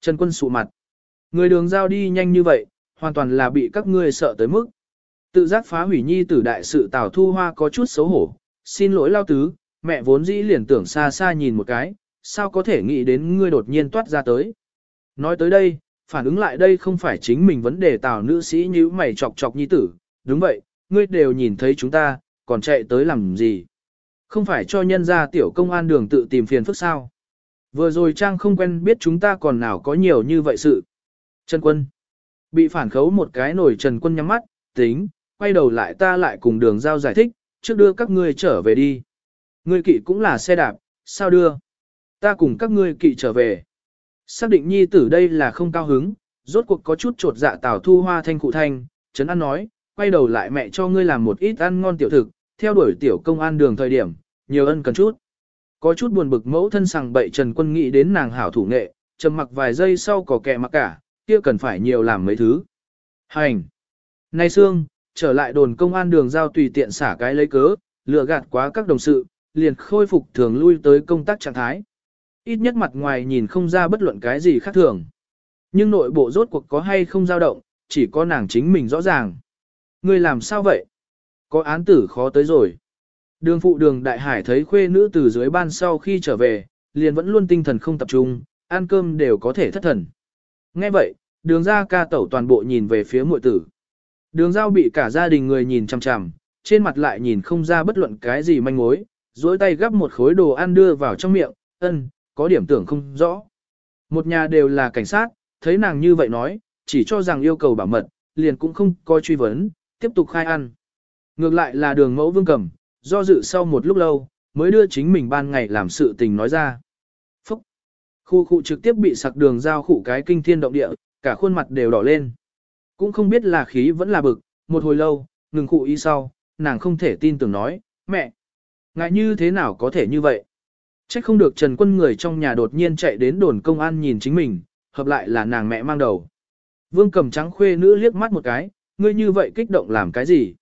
Trần Quân sụ mặt. Người đường giao đi nhanh như vậy, hoàn toàn là bị các ngươi sợ tới mức. Tự giác phá hủy nhi tử đại sự Tào Thu Hoa có chút xấu hổ, xin lỗi lao tứ, mẹ vốn dĩ liền tưởng xa xa nhìn một cái, sao có thể nghĩ đến ngươi đột nhiên toát ra tới. Nói tới đây, phản ứng lại đây không phải chính mình vấn đề Tào nữ sĩ như mày chọc chọc nhi tử, đúng vậy, ngươi đều nhìn thấy chúng ta, còn chạy tới làm gì. Không phải cho nhân ra tiểu công an đường tự tìm phiền phức sao. Vừa rồi Trang không quen biết chúng ta còn nào có nhiều như vậy sự. Trần Quân. Bị phản khấu một cái nổi Trần Quân nhắm mắt, tính, quay đầu lại ta lại cùng đường giao giải thích, trước đưa các ngươi trở về đi. Ngươi kỵ cũng là xe đạp, sao đưa? Ta cùng các ngươi kỵ trở về. Xác định nhi tử đây là không cao hứng, rốt cuộc có chút trột dạ tảo thu hoa thanh cụ thanh, Trấn An nói, quay đầu lại mẹ cho ngươi làm một ít ăn ngon tiểu thực, theo đuổi tiểu công an đường thời điểm, nhiều ân cần chút. Có chút buồn bực mẫu thân sằng bậy Trần Quân nghĩ đến nàng hảo thủ nghệ, trầm mặc vài giây sau có kẻ mặc cả, kia cần phải nhiều làm mấy thứ. Hành! Nay Sương, trở lại đồn công an đường giao tùy tiện xả cái lấy cớ, lừa gạt quá các đồng sự, liền khôi phục thường lui tới công tác trạng thái. Ít nhất mặt ngoài nhìn không ra bất luận cái gì khác thường. Nhưng nội bộ rốt cuộc có hay không dao động, chỉ có nàng chính mình rõ ràng. Ngươi làm sao vậy? Có án tử khó tới rồi. Đường phụ đường đại hải thấy khuê nữ từ dưới ban sau khi trở về, liền vẫn luôn tinh thần không tập trung, ăn cơm đều có thể thất thần. Nghe vậy, đường ra ca tẩu toàn bộ nhìn về phía muội tử. Đường giao bị cả gia đình người nhìn chằm chằm, trên mặt lại nhìn không ra bất luận cái gì manh mối, dối tay gắp một khối đồ ăn đưa vào trong miệng, ân, có điểm tưởng không rõ. Một nhà đều là cảnh sát, thấy nàng như vậy nói, chỉ cho rằng yêu cầu bảo mật, liền cũng không coi truy vấn, tiếp tục khai ăn. Ngược lại là đường mẫu vương cầm, do dự sau một lúc lâu, mới đưa chính mình ban ngày làm sự tình nói ra. Phúc! Khu khu trực tiếp bị sặc đường giao khủ cái kinh thiên động địa, cả khuôn mặt đều đỏ lên. Cũng không biết là khí vẫn là bực, một hồi lâu, ngừng khụ ý sau, nàng không thể tin tưởng nói, mẹ! Ngại như thế nào có thể như vậy? Trách không được Trần Quân người trong nhà đột nhiên chạy đến đồn công an nhìn chính mình, hợp lại là nàng mẹ mang đầu. Vương cầm trắng khuê nữ liếc mắt một cái, ngươi như vậy kích động làm cái gì?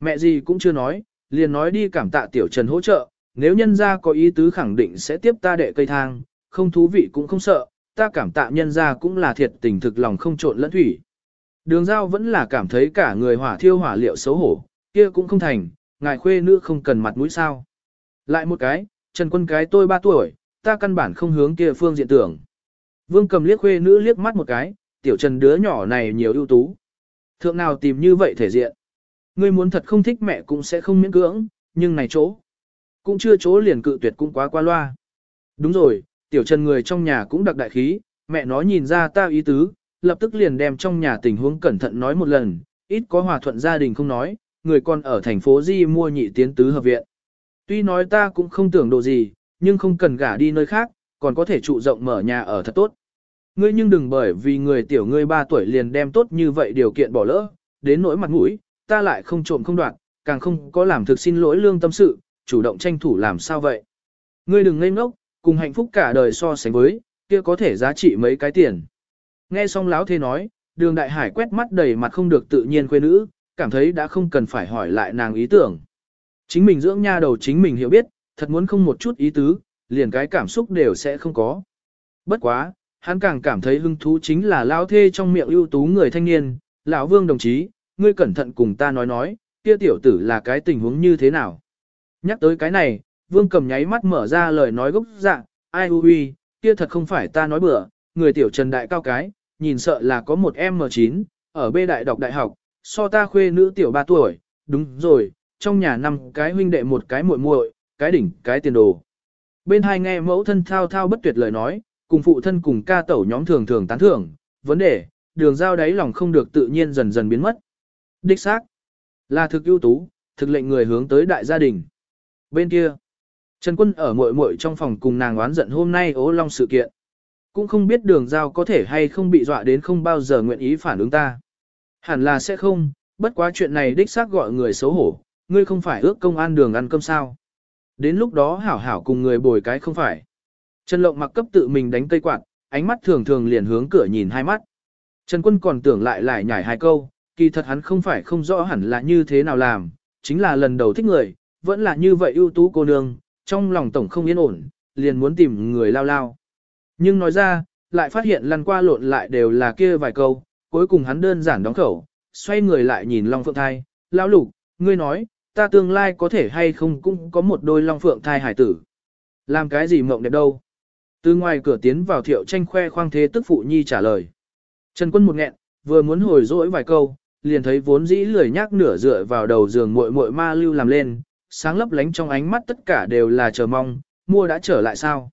Mẹ gì cũng chưa nói, liền nói đi cảm tạ tiểu Trần hỗ trợ, nếu nhân gia có ý tứ khẳng định sẽ tiếp ta đệ cây thang, không thú vị cũng không sợ, ta cảm tạ nhân gia cũng là thiệt tình thực lòng không trộn lẫn thủy. Đường giao vẫn là cảm thấy cả người hỏa thiêu hỏa liệu xấu hổ, kia cũng không thành, ngài khuê nữ không cần mặt mũi sao. Lại một cái, Trần Quân cái tôi ba tuổi, ta căn bản không hướng kia phương diện tưởng. Vương cầm liếc khuê nữ liếc mắt một cái, tiểu Trần đứa nhỏ này nhiều ưu tú. Thượng nào tìm như vậy thể diện. Ngươi muốn thật không thích mẹ cũng sẽ không miễn cưỡng, nhưng này chỗ. Cũng chưa chỗ liền cự tuyệt cũng quá qua loa. Đúng rồi, tiểu Trần người trong nhà cũng đặc đại khí, mẹ nói nhìn ra ta ý tứ, lập tức liền đem trong nhà tình huống cẩn thận nói một lần, ít có hòa thuận gia đình không nói, người con ở thành phố Di mua nhị tiến tứ hợp viện. Tuy nói ta cũng không tưởng độ gì, nhưng không cần gả đi nơi khác, còn có thể trụ rộng mở nhà ở thật tốt. Ngươi nhưng đừng bởi vì người tiểu ngươi 3 tuổi liền đem tốt như vậy điều kiện bỏ lỡ, đến nỗi mặt mũi, ta lại không trộm không đoạn, càng không có làm thực xin lỗi lương tâm sự, chủ động tranh thủ làm sao vậy. Ngươi đừng ngây ngốc, cùng hạnh phúc cả đời so sánh với, kia có thể giá trị mấy cái tiền. Nghe xong láo thế nói, đường đại hải quét mắt đầy mặt không được tự nhiên quê nữ, cảm thấy đã không cần phải hỏi lại nàng ý tưởng. Chính mình dưỡng nha đầu chính mình hiểu biết, thật muốn không một chút ý tứ, liền cái cảm xúc đều sẽ không có. Bất quá, hắn càng cảm thấy hứng thú chính là lao thê trong miệng ưu tú người thanh niên, lão vương đồng chí, ngươi cẩn thận cùng ta nói nói, kia tiểu tử là cái tình huống như thế nào. Nhắc tới cái này, vương cầm nháy mắt mở ra lời nói gốc dạng, ai ui, kia thật không phải ta nói bừa, người tiểu trần đại cao cái, nhìn sợ là có một M9, ở B đại đọc đại học, so ta khuê nữ tiểu 3 tuổi, đúng rồi, trong nhà năm cái huynh đệ một cái muội muội, cái đỉnh, cái tiền đồ. Bên hai nghe mẫu thân thao thao bất tuyệt lời nói, cùng phụ thân cùng ca tẩu nhóm thường thường tán thưởng, vấn đề, đường giao đáy lòng không được tự nhiên dần dần biến mất. Đích xác, là thực ưu tú, thực lệnh người hướng tới đại gia đình. Bên kia, Trần Quân ở muội muội trong phòng cùng nàng oán giận hôm nay ố long sự kiện. Cũng không biết đường giao có thể hay không bị dọa đến không bao giờ nguyện ý phản ứng ta. Hẳn là sẽ không, bất quá chuyện này đích xác gọi người xấu hổ, ngươi không phải ước công an đường ăn cơm sao. Đến lúc đó hảo hảo cùng người bồi cái không phải. Trần Lộng mặc cấp tự mình đánh cây quạt, ánh mắt thường thường liền hướng cửa nhìn hai mắt. Trần Quân còn tưởng lại lại nhảy hai câu, kỳ thật hắn không phải không rõ hẳn là như thế nào làm, chính là lần đầu thích người, vẫn là như vậy ưu tú cô nương, trong lòng tổng không yên ổn, liền muốn tìm người lao lao. Nhưng nói ra, lại phát hiện lăn qua lộn lại đều là kia vài câu, cuối cùng hắn đơn giản đóng khẩu, xoay người lại nhìn Long Phượng thai, lão lục, ngươi nói, ta tương lai có thể hay không cũng có một đôi Long Phượng thai hải tử. Làm cái gì mộng đẹp đâu. Từ ngoài cửa tiến vào thiệu tranh khoe khoang thế tức phụ nhi trả lời. Trần quân một nghẹn, vừa muốn hồi dỗi vài câu, liền thấy vốn dĩ lười nhác nửa dựa vào đầu giường muội muội ma lưu làm lên, sáng lấp lánh trong ánh mắt tất cả đều là chờ mong, mua đã trở lại sao.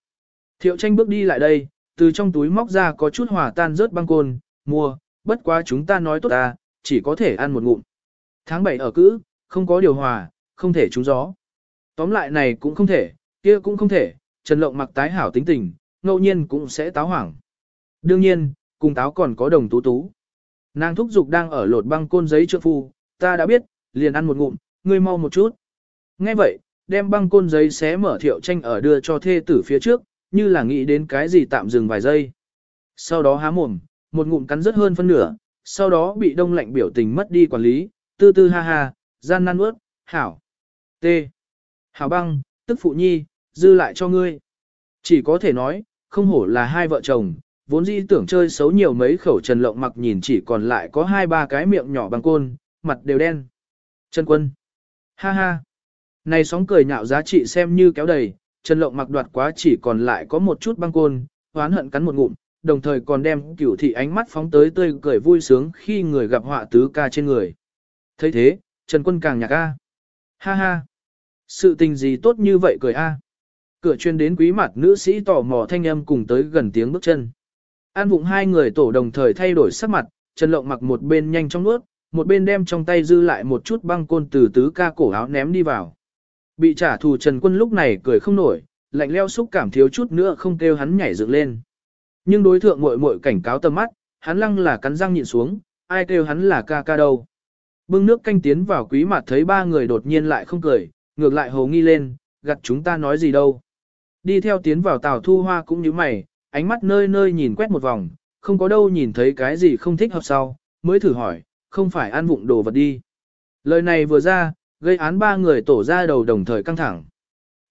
Thiệu tranh bước đi lại đây, từ trong túi móc ra có chút hòa tan rớt băng côn, mua, bất quá chúng ta nói tốt ta, chỉ có thể ăn một ngụm. Tháng 7 ở cữ, không có điều hòa, không thể trúng gió. Tóm lại này cũng không thể, kia cũng không thể, Trần Lộng mặc tái hảo tính tình, ngẫu nhiên cũng sẽ táo hoảng. Đương nhiên, cùng táo còn có đồng tú tú. Nàng thúc dục đang ở lột băng côn giấy trượng phu, ta đã biết, liền ăn một ngụm, ngươi mau một chút. Nghe vậy, đem băng côn giấy xé mở thiệu tranh ở đưa cho thê tử phía trước, như là nghĩ đến cái gì tạm dừng vài giây. Sau đó há mồm, một ngụm cắn rất hơn phân nửa, sau đó bị đông lạnh biểu tình mất đi quản lý, tư tư ha ha, gian nan ướt, hảo. T. Hảo băng, tức phụ nhi, dư lại cho ngươi. Chỉ có thể nói, không hổ là hai vợ chồng, vốn dĩ tưởng chơi xấu nhiều mấy khẩu Trần Lộng mặc nhìn chỉ còn lại có hai ba cái miệng nhỏ bằng côn, mặt đều đen. Trần Quân. Ha ha. Này sóng cười nhạo giá trị xem như kéo đầy, Trần Lộng mặc đoạt quá chỉ còn lại có một chút băng côn, hoán hận cắn một ngụm, đồng thời còn đem cửu thị ánh mắt phóng tới tươi cười vui sướng khi người gặp họa tứ ca trên người. thấy thế, Trần Quân càng nhạc a. Ha ha. Sự tình gì tốt như vậy cười a. Cửa chuyên đến quý mặt nữ sĩ tò mò thanh âm cùng tới gần tiếng bước chân. An vụng hai người tổ đồng thời thay đổi sắc mặt, Trần Lộng mặc một bên nhanh trong nuốt, một bên đem trong tay dư lại một chút băng côn từ tứ ca cổ áo ném đi vào. Bị trả thù Trần Quân lúc này cười không nổi, lạnh leo xúc cảm thiếu chút nữa không kêu hắn nhảy dựng lên. Nhưng đối thượng muội muội cảnh cáo tầm mắt, hắn lăng là cắn răng nhịn xuống, ai kêu hắn là ca ca đâu. Bưng nước canh tiến vào quý mặt thấy ba người đột nhiên lại không cười, ngược lại hồ nghi lên, gặt chúng ta nói gì đâu. Đi theo tiến vào tàu thu hoa cũng như mày, ánh mắt nơi nơi nhìn quét một vòng, không có đâu nhìn thấy cái gì không thích hợp sau, mới thử hỏi, không phải ăn vụng đồ vật đi. Lời này vừa ra, gây án ba người tổ ra đầu đồng thời căng thẳng.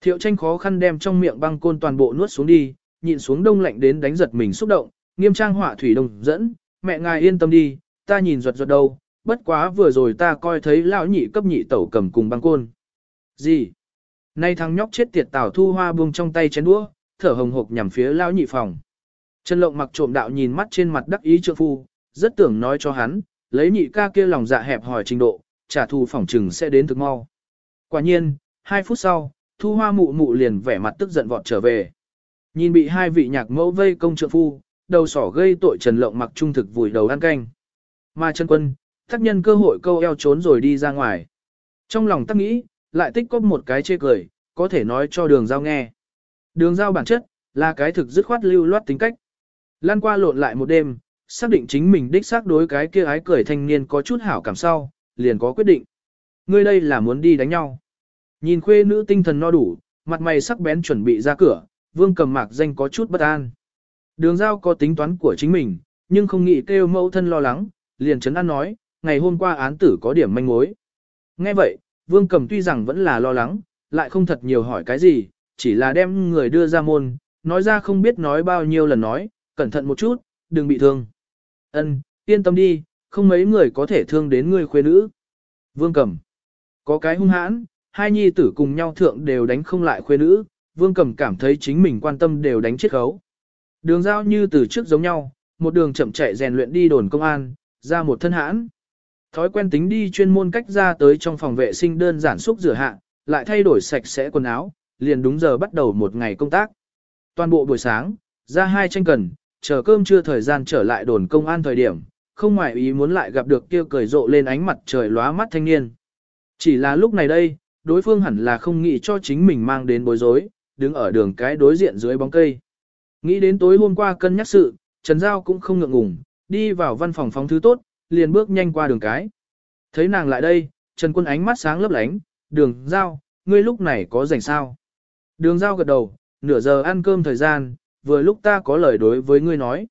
Thiệu tranh khó khăn đem trong miệng băng côn toàn bộ nuốt xuống đi, nhịn xuống đông lạnh đến đánh giật mình xúc động, nghiêm trang họa thủy đồng dẫn, mẹ ngài yên tâm đi, ta nhìn ruột ruột đâu, bất quá vừa rồi ta coi thấy lão nhị cấp nhị tẩu cầm cùng băng côn. Gì? Nay thằng nhóc chết tiệt tảo thu hoa buông trong tay chén đũa, thở hồng hộc nhằm phía lão nhị phòng. Trần Lộng mặc trộm đạo nhìn mắt trên mặt đắc ý trượng phu, rất tưởng nói cho hắn, lấy nhị ca kia lòng dạ hẹp hỏi trình độ, trả thù phỏng trừng sẽ đến thực mau. Quả nhiên, hai phút sau, thu hoa mụ mụ liền vẻ mặt tức giận vọt trở về. Nhìn bị hai vị nhạc mẫu vây công trượng phu, đầu sỏ gây tội Trần Lộng mặc trung thực vùi đầu ăn canh. Mà Trần Quân, tác nhân cơ hội câu eo trốn rồi đi ra ngoài. Trong lòng tắc nghĩ, lại tích có một cái chê cười, có thể nói cho đường giao nghe. Đường giao bản chất, là cái thực dứt khoát lưu loát tính cách. Lan qua lộn lại một đêm, xác định chính mình đích xác đối cái kia ái cười thanh niên có chút hảo cảm sau, liền có quyết định. Ngươi đây là muốn đi đánh nhau. Nhìn khuê nữ tinh thần no đủ, mặt mày sắc bén chuẩn bị ra cửa, vương cầm mạc danh có chút bất an. Đường giao có tính toán của chính mình, nhưng không nghĩ kêu mẫu thân lo lắng, liền chấn an nói, ngày hôm qua án tử có điểm manh mối. Nghe vậy, vương cầm tuy rằng vẫn là lo lắng, lại không thật nhiều hỏi cái gì, chỉ là đem người đưa ra môn, nói ra không biết nói bao nhiêu lần nói, cẩn thận một chút, đừng bị thương. Ân, yên tâm đi, không mấy người có thể thương đến người khuê nữ. Vương cẩm Có cái hung hãn, hai nhi tử cùng nhau thượng đều đánh không lại khuê nữ, Vương cẩm cảm thấy chính mình quan tâm đều đánh chết khấu. Đường giao như từ trước giống nhau, một đường chậm chạy rèn luyện đi đồn công an, ra một thân hãn. Thói quen tính đi chuyên môn cách ra tới trong phòng vệ sinh đơn giản xúc rửa hạ, lại thay đổi sạch sẽ quần áo, liền đúng giờ bắt đầu một ngày công tác. Toàn bộ buổi sáng, ra hai tranh cần, chờ cơm trưa thời gian trở lại đồn công an thời điểm, không ngoại ý muốn lại gặp được kia cười rộ lên ánh mặt trời lóa mắt thanh niên. Chỉ là lúc này đây, đối phương hẳn là không nghĩ cho chính mình mang đến bối rối, đứng ở đường cái đối diện dưới bóng cây. Nghĩ đến tối hôm qua cân nhắc sự, Trần Giao cũng không ngượng ngùng, đi vào văn phòng phóng thứ tốt, liền bước nhanh qua đường cái. Thấy nàng lại đây, Trần Quân ánh mắt sáng lấp lánh, đường Giao, ngươi lúc này có rảnh sao? Đường Giao gật đầu, nửa giờ ăn cơm thời gian, vừa lúc ta có lời đối với ngươi nói.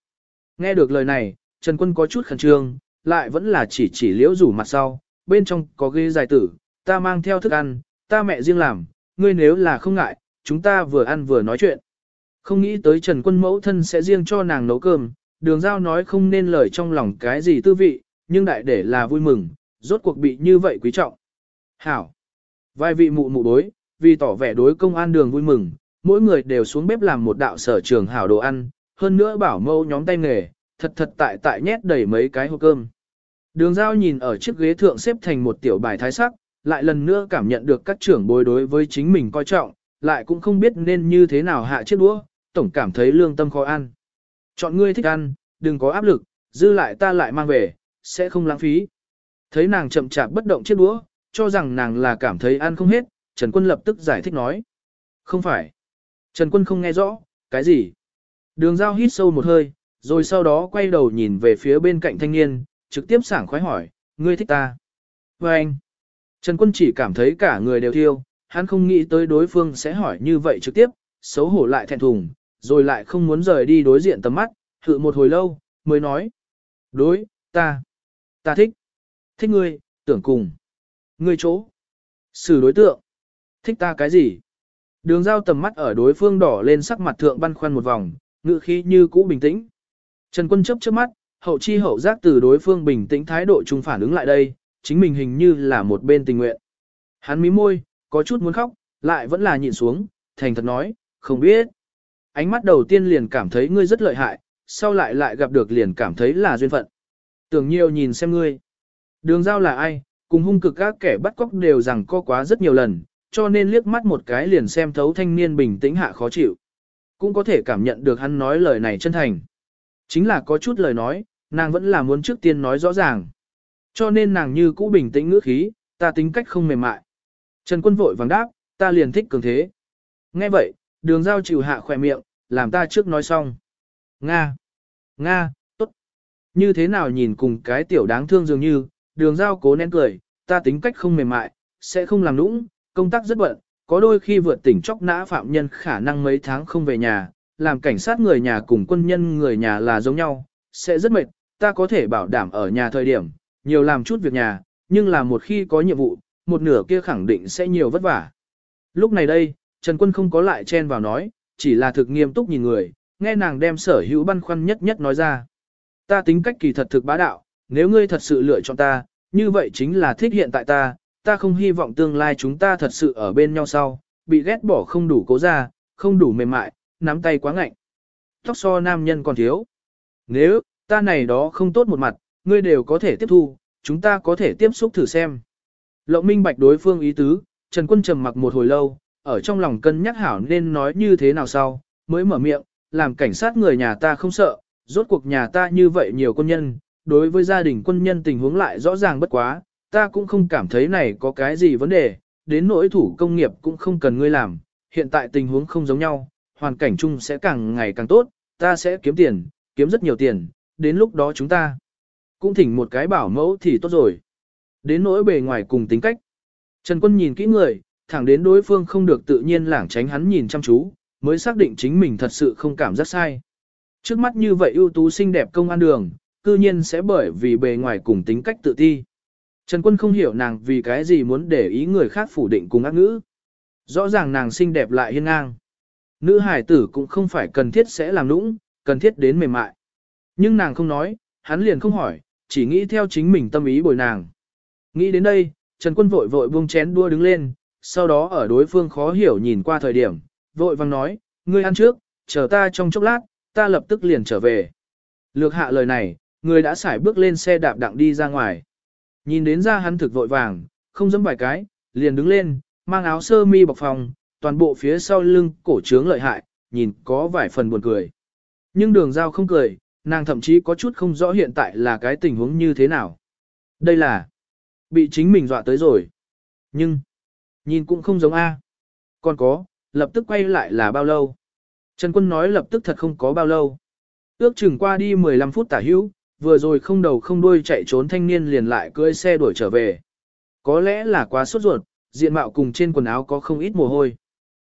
Nghe được lời này, Trần Quân có chút khẩn trương, lại vẫn là chỉ chỉ liễu rủ mặt sau, bên trong có ghế dài tử, ta mang theo thức ăn, ta mẹ riêng làm, ngươi nếu là không ngại, chúng ta vừa ăn vừa nói chuyện. Không nghĩ tới Trần Quân mẫu thân sẽ riêng cho nàng nấu cơm, đường giao nói không nên lời trong lòng cái gì tư vị, nhưng đại để là vui mừng, rốt cuộc bị như vậy quý trọng. Hảo! Vài vị mụ mụ đối, vì tỏ vẻ đối công an đường vui mừng, mỗi người đều xuống bếp làm một đạo sở trường hảo đồ ăn, hơn nữa bảo mâu nhóm tay nghề, thật thật tại tại nhét đầy mấy cái hộp cơm. Đường giao nhìn ở chiếc ghế thượng xếp thành một tiểu bài thái sắc, lại lần nữa cảm nhận được các trưởng bối đối với chính mình coi trọng, lại cũng không biết nên như thế nào hạ chiếc đũa, tổng cảm thấy lương tâm khó ăn. Chọn ngươi thích ăn, đừng có áp lực, dư lại ta lại mang về, sẽ không lãng phí. Thấy nàng chậm chạp bất động chiếc đũa, cho rằng nàng là cảm thấy ăn không hết, Trần Quân lập tức giải thích nói. Không phải. Trần Quân không nghe rõ, cái gì? Đường giao hít sâu một hơi, rồi sau đó quay đầu nhìn về phía bên cạnh thanh niên, trực tiếp sảng khoái hỏi, ngươi thích ta? Và anh, Trần Quân chỉ cảm thấy cả người đều thiêu, hắn không nghĩ tới đối phương sẽ hỏi như vậy trực tiếp, xấu hổ lại thẹn thùng, rồi lại không muốn rời đi đối diện tầm mắt, hự một hồi lâu, mới nói. Đối, ta, ta thích, thích ngươi, tưởng cùng. Ngươi chỗ, xử đối tượng, thích ta cái gì? Đường giao tầm mắt ở đối phương đỏ lên sắc mặt thượng băn khoăn một vòng, ngự khí như cũ bình tĩnh. Trần quân chấp trước mắt, hậu chi hậu giác từ đối phương bình tĩnh thái độ chung phản ứng lại đây, chính mình hình như là một bên tình nguyện. Hắn mí môi, có chút muốn khóc, lại vẫn là nhịn xuống, thành thật nói, không biết. Ánh mắt đầu tiên liền cảm thấy ngươi rất lợi hại, sau lại lại gặp được liền cảm thấy là duyên phận. Tưởng nhiều nhìn xem ngươi. Đường giao là ai, cùng hung cực các kẻ bắt cóc đều rằng co quá rất nhiều lần, cho nên liếc mắt một cái liền xem thấu thanh niên bình tĩnh hạ khó chịu. Cũng có thể cảm nhận được hắn nói lời này chân thành. Chính là có chút lời nói, nàng vẫn là muốn trước tiên nói rõ ràng. Cho nên nàng như cũ bình tĩnh ngữ khí, ta tính cách không mềm mại. Trần quân vội vàng đáp, ta liền thích cường thế. Nghe vậy, đường giao chịu hạ khỏe miệng, làm ta trước nói xong. Nga! Nga, tốt! Như thế nào nhìn cùng cái tiểu đáng thương dường như, đường giao cố nén cười, ta tính cách không mềm mại, sẽ không làm nũng, công tác rất bận, có đôi khi vượt tỉnh chóc nã phạm nhân khả năng mấy tháng không về nhà, làm cảnh sát người nhà cùng quân nhân người nhà là giống nhau, sẽ rất mệt, ta có thể bảo đảm ở nhà thời điểm, nhiều làm chút việc nhà, nhưng là một khi có nhiệm vụ, một nửa kia khẳng định sẽ nhiều vất vả. Lúc này đây, Trần Quân không có lại chen vào nói, chỉ là thực nghiêm túc nhìn người, nghe nàng đem sở hữu băn khoăn nhất nhất nói ra. Ta tính cách kỳ thật thực bá đạo, nếu ngươi thật sự lựa chọn ta, như vậy chính là thích hiện tại ta, ta không hy vọng tương lai chúng ta thật sự ở bên nhau sau, bị ghét bỏ không đủ cố ra, không đủ mềm mại, nắm tay quá ngạnh. Tóc so nam nhân còn thiếu. Nếu, ta này đó không tốt một mặt, ngươi đều có thể tiếp thu, chúng ta có thể tiếp xúc thử xem. Lộng minh bạch đối phương ý tứ, Trần Quân trầm mặc một hồi lâu, ở trong lòng cân nhắc hảo nên nói như thế nào sau, mới mở miệng, làm cảnh sát người nhà ta không sợ, rốt cuộc nhà ta như vậy nhiều quân nhân, đối với gia đình quân nhân tình huống lại rõ ràng bất quá, ta cũng không cảm thấy này có cái gì vấn đề, đến nỗi thủ công nghiệp cũng không cần ngươi làm, hiện tại tình huống không giống nhau, hoàn cảnh chung sẽ càng ngày càng tốt, ta sẽ kiếm tiền, kiếm rất nhiều tiền, đến lúc đó chúng ta cũng thỉnh một cái bảo mẫu thì tốt rồi. Đến nỗi bề ngoài cùng tính cách. Trần Quân nhìn kỹ người, thẳng đến đối phương không được tự nhiên lảng tránh hắn nhìn chăm chú, mới xác định chính mình thật sự không cảm giác sai. Trước mắt như vậy ưu tú xinh đẹp công an đường, cư nhiên sẽ bởi vì bề ngoài cùng tính cách tự ti. Trần Quân không hiểu nàng vì cái gì muốn để ý người khác phủ định cùng ác ngữ. Rõ ràng nàng xinh đẹp lại hiên ngang. Nữ hải tử cũng không phải cần thiết sẽ làm nũng, cần thiết đến mềm mại. Nhưng nàng không nói, hắn liền không hỏi, chỉ nghĩ theo chính mình tâm ý bồi nàng. Nghĩ đến đây, Trần Quân vội vội buông chén đua đứng lên, sau đó ở đối phương khó hiểu nhìn qua thời điểm, vội vàng nói, ngươi ăn trước, chờ ta trong chốc lát, ta lập tức liền trở về. Lược hạ lời này, người đã xài bước lên xe đạp đặng đi ra ngoài. Nhìn đến ra hắn thực vội vàng, không dám vài cái, liền đứng lên, mang áo sơ mi bọc phòng, toàn bộ phía sau lưng cổ trướng lợi hại, nhìn có vài phần buồn cười. Nhưng đường giao không cười, nàng thậm chí có chút không rõ hiện tại là cái tình huống như thế nào. Đây là bị chính mình dọa tới rồi. Nhưng, nhìn cũng không giống A. Còn có, lập tức quay lại là bao lâu? Trần Quân nói lập tức thật không có bao lâu. Ước chừng qua đi 15 phút tả hữu, vừa rồi không đầu không đuôi chạy trốn thanh niên liền lại cưỡi xe đuổi trở về. Có lẽ là quá sốt ruột, diện mạo cùng trên quần áo có không ít mồ hôi.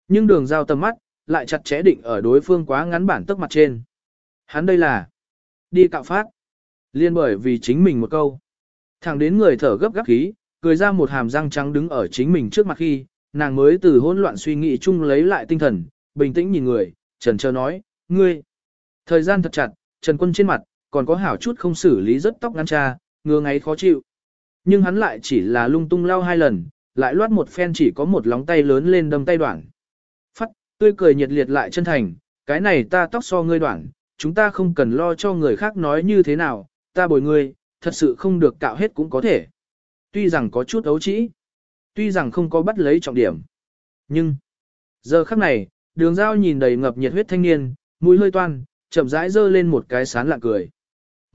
Nhưng đường giao tầm mắt, lại chặt chẽ định ở đối phương quá ngắn bản tức mặt trên. Hắn đây là đi cạo phát. Liên bởi vì chính mình một câu. Thẳng đến người thở gấp gáp khí, cười ra một hàm răng trắng đứng ở chính mình trước mặt khi, nàng mới từ hỗn loạn suy nghĩ chung lấy lại tinh thần, bình tĩnh nhìn người, Trần Chờ nói, ngươi. Thời gian thật chặt, Trần Quân trên mặt, còn có hảo chút không xử lý rất tóc ngăn cha, ngứa ngáy khó chịu. Nhưng hắn lại chỉ là lung tung lao hai lần, lại loát một phen chỉ có một lóng tay lớn lên đâm tay đoạn. Phát, tươi cười nhiệt liệt lại chân thành, cái này ta tóc so ngươi đoạn, chúng ta không cần lo cho người khác nói như thế nào, ta bồi ngươi, thật sự không được cạo hết cũng có thể. Tuy rằng có chút ấu trĩ, tuy rằng không có bắt lấy trọng điểm, nhưng giờ khắc này, đường giao nhìn đầy ngập nhiệt huyết thanh niên, mũi hơi toan, chậm rãi dơ lên một cái sán lạ cười.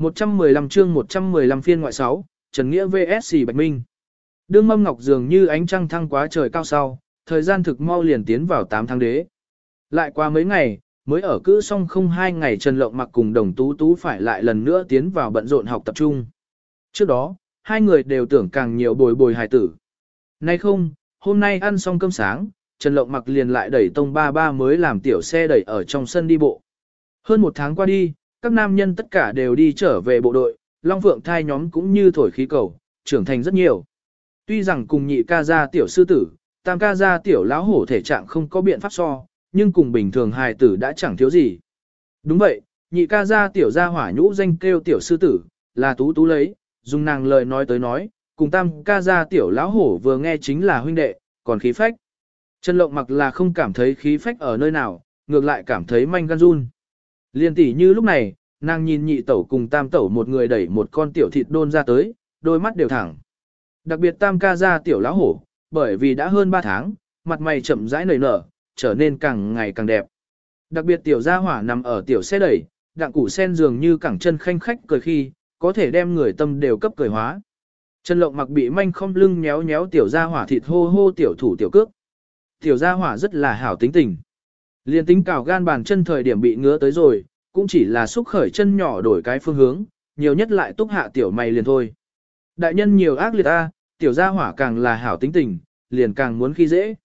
115 chương 115 phiên ngoại 6, Trần Nghĩa VSC Bạch Minh. Đương mâm ngọc dường như ánh trăng thăng quá trời cao sau, thời gian thực mau liền tiến vào 8 tháng đế. Lại qua mấy ngày, mới ở cữ xong không hai ngày Trần Lộng mặc cùng đồng tú tú phải lại lần nữa tiến vào bận rộn học tập trung. Trước đó, hai người đều tưởng càng nhiều bồi bồi hài tử. Nay không, hôm nay ăn xong cơm sáng, Trần Lộng mặc liền lại đẩy tông ba ba mới làm tiểu xe đẩy ở trong sân đi bộ. Hơn một tháng qua đi, các nam nhân tất cả đều đi trở về bộ đội, Long Phượng thai nhóm cũng như thổi khí cầu, trưởng thành rất nhiều. Tuy rằng cùng nhị ca gia tiểu sư tử, tam ca gia tiểu lão hổ thể trạng không có biện pháp so, nhưng cùng bình thường hài tử đã chẳng thiếu gì. Đúng vậy, nhị ca gia tiểu gia hỏa nhũ danh kêu tiểu sư tử, là tú tú lấy, dùng nàng lời nói tới nói, cùng tam ca gia tiểu lão hổ vừa nghe chính là huynh đệ, còn khí phách. Trần Lộng mặc là không cảm thấy khí phách ở nơi nào, ngược lại cảm thấy manh gan run. Liên tỷ như lúc này, nàng nhìn nhị tẩu cùng tam tẩu một người đẩy một con tiểu thịt đôn ra tới, đôi mắt đều thẳng. Đặc biệt tam ca ra tiểu lão hổ, bởi vì đã hơn 3 tháng, mặt mày chậm rãi nảy nở, trở nên càng ngày càng đẹp. Đặc biệt tiểu gia hỏa nằm ở tiểu xe đẩy, đặng củ sen dường như cẳng chân khanh khách cười khi, có thể đem người tâm đều cấp cười hóa. chân lộng mặc bị manh không lưng nhéo nhéo tiểu gia hỏa thịt hô hô tiểu thủ tiểu cước. Tiểu gia hỏa rất là hảo tính tình. Liên tính cào gan bàn chân thời điểm bị ngứa tới rồi, cũng chỉ là xúc khởi chân nhỏ đổi cái phương hướng, nhiều nhất lại túc hạ tiểu mày liền thôi. Đại nhân nhiều ác liệt ta, tiểu gia hỏa càng là hảo tính tình, liền càng muốn khi dễ.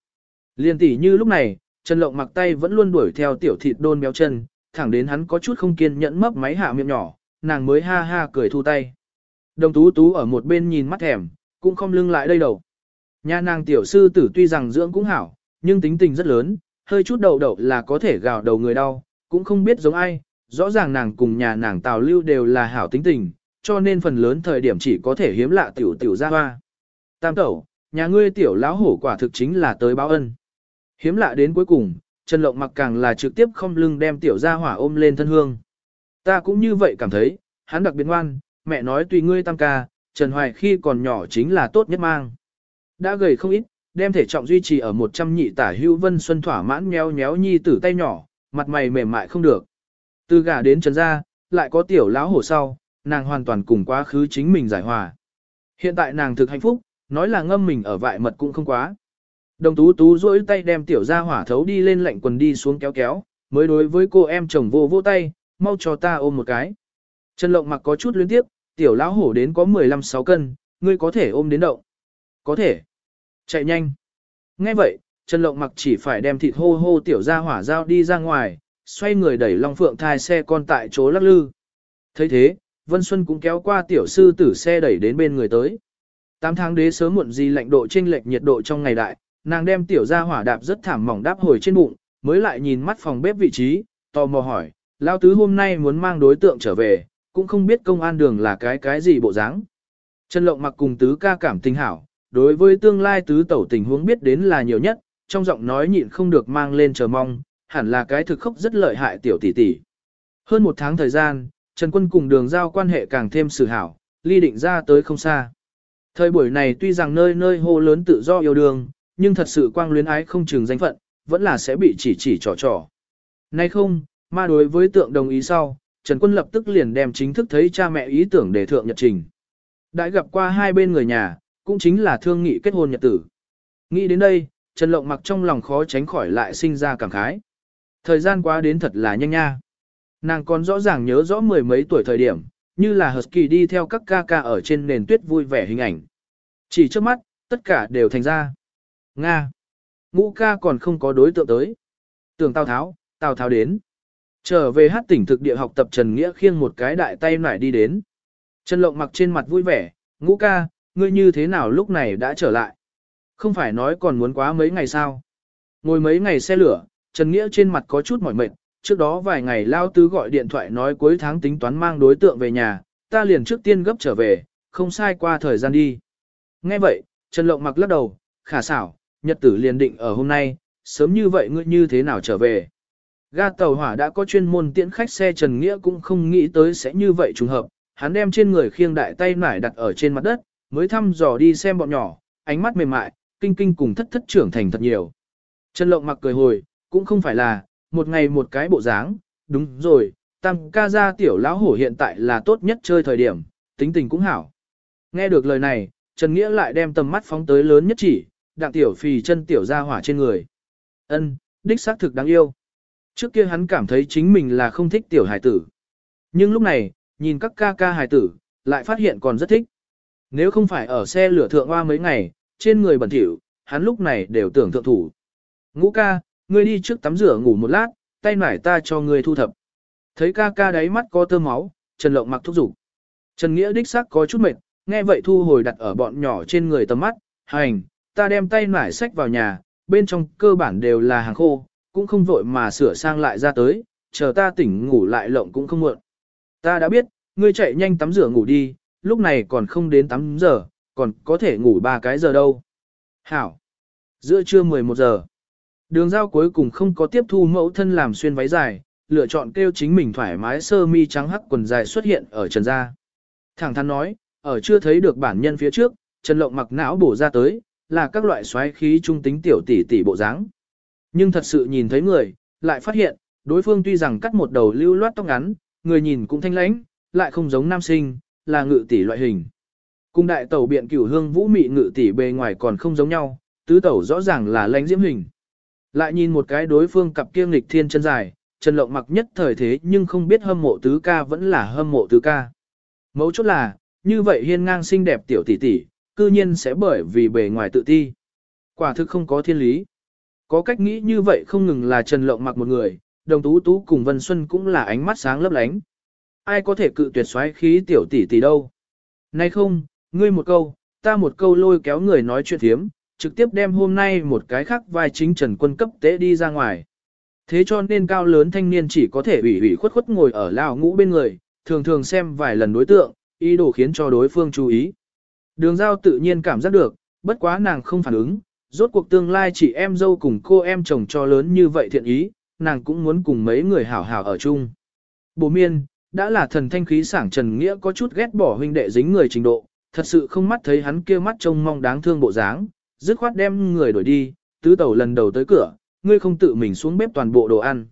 Liên tỷ như lúc này, Trần Lộng mặc tay vẫn luôn đuổi theo tiểu thịt đôn béo chân, thẳng đến hắn có chút không kiên nhẫn mấp máy hạ miệng nhỏ, nàng mới ha ha cười thu tay. Đồng tú tú ở một bên nhìn mắt thèm, cũng không lưng lại đây đầu. Nhà nàng tiểu sư tử tuy rằng dưỡng cũng hảo, nhưng tính tình rất lớn, hơi chút đầu đậu là có thể gào đầu người đau, cũng không biết giống ai, rõ ràng nàng cùng nhà nàng Tào Lưu đều là hảo tính tình, cho nên phần lớn thời điểm chỉ có thể hiếm lạ tiểu tiểu ra hoa. Tam tẩu, nhà ngươi tiểu lão hổ quả thực chính là tới báo ân. Hiếm lạ đến cuối cùng, Trần Lộng mặc càng là trực tiếp không lưng đem tiểu gia hỏa ôm lên thân hương. Ta cũng như vậy cảm thấy, hắn đặc biệt ngoan, mẹ nói tùy ngươi tam ca, Trần Hoài khi còn nhỏ chính là tốt nhất mang. Đã gầy không ít, đem thể trọng duy trì ở 100 nhị tả hưu vân xuân thỏa mãn nhéo nhéo nhi tử tay nhỏ, mặt mày mềm mại không được. Từ gả đến trần ra lại có tiểu lão hổ sau, nàng hoàn toàn cùng quá khứ chính mình giải hòa. Hiện tại nàng thực hạnh phúc, nói là ngâm mình ở vại mật cũng không quá. Đồng tú tú duỗi tay đem tiểu gia hỏa thấu đi lên lạnh quần đi xuống kéo kéo, mới đối với cô em chồng vô vô tay, mau cho ta ôm một cái. Trần lộng mặc có chút luyến tiếp, tiểu lão hổ đến có 15-6 cân, ngươi có thể ôm đến động. Có thể. Chạy nhanh. Nghe vậy, Trần lộng mặc chỉ phải đem thịt hô hô tiểu gia hỏa giao đi ra ngoài, xoay người đẩy Long Phượng thai xe con tại chỗ lắc lư. thấy thế, Vân Xuân cũng kéo qua tiểu sư tử xe đẩy đến bên người tới. Tám tháng đế sớm muộn gì lạnh độ chênh lệch nhiệt độ trong ngày đại, nàng đem tiểu ra hỏa đạp rất thảm mỏng đáp hồi trên bụng, mới lại nhìn mắt phòng bếp vị trí, tò mò hỏi, lao tứ hôm nay muốn mang đối tượng trở về, cũng không biết công an đường là cái cái gì bộ dáng. Trần Lộng mặc cùng tứ ca cảm tình hảo, đối với tương lai tứ tẩu tình huống biết đến là nhiều nhất, trong giọng nói nhịn không được mang lên chờ mong, hẳn là cái thực khốc rất lợi hại tiểu tỷ tỷ. Hơn một tháng thời gian, Trần Quân cùng đường giao quan hệ càng thêm sự hảo, ly định ra tới không xa. Thời buổi này tuy rằng nơi nơi hô lớn tự do yêu đương, nhưng thật sự quang luyến ái không chừng danh phận, vẫn là sẽ bị chỉ chỉ trò trò. Nay không, ma đối với tượng đồng ý sau, Trần Quân lập tức liền đem chính thức thấy cha mẹ ý tưởng để thượng nhật trình. Đã gặp qua hai bên người nhà, cũng chính là thương nghị kết hôn nhật tử. Nghĩ đến đây, Trần Lộng mặc trong lòng khó tránh khỏi lại sinh ra cảm khái. Thời gian qua đến thật là nhanh nha. Nàng còn rõ ràng nhớ rõ mười mấy tuổi thời điểm, như là Husky đi theo các ca ca ở trên nền tuyết vui vẻ hình ảnh. Chỉ trước mắt, tất cả đều thành ra. Nga. Ngũ ca còn không có đối tượng tới. Tưởng Tào Tháo, Tào Tháo đến. Trở về hát tỉnh thực địa học tập Trần Nghĩa khiêng một cái đại tay nải đi đến. Trần Lộng mặc trên mặt vui vẻ, ngũ ca, ngươi như thế nào lúc này đã trở lại? Không phải nói còn muốn quá mấy ngày sao? Ngồi mấy ngày xe lửa, Trần Nghĩa trên mặt có chút mỏi mệt, trước đó vài ngày Lao Tứ gọi điện thoại nói cuối tháng tính toán mang đối tượng về nhà, ta liền trước tiên gấp trở về, không sai qua thời gian đi. Nghe vậy, Trần Lộng mặc lắc đầu, khả xảo, nhật tử liền định ở hôm nay, sớm như vậy ngươi như thế nào trở về. Ga tàu hỏa đã có chuyên môn tiễn khách xe Trần Nghĩa cũng không nghĩ tới sẽ như vậy trùng hợp, hắn đem trên người khiêng đại tay nải đặt ở trên mặt đất, mới thăm dò đi xem bọn nhỏ, ánh mắt mềm mại, kinh kinh cùng thất thất trưởng thành thật nhiều. Trần Lộng mặc cười hồi, cũng không phải là, một ngày một cái bộ dáng, đúng rồi, tam ca gia tiểu lão hổ hiện tại là tốt nhất chơi thời điểm, tính tình cũng hảo. Nghe được lời này, Trần Nghĩa lại đem tầm mắt phóng tới lớn nhất chỉ, đặng tiểu phì chân tiểu ra hỏa trên người. Ân, đích xác thực đáng yêu. Trước kia hắn cảm thấy chính mình là không thích tiểu hải tử. Nhưng lúc này, nhìn các ca ca hải tử, lại phát hiện còn rất thích. Nếu không phải ở xe lửa thượng hoa mấy ngày, trên người bẩn thỉu, hắn lúc này đều tưởng thượng thủ. Ngũ ca, ngươi đi trước tắm rửa ngủ một lát, tay nải ta cho ngươi thu thập. Thấy ca ca đáy mắt có tơ máu, Trần Lộng mặc thúc giục. Trần Nghĩa đích xác có chút mệt, nghe vậy thu hồi đặt ở bọn nhỏ trên người tầm mắt, hành, ta đem tay nải sách vào nhà, bên trong cơ bản đều là hàng khô, cũng không vội mà sửa sang lại ra tới, chờ ta tỉnh ngủ lại lộng cũng không muộn. Ta đã biết, ngươi chạy nhanh tắm rửa ngủ đi, lúc này còn không đến 8 giờ, còn có thể ngủ 3 cái giờ đâu. Hảo. Giữa trưa 11 giờ. Đường giao cuối cùng không có tiếp thu mẫu thân làm xuyên váy dài, lựa chọn kêu chính mình thoải mái sơ mi trắng hắc quần dài xuất hiện ở trần gia. Thẳng thắn nói, ở chưa thấy được bản nhân phía trước, Trần Lộng mặc não bổ ra tới, là các loại xoáy khí trung tính tiểu tỷ tỷ bộ dáng. Nhưng thật sự nhìn thấy người, lại phát hiện, đối phương tuy rằng cắt một đầu lưu loát tóc ngắn, người nhìn cũng thanh lãnh, lại không giống nam sinh, là ngự tỷ loại hình. Cung đại tẩu biện cửu hương vũ mị ngự tỷ bề ngoài còn không giống nhau, tứ tẩu rõ ràng là lãnh diễm hình. Lại nhìn một cái đối phương cặp kiêng lịch thiên chân dài, Trần Lộng mặc nhất thời thế nhưng không biết hâm mộ tứ ca vẫn là hâm mộ tứ ca. Mấu chốt là, như vậy hiên ngang xinh đẹp tiểu tỷ tỷ, cư nhiên sẽ bởi vì bề ngoài tự ti. Quả thực không có thiên lý. Có cách nghĩ như vậy không ngừng là Trần Lộng mặc một người, đồng tú tú cùng Vân Xuân cũng là ánh mắt sáng lấp lánh. Ai có thể cự tuyệt xoáy khí tiểu tỷ tỷ đâu. Nay không, ngươi một câu, ta một câu lôi kéo người nói chuyện thiếm, trực tiếp đem hôm nay một cái khác vai chính Trần Quân cấp tế đi ra ngoài. Thế cho nên cao lớn thanh niên chỉ có thể ủy ủy khuất khuất ngồi ở lao ngũ bên người, thường thường xem vài lần đối tượng, ý đồ khiến cho đối phương chú ý. Đường giao tự nhiên cảm giác được, bất quá nàng không phản ứng, rốt cuộc tương lai chỉ em dâu cùng cô em chồng cho lớn như vậy thiện ý, nàng cũng muốn cùng mấy người hảo hảo ở chung. Bố miên, đã là thần thanh khí sảng Trần Nghĩa có chút ghét bỏ huynh đệ dính người trình độ, thật sự không mắt thấy hắn kia mắt trông mong đáng thương bộ dáng, dứt khoát đem người đổi đi, tứ tẩu lần đầu tới cửa, ngươi không tự mình xuống bếp toàn bộ đồ ăn.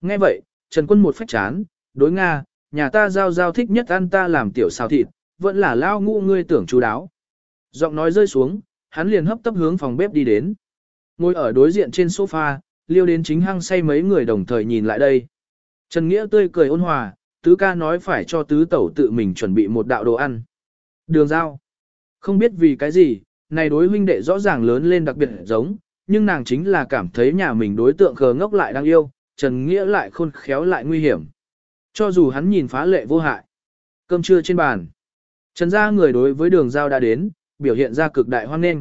Nghe vậy, Trần Quân một phách chán, đối Nga, nhà ta giao giao thích nhất ăn ta làm tiểu xào thịt, vẫn là lao ngu ngươi tưởng chú đáo. Giọng nói rơi xuống, hắn liền hấp tấp hướng phòng bếp đi đến. Ngồi ở đối diện trên sofa, liêu đến chính hăng say mấy người đồng thời nhìn lại đây. Trần Nghĩa tươi cười ôn hòa, tứ ca nói phải cho tứ tẩu tự mình chuẩn bị một đạo đồ ăn. Đường giao. Không biết vì cái gì, này đối huynh đệ rõ ràng lớn lên đặc biệt giống, nhưng nàng chính là cảm thấy nhà mình đối tượng khờ ngốc lại đang yêu, Trần Nghĩa lại khôn khéo lại nguy hiểm. Cho dù hắn nhìn phá lệ vô hại. Cơm trưa trên bàn. Trần gia người đối với đường giao đã đến, biểu hiện ra cực đại hoan nghênh.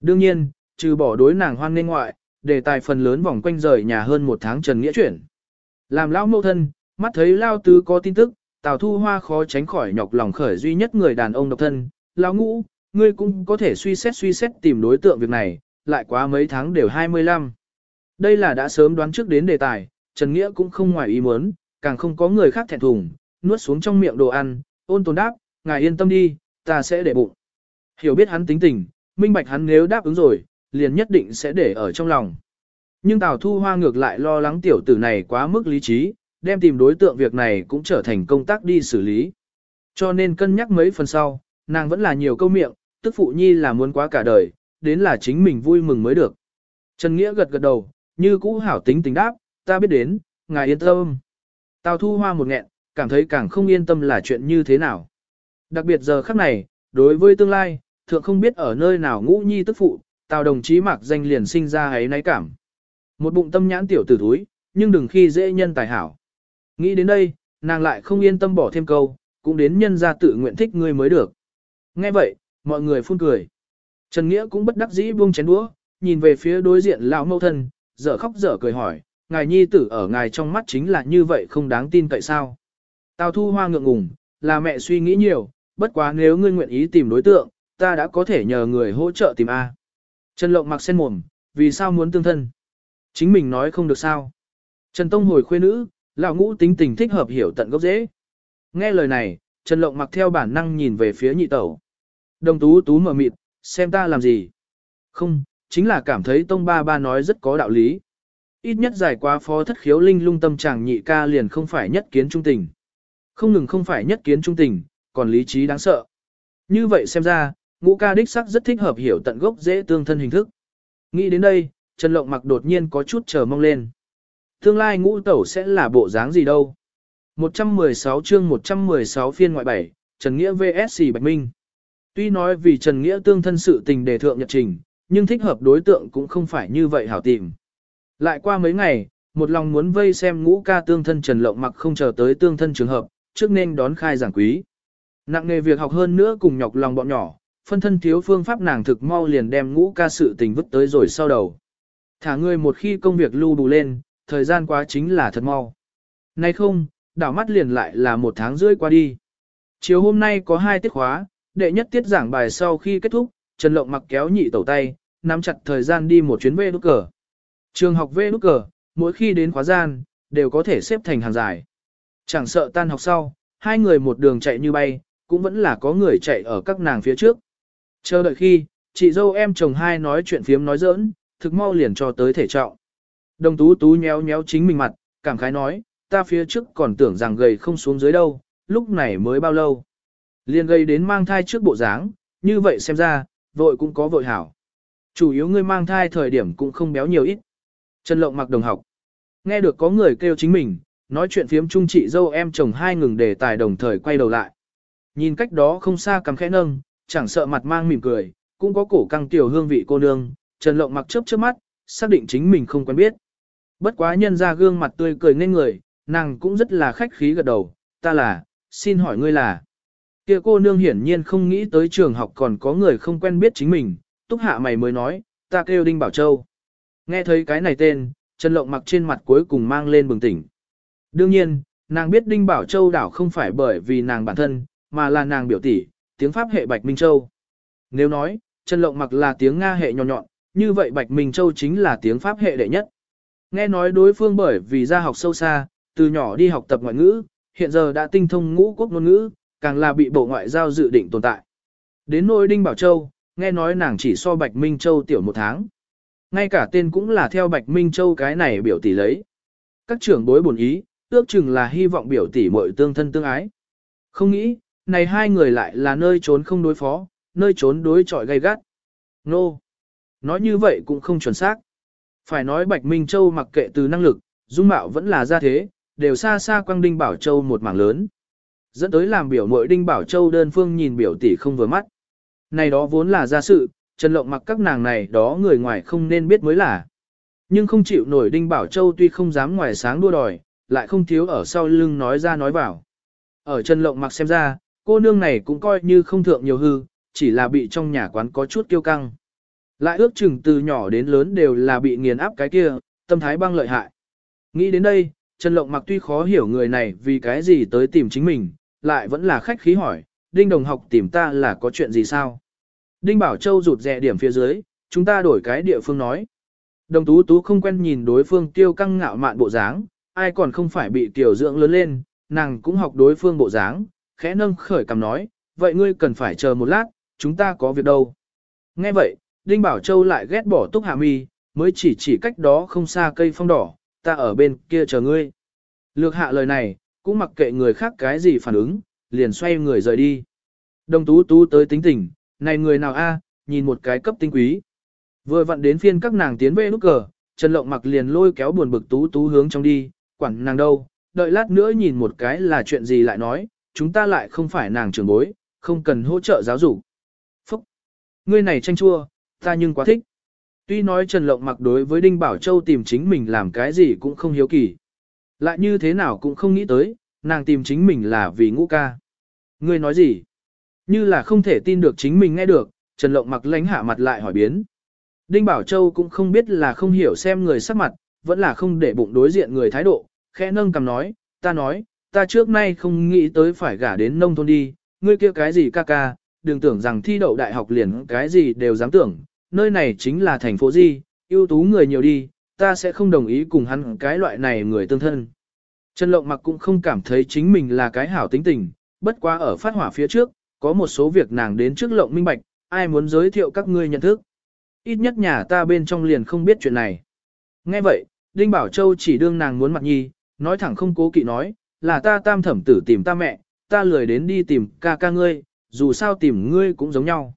Đương nhiên, trừ bỏ đối nàng hoan nghênh ngoại, đề tài phần lớn vòng quanh rời nhà hơn một tháng Trần Nghĩa chuyển. Làm lão mẫu thân, mắt thấy lao tứ có tin tức, Tào Thu Hoa khó tránh khỏi nhọc lòng khởi duy nhất người đàn ông độc thân, lão ngũ, ngươi cũng có thể suy xét suy xét tìm đối tượng việc này, lại quá mấy tháng đều 25. Đây là đã sớm đoán trước đến đề tài, Trần Nghĩa cũng không ngoài ý muốn, càng không có người khác thẹn thùng, nuốt xuống trong miệng đồ ăn, ôn tồn đáp, ngài yên tâm đi, ta sẽ để bụng. Hiểu biết hắn tính tình, minh bạch hắn nếu đáp ứng rồi, liền nhất định sẽ để ở trong lòng. Nhưng Tào Thu Hoa ngược lại lo lắng tiểu tử này quá mức lý trí, đem tìm đối tượng việc này cũng trở thành công tác đi xử lý. Cho nên cân nhắc mấy phần sau, nàng vẫn là nhiều câu miệng, tức phụ nhi là muốn quá cả đời, đến là chính mình vui mừng mới được. Trần Nghĩa gật gật đầu, như cũ hảo tính tính đáp, ta biết đến, ngài yên tâm. Tào Thu Hoa một nghẹn, cảm thấy càng không yên tâm là chuyện như thế nào. Đặc biệt giờ khắc này, đối với tương lai, thượng không biết ở nơi nào ngũ nhi tức phụ, Tào đồng chí mặc danh liền sinh ra ấy náy cảm. Một bụng tâm nhãn tiểu tử thúi, nhưng đừng khi dễ nhân tài hảo. Nghĩ đến đây, nàng lại không yên tâm bỏ thêm câu, cũng đến nhân ra tự nguyện thích ngươi mới được. Nghe vậy, mọi người phun cười. Trần Nghĩa cũng bất đắc dĩ buông chén đũa, nhìn về phía đối diện lão mâu thân, dở khóc dở cười hỏi, ngài nhi tử ở ngài trong mắt chính là như vậy không đáng tin cậy sao. Tào thu hoa ngượng ngùng, là mẹ suy nghĩ nhiều, bất quá nếu ngươi nguyện ý tìm đối tượng, ta đã có thể nhờ người hỗ trợ tìm A. Trần Lộng mặc sen mồm, vì sao muốn tương thân? Chính mình nói không được sao. Trần Tông hồi khuê nữ, lão ngũ tính tình thích hợp hiểu tận gốc dễ. Nghe lời này, Trần Lộng mặc theo bản năng nhìn về phía nhị tẩu. Đồng tú tú mở mịt, xem ta làm gì? Không, chính là cảm thấy Tông ba ba nói rất có đạo lý. Ít nhất giải qua phó thất khiếu linh lung tâm chàng nhị ca liền không phải nhất kiến trung tình. Không ngừng không phải nhất kiến trung tình, còn lý trí đáng sợ. Như vậy xem ra, ngũ ca đích sắc rất thích hợp hiểu tận gốc dễ tương thân hình thức. Nghĩ đến đây, Trần Lộng mặc đột nhiên có chút chờ mong lên. Tương lai ngũ tẩu sẽ là bộ dáng gì đâu. 116 chương 116 phiên ngoại 7, Trần Nghĩa vs Bạch Minh. Tuy nói vì Trần Nghĩa tương thân sự tình đề thượng nhật trình, nhưng thích hợp đối tượng cũng không phải như vậy hảo tìm. Lại qua mấy ngày, một lòng muốn vây xem ngũ ca tương thân Trần Lộng mặc không chờ tới tương thân trường hợp, trước nên đón khai giảng quý. Nặng nghề việc học hơn nữa cùng nhọc lòng bọn nhỏ, phân thân thiếu phương pháp nàng thực mau liền đem ngũ ca sự tình vứt tới rồi sau đầu. Thả người một khi công việc lưu bù lên, thời gian quá chính là thật mau. Nay không, đảo mắt liền lại là một tháng rưỡi qua đi. Chiều hôm nay có hai tiết khóa, đệ nhất tiết giảng bài sau khi kết thúc, Trần Lộng mặc kéo nhị tẩu tay, nắm chặt thời gian đi một chuyến về nút cờ. Trường học về nút cờ, mỗi khi đến khóa gian, đều có thể xếp thành hàng dài. Chẳng sợ tan học sau, hai người một đường chạy như bay, cũng vẫn là có người chạy ở các nàng phía trước. Chờ đợi khi, chị dâu em chồng hai nói chuyện phiếm nói giỡn, thực mau liền cho tới thể trọng. Đồng tú tú nhéo nhéo chính mình mặt, cảm khái nói, ta phía trước còn tưởng rằng gầy không xuống dưới đâu, lúc này mới bao lâu. Liền gầy đến mang thai trước bộ dáng, như vậy xem ra, vội cũng có vội hảo. Chủ yếu ngươi mang thai thời điểm cũng không béo nhiều ít. Trần Lộng mặc đồng học. Nghe được có người kêu chính mình, nói chuyện phiếm trung chị dâu em chồng hai ngừng đề tài đồng thời quay đầu lại. Nhìn cách đó không xa cắm khẽ nâng, chẳng sợ mặt mang mỉm cười, cũng có cổ căng tiểu hương vị cô nương, Trần Lộng mặc chớp chớp mắt, xác định chính mình không quen biết. Bất quá nhân ra gương mặt tươi cười nên người, nàng cũng rất là khách khí gật đầu, ta là, xin hỏi ngươi là. Kia cô nương hiển nhiên không nghĩ tới trường học còn có người không quen biết chính mình, túc hạ mày mới nói, ta kêu Đinh Bảo Châu. Nghe thấy cái này tên, Trần Lộng mặc trên mặt cuối cùng mang lên bừng tỉnh. Đương nhiên, nàng biết Đinh Bảo Châu đảo không phải bởi vì nàng bản thân, mà là nàng biểu tỷ, tiếng Pháp hệ Bạch Minh Châu. Nếu nói, Trần Lộng mặc là tiếng Nga hệ nhỏ nhọn, như vậy Bạch Minh Châu chính là tiếng Pháp hệ đệ nhất. Nghe nói đối phương bởi vì ra học sâu xa, từ nhỏ đi học tập ngoại ngữ, hiện giờ đã tinh thông ngũ quốc ngôn ngữ, càng là bị bộ ngoại giao dự định tồn tại. Đến nỗi Đinh Bảo Châu, nghe nói nàng chỉ so Bạch Minh Châu tiểu một tháng. Ngay cả tên cũng là theo Bạch Minh Châu cái này biểu tỷ lấy. Các trưởng bối buồn ý, ước chừng là hy vọng biểu tỷ muội tương thân tương ái. Không nghĩ, này hai người lại là nơi trốn không đối phó, nơi trốn đối chọi gay gắt. Nô! No. Nói như vậy cũng không chuẩn xác. Phải nói Bạch Minh Châu mặc kệ từ năng lực, dung mạo vẫn là gia thế, đều xa xa quang Đinh Bảo Châu một mảng lớn. Dẫn tới làm biểu mội Đinh Bảo Châu đơn phương nhìn biểu tỷ không vừa mắt. Này đó vốn là gia sự, Trần Lộng mặc các nàng này đó người ngoài không nên biết mới là. Nhưng không chịu nổi Đinh Bảo Châu tuy không dám ngoài sáng đua đòi, lại không thiếu ở sau lưng nói ra nói vào. Ở Trần Lộng mặc xem ra, cô nương này cũng coi như không thượng nhiều hư, chỉ là bị trong nhà quán có chút kiêu căng. Lại ước chừng từ nhỏ đến lớn đều là bị nghiền áp cái kia, tâm thái băng lợi hại. Nghĩ đến đây, Trần Lộng mặc tuy khó hiểu người này vì cái gì tới tìm chính mình, lại vẫn là khách khí hỏi, Đinh Đồng học tìm ta là có chuyện gì sao? Đinh Bảo Châu rụt rè điểm phía dưới, chúng ta đổi cái địa phương nói. Đồng tú tú không quen nhìn đối phương tiêu căng ngạo mạn bộ dáng, ai còn không phải bị tiểu dưỡng lớn lên, nàng cũng học đối phương bộ dáng, khẽ nâng khởi cầm nói, vậy ngươi cần phải chờ một lát, chúng ta có việc đâu. Nghe vậy, Đinh Bảo Châu lại ghét bỏ túc hạ mi, mới chỉ chỉ cách đó không xa cây phong đỏ, ta ở bên kia chờ ngươi. Lược hạ lời này, cũng mặc kệ người khác cái gì phản ứng, liền xoay người rời đi. Đồng tú tú tới tính tình, này người nào a, nhìn một cái cấp tinh quý. Vừa vặn đến phiên các nàng tiến về nút cờ, Trần Lộng mặc liền lôi kéo buồn bực tú tú hướng trong đi, quản nàng đâu, đợi lát nữa nhìn một cái là chuyện gì lại nói, chúng ta lại không phải nàng trưởng bối, không cần hỗ trợ giáo dục. Phúc! Ngươi này tranh chua, ta nhưng quá thích. Tuy nói Trần Lộng mặc đối với Đinh Bảo Châu tìm chính mình làm cái gì cũng không hiếu kỳ. Lại như thế nào cũng không nghĩ tới, nàng tìm chính mình là vì ngũ ca. Ngươi nói gì? Như là không thể tin được chính mình nghe được, Trần Lộng mặc lánh hạ mặt lại hỏi biến. Đinh Bảo Châu cũng không biết là không hiểu xem người sắc mặt, vẫn là không để bụng đối diện người thái độ, khẽ nâng cầm nói, ta nói, ta trước nay không nghĩ tới phải gả đến nông thôn đi, ngươi kia cái gì ca ca, đừng tưởng rằng thi đậu đại học liền cái gì đều dám tưởng, nơi này chính là thành phố gì, ưu tú người nhiều đi, ta sẽ không đồng ý cùng hắn cái loại này người tương thân. Trần Lộng Mặc cũng không cảm thấy chính mình là cái hảo tính tình, bất quá ở phát hỏa phía trước, có một số việc nàng đến trước Lộng minh bạch, ai muốn giới thiệu các ngươi nhận thức. Ít nhất nhà ta bên trong liền không biết chuyện này. Nghe vậy, Đinh Bảo Châu chỉ đương nàng muốn mặt nhi, nói thẳng không cố kỵ nói, là ta tam thẩm tử tìm ta mẹ, ta lười đến đi tìm ca ca ngươi, dù sao tìm ngươi cũng giống nhau.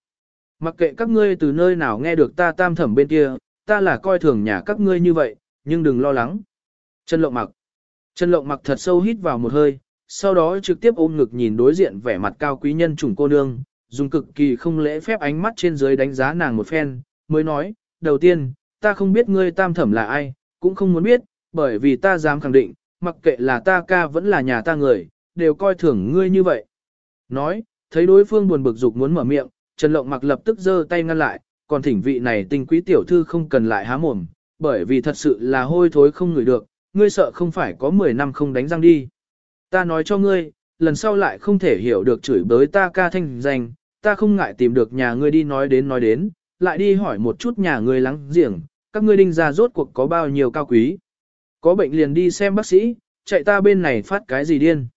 Mặc kệ các ngươi từ nơi nào nghe được ta tam thẩm bên kia, ta là coi thường nhà các ngươi như vậy, nhưng đừng lo lắng. Trần Lộng mặc. Trần Lộng mặc thật sâu hít vào một hơi, sau đó trực tiếp ôm ngực nhìn đối diện vẻ mặt cao quý nhân chủng cô nương, dùng cực kỳ không lễ phép ánh mắt trên dưới đánh giá nàng một phen, mới nói, đầu tiên, ta không biết ngươi tam thẩm là ai, cũng không muốn biết, bởi vì ta dám khẳng định, mặc kệ là ta ca vẫn là nhà ta người, đều coi thường ngươi như vậy. Nói, thấy đối phương buồn bực dục muốn mở miệng, Trần Lộng mặc lập tức giơ tay ngăn lại, còn thỉnh vị này tinh quý tiểu thư không cần lại há mồm, bởi vì thật sự là hôi thối không ngửi được, ngươi sợ không phải có 10 năm không đánh răng đi. Ta nói cho ngươi, lần sau lại không thể hiểu được chửi bới ta ca thanh danh, ta không ngại tìm được nhà ngươi đi nói đến nói đến, lại đi hỏi một chút nhà ngươi lắng giềng, các ngươi đinh ra rốt cuộc có bao nhiêu cao quý. Có bệnh liền đi xem bác sĩ, chạy ta bên này phát cái gì điên.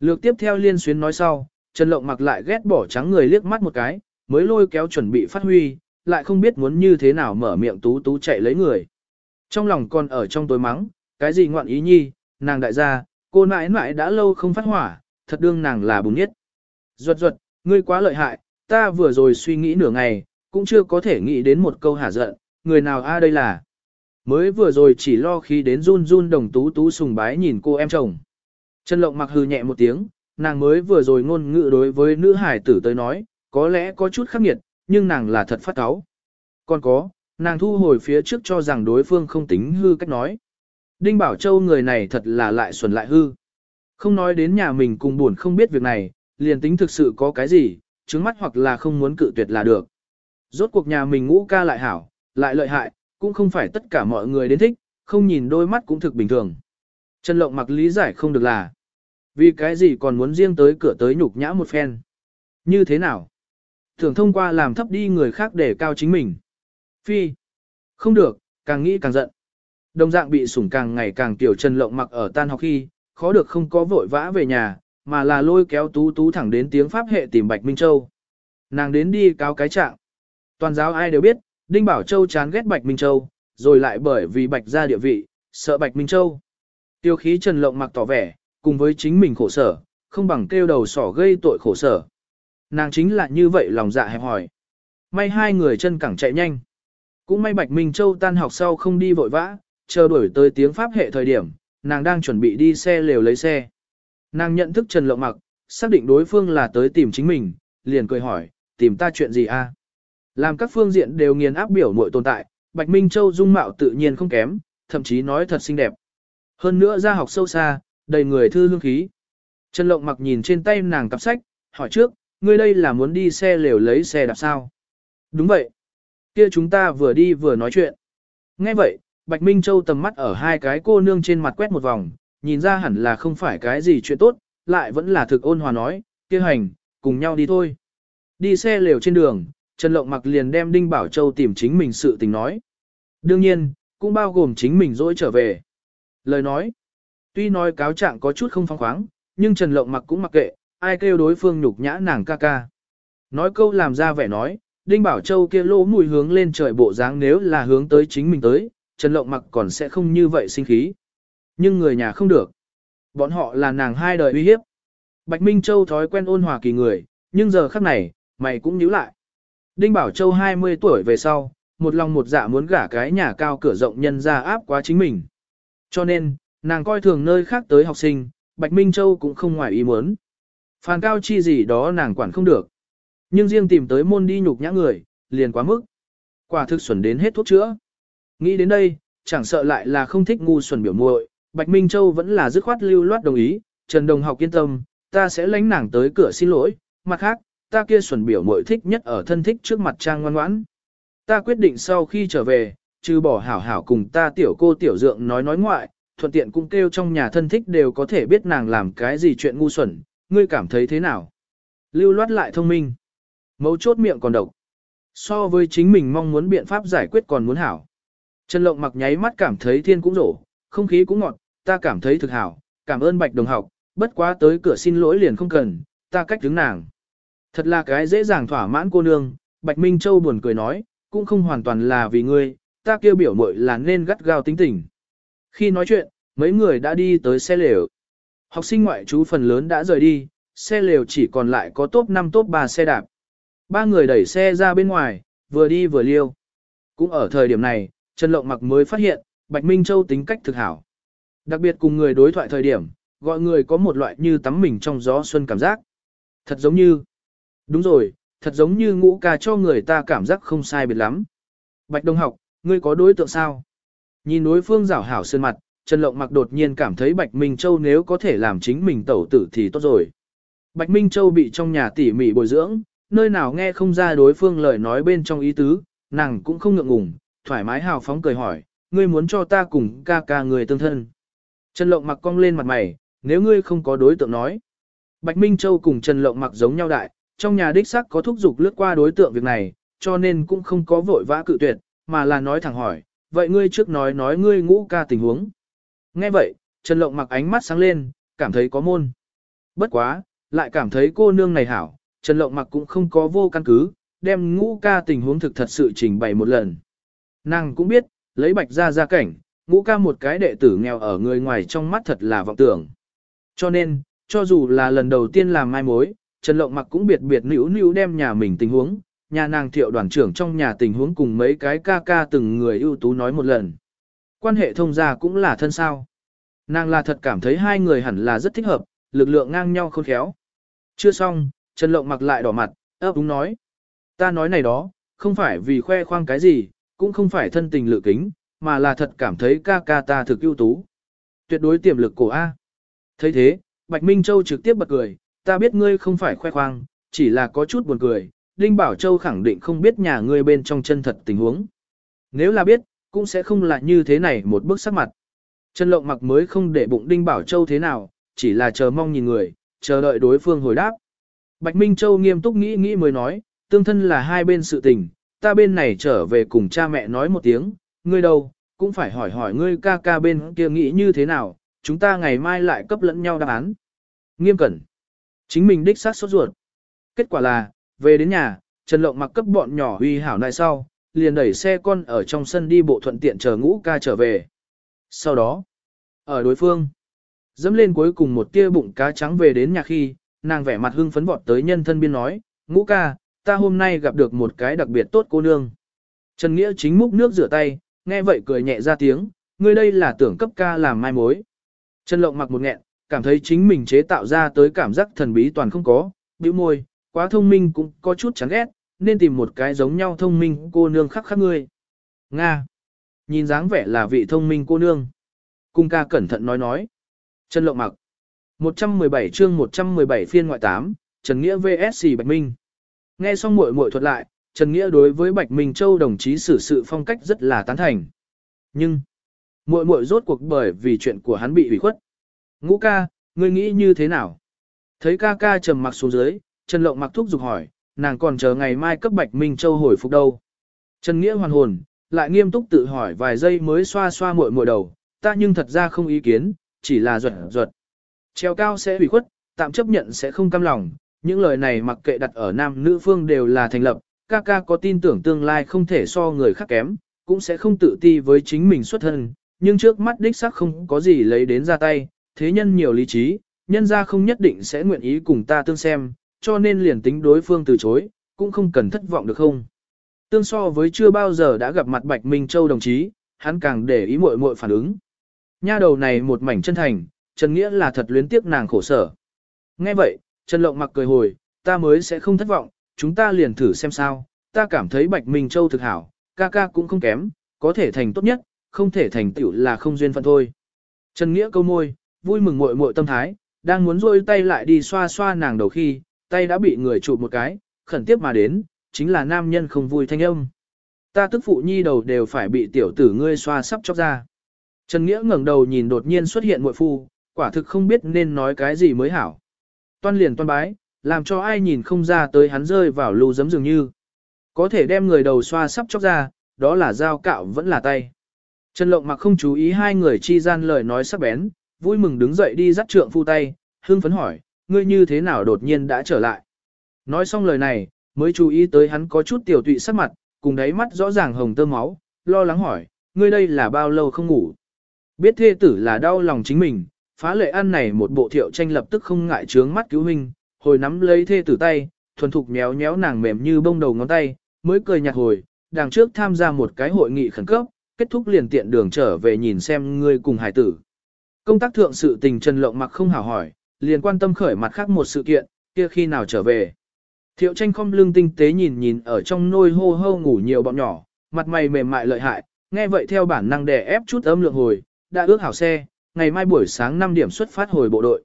Lược tiếp theo liên xuyến nói sau, Trần Lộng mặc lại ghét bỏ trắng người liếc mắt một cái, mới lôi kéo chuẩn bị phát huy, lại không biết muốn như thế nào mở miệng tú tú chạy lấy người. Trong lòng còn ở trong tối mắng, cái gì ngoạn ý nhi, nàng đại gia, cô nãi nãi đã lâu không phát hỏa, thật đương nàng là bùng nhất. Ruột ruột, ngươi quá lợi hại, ta vừa rồi suy nghĩ nửa ngày, cũng chưa có thể nghĩ đến một câu hả giận, người nào a à đây là. Mới vừa rồi chỉ lo khi đến run run đồng tú tú sùng bái nhìn cô em chồng. Trần Lộng mặc hư nhẹ một tiếng, nàng mới vừa rồi ngôn ngữ đối với nữ hải tử tới nói, có lẽ có chút khắc nghiệt, nhưng nàng là thật phát cáu. Còn có, nàng thu hồi phía trước cho rằng đối phương không tính hư cách nói. Đinh Bảo Châu người này thật là lại xuẩn lại hư. Không nói đến nhà mình cùng buồn không biết việc này, liền tính thực sự có cái gì, chứng mắt hoặc là không muốn cự tuyệt là được. Rốt cuộc nhà mình ngũ ca lại hảo, lại lợi hại, cũng không phải tất cả mọi người đến thích, không nhìn đôi mắt cũng thực bình thường. Trần Lộng mặc lý giải không được là, vì cái gì còn muốn riêng tới cửa tới nhục nhã một phen. Như thế nào? Thường thông qua làm thấp đi người khác để cao chính mình. Phi. Không được, càng nghĩ càng giận. Đồng dạng bị sủng càng ngày càng tiểu Trần Lộng mặc ở tan học khi, khó được không có vội vã về nhà, mà là lôi kéo tú tú thẳng đến tiếng pháp hệ tìm Bạch Minh Châu. Nàng đến đi cáo cái trạng. Toàn giáo ai đều biết, Đinh Bảo Châu chán ghét Bạch Minh Châu, rồi lại bởi vì Bạch ra địa vị, sợ Bạch Minh Châu. Tiêu khí Trần Lộng mặc tỏ vẻ, cùng với chính mình khổ sở, không bằng kêu đầu sỏ gây tội khổ sở. Nàng chính là như vậy lòng dạ hẹp hỏi. May hai người chân cẳng chạy nhanh. Cũng may Bạch Minh Châu tan học sau không đi vội vã, chờ đuổi tới tiếng Pháp hệ thời điểm, nàng đang chuẩn bị đi xe lều lấy xe. Nàng nhận thức Trần Lộng Mặc, xác định đối phương là tới tìm chính mình, liền cười hỏi, tìm ta chuyện gì a? Làm các phương diện đều nghiền áp biểu mọi tồn tại, Bạch Minh Châu dung mạo tự nhiên không kém, thậm chí nói thật xinh đẹp. Hơn nữa ra học sâu xa, đầy người thư hương khí. Trần Lộng mặc nhìn trên tay nàng cặp sách, hỏi trước, ngươi đây là muốn đi xe lều lấy xe đạp sao? Đúng vậy. Kia chúng ta vừa đi vừa nói chuyện. Nghe vậy, Bạch Minh Châu tầm mắt ở hai cái cô nương trên mặt quét một vòng, nhìn ra hẳn là không phải cái gì chuyện tốt, lại vẫn là thực ôn hòa nói, kia hành, cùng nhau đi thôi. Đi xe lều trên đường, Trần Lộng mặc liền đem Đinh Bảo Châu tìm chính mình sự tình nói. Đương nhiên, cũng bao gồm chính mình dỗi trở về. Lời nói, tuy nói cáo trạng có chút không phong khoáng, nhưng Trần Lộng mặc cũng mặc kệ, ai kêu đối phương nhục nhã nàng ca ca. Nói câu làm ra vẻ nói, Đinh Bảo Châu kia lỗ mùi hướng lên trời bộ dáng nếu là hướng tới chính mình tới, Trần Lộng mặc còn sẽ không như vậy sinh khí. Nhưng người nhà không được. Bọn họ là nàng hai đời uy hiếp. Bạch Minh Châu thói quen ôn hòa kỳ người, nhưng giờ khắc này, mày cũng nhíu lại. Đinh Bảo Châu 20 tuổi về sau, một lòng một dạ muốn gả cái nhà cao cửa rộng nhân ra áp quá chính mình. Cho nên, nàng coi thường nơi khác tới học sinh, Bạch Minh Châu cũng không ngoài ý muốn. Phàn cao chi gì đó nàng quản không được. Nhưng riêng tìm tới môn đi nhục nhã người, liền quá mức. Quả thực xuẩn đến hết thuốc chữa. Nghĩ đến đây, chẳng sợ lại là không thích ngu xuẩn biểu muội, Bạch Minh Châu vẫn là dứt khoát lưu loát đồng ý, Trần Đồng học yên tâm, ta sẽ lánh nàng tới cửa xin lỗi, mặt khác, ta kia xuẩn biểu muội thích nhất ở thân thích trước mặt trang ngoan ngoãn. Ta quyết định sau khi trở về, trừ bỏ hảo hảo cùng ta tiểu cô tiểu dượng nói nói ngoại, thuận tiện cũng kêu trong nhà thân thích đều có thể biết nàng làm cái gì chuyện ngu xuẩn, ngươi cảm thấy thế nào? Lưu loát lại thông minh. Mấu chốt miệng còn độc. So với chính mình mong muốn biện pháp giải quyết còn muốn hảo. Trần Lộng mặc nháy mắt cảm thấy thiên cũng rổ, không khí cũng ngọt, ta cảm thấy thực hảo, cảm ơn bạch đồng học, bất quá tới cửa xin lỗi liền không cần, ta cách đứng nàng. Thật là cái dễ dàng thỏa mãn cô nương, Bạch Minh Châu buồn cười nói, cũng không hoàn toàn là vì ngươi, ta kêu biểu muội là nên gắt gao tính tình. Khi nói chuyện, mấy người đã đi tới xe lều. Học sinh ngoại trú phần lớn đã rời đi, xe lều chỉ còn lại có top 5 top 3 xe đạp. Ba người đẩy xe ra bên ngoài, vừa đi vừa liêu. Cũng ở thời điểm này, Trần Lộng mặc mới phát hiện, Bạch Minh Châu tính cách thực hảo. Đặc biệt cùng người đối thoại thời điểm, gọi người có một loại như tắm mình trong gió xuân cảm giác. Thật giống như, đúng rồi, thật giống như ngũ ca cho người ta cảm giác không sai biệt lắm. Bạch Đông học, ngươi có đối tượng sao? Nhìn đối phương rảo hảo sơn mặt, Trần Lộng mặc đột nhiên cảm thấy Bạch Minh Châu nếu có thể làm chính mình tẩu tử thì tốt rồi. Bạch Minh Châu bị trong nhà tỉ mỉ bồi dưỡng, nơi nào nghe không ra đối phương lời nói bên trong ý tứ, nàng cũng không ngượng ngùng, thoải mái hào phóng cười hỏi, ngươi muốn cho ta cùng ca ca người tương thân. Trần Lộng mặc cong lên mặt mày, nếu ngươi không có đối tượng nói. Bạch Minh Châu cùng Trần Lộng mặc giống nhau đại, trong nhà đích sắc có thúc giục lướt qua đối tượng việc này, cho nên cũng không có vội vã cự tuyệt, mà là nói thẳng hỏi, vậy ngươi trước nói nói ngươi ngũ ca tình huống. Nghe vậy, Trần Lộng mặc ánh mắt sáng lên, cảm thấy có môn. Bất quá, lại cảm thấy cô nương này hảo, Trần Lộng mặc cũng không có vô căn cứ, đem ngũ ca tình huống thực thật sự trình bày một lần. Nàng cũng biết, lấy bạch ra ra cảnh, ngũ ca một cái đệ tử nghèo ở người ngoài trong mắt thật là vọng tưởng. Cho nên, cho dù là lần đầu tiên làm mai mối, Trần Lộng mặc cũng biệt biệt nữ nữ đem nhà mình tình huống, nhà nàng thiệu đoàn trưởng trong nhà tình huống cùng mấy cái ca ca từng người ưu tú nói một lần. Quan hệ thông gia cũng là thân sao. Nàng là thật cảm thấy hai người hẳn là rất thích hợp, lực lượng ngang nhau khôn khéo. Chưa xong, Trần Lộng mặc lại đỏ mặt, ấp đúng nói. Ta nói này đó, không phải vì khoe khoang cái gì, cũng không phải thân tình lự kính, mà là thật cảm thấy ca ca ta thực ưu tú. Tuyệt đối tiềm lực cổ A. thấy thế, Bạch Minh Châu trực tiếp bật cười, ta biết ngươi không phải khoe khoang, chỉ là có chút buồn cười, Đinh Bảo Châu khẳng định không biết nhà ngươi bên trong chân thật tình huống. Nếu là biết, cũng sẽ không là như thế này một bước sắc mặt. Trần Lộng mặc mới không để bụng Đinh Bảo Châu thế nào, chỉ là chờ mong nhìn người, chờ đợi đối phương hồi đáp. Bạch Minh Châu nghiêm túc nghĩ nghĩ mới nói, tương thân là hai bên sự tình, ta bên này trở về cùng cha mẹ nói một tiếng, ngươi đâu, cũng phải hỏi hỏi ngươi ca ca bên kia nghĩ như thế nào, chúng ta ngày mai lại cấp lẫn nhau đáp án. Nghiêm cẩn. Chính mình đích sát sốt ruột. Kết quả là, về đến nhà, Trần Lộng mặc cấp bọn nhỏ huy hảo lại sau, liền đẩy xe con ở trong sân đi bộ thuận tiện chờ ngũ ca trở về. Sau đó, ở đối phương, dẫm lên cuối cùng một tia bụng cá trắng về đến nhà khi, nàng vẻ mặt hưng phấn vọt tới nhân thân biên nói, ngũ ca, ta hôm nay gặp được một cái đặc biệt tốt cô nương. Trần Nghĩa chính múc nước rửa tay, nghe vậy cười nhẹ ra tiếng, ngươi đây là tưởng cấp ca làm mai mối. Trần Lộng mặc một nghẹn, cảm thấy chính mình chế tạo ra tới cảm giác thần bí toàn không có, bĩu môi, quá thông minh cũng có chút chán ghét, nên tìm một cái giống nhau thông minh cô nương khắc khắc ngươi. Nga. Nhìn dáng vẻ là vị thông minh cô nương. Cung ca cẩn thận nói nói. Trần Lộng mặc. 117 chương 117 phiên ngoại 8, Trần Nghĩa VSC Bạch Minh. Nghe xong muội muội thuật lại, Trần Nghĩa đối với Bạch Minh Châu đồng chí xử sự phong cách rất là tán thành. Nhưng, muội muội rốt cuộc bởi vì chuyện của hắn bị hủy khuất. Ngũ ca, ngươi nghĩ như thế nào? Thấy ca ca trầm mặc xuống dưới, Trần Lộng mặc thúc giục hỏi, nàng còn chờ ngày mai cấp Bạch Minh Châu hồi phục đâu. Trần Nghĩa hoàn hồn, lại nghiêm túc tự hỏi vài giây mới xoa xoa muội muội đầu, ta nhưng thật ra không ý kiến, chỉ là ruột ruột. Treo cao sẽ bị khuất, tạm chấp nhận sẽ không cam lòng, những lời này mặc kệ đặt ở nam nữ phương đều là thành lập, ca ca có tin tưởng tương lai không thể so người khác kém, cũng sẽ không tự ti với chính mình xuất thân, nhưng trước mắt đích xác không có gì lấy đến ra tay, thế nhân nhiều lý trí, nhân ra không nhất định sẽ nguyện ý cùng ta tương xem, cho nên liền tính đối phương từ chối, cũng không cần thất vọng được không. Tương so với chưa bao giờ đã gặp mặt Bạch Minh Châu đồng chí, hắn càng để ý muội muội phản ứng. Nha đầu này một mảnh chân thành, Trần Nghĩa là thật luyến tiếc nàng khổ sở. Nghe vậy, Trần Lộng mặc cười hồi, ta mới sẽ không thất vọng, chúng ta liền thử xem sao, ta cảm thấy Bạch Minh Châu thực hảo, ca ca cũng không kém, có thể thành tốt nhất, không thể thành tựu là không duyên phận thôi. Trần Nghĩa câu môi, vui mừng muội muội tâm thái, đang muốn rôi tay lại đi xoa xoa nàng đầu khi, tay đã bị người chụp một cái, khẩn tiếp mà đến, chính là nam nhân không vui thanh âm. Ta tức phụ nhi đầu đều phải bị tiểu tử ngươi xoa sắp chóc ra. Trần Nghĩa ngẩng đầu nhìn đột nhiên xuất hiện muội phu, quả thực không biết nên nói cái gì mới hảo. Toan liền toan bái, làm cho ai nhìn không ra tới hắn rơi vào lù giấm dường như. Có thể đem người đầu xoa sắp chóc ra, đó là dao cạo vẫn là tay. Trần Lộng mặc không chú ý hai người chi gian lời nói sắc bén, vui mừng đứng dậy đi dắt trượng phu tay, hưng phấn hỏi, ngươi như thế nào đột nhiên đã trở lại. Nói xong lời này, mới chú ý tới hắn có chút tiểu tụy sắc mặt, cùng đáy mắt rõ ràng hồng tơ máu, lo lắng hỏi, ngươi đây là bao lâu không ngủ. Biết thê tử là đau lòng chính mình, phá lệ ăn này một bộ thiệu tranh lập tức không ngại trướng mắt cứu huynh, hồi nắm lấy thê tử tay, thuần thục méo méo nàng mềm như bông đầu ngón tay, mới cười nhạt hồi, đằng trước tham gia một cái hội nghị khẩn cấp, kết thúc liền tiện đường trở về nhìn xem ngươi cùng hải tử. Công tác thượng sự tình Trần Lộng mặc không hảo hỏi, liền quan tâm khởi mặt khác một sự kiện, kia khi nào trở về. Thiệu tranh không lưng tinh tế nhìn nhìn ở trong nôi hô hô ngủ nhiều bọn nhỏ, mặt mày mềm mại lợi hại, nghe vậy theo bản năng đè ép chút âm lượng hồi, đã ước hảo xe, ngày mai buổi sáng 5 điểm xuất phát hồi bộ đội.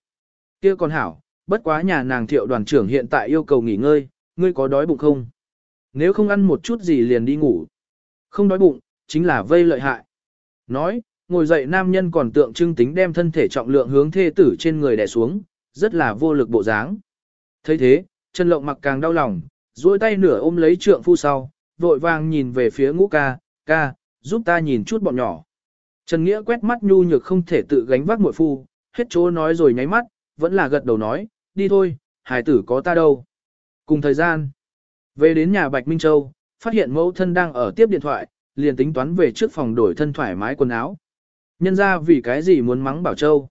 Kia còn hảo, bất quá nhà nàng thiệu đoàn trưởng hiện tại yêu cầu nghỉ ngơi, ngươi có đói bụng không? Nếu không ăn một chút gì liền đi ngủ. Không đói bụng, chính là vây lợi hại. Nói, ngồi dậy nam nhân còn tượng trưng tính đem thân thể trọng lượng hướng thê tử trên người đè xuống, rất là vô lực bộ dáng. thấy thế, Trần Lộng mặc càng đau lòng, duỗi tay nửa ôm lấy trượng phu sau, vội vàng nhìn về phía ngũ ca, ca, giúp ta nhìn chút bọn nhỏ. Trần Nghĩa quét mắt nhu nhược không thể tự gánh vác muội phu, hết chỗ nói rồi nháy mắt, vẫn là gật đầu nói, đi thôi, hải tử có ta đâu. Cùng thời gian, về đến nhà Bạch Minh Châu, phát hiện mẫu thân đang ở tiếp điện thoại, liền tính toán về trước phòng đổi thân thoải mái quần áo. Nhân ra vì cái gì muốn mắng Bảo Châu?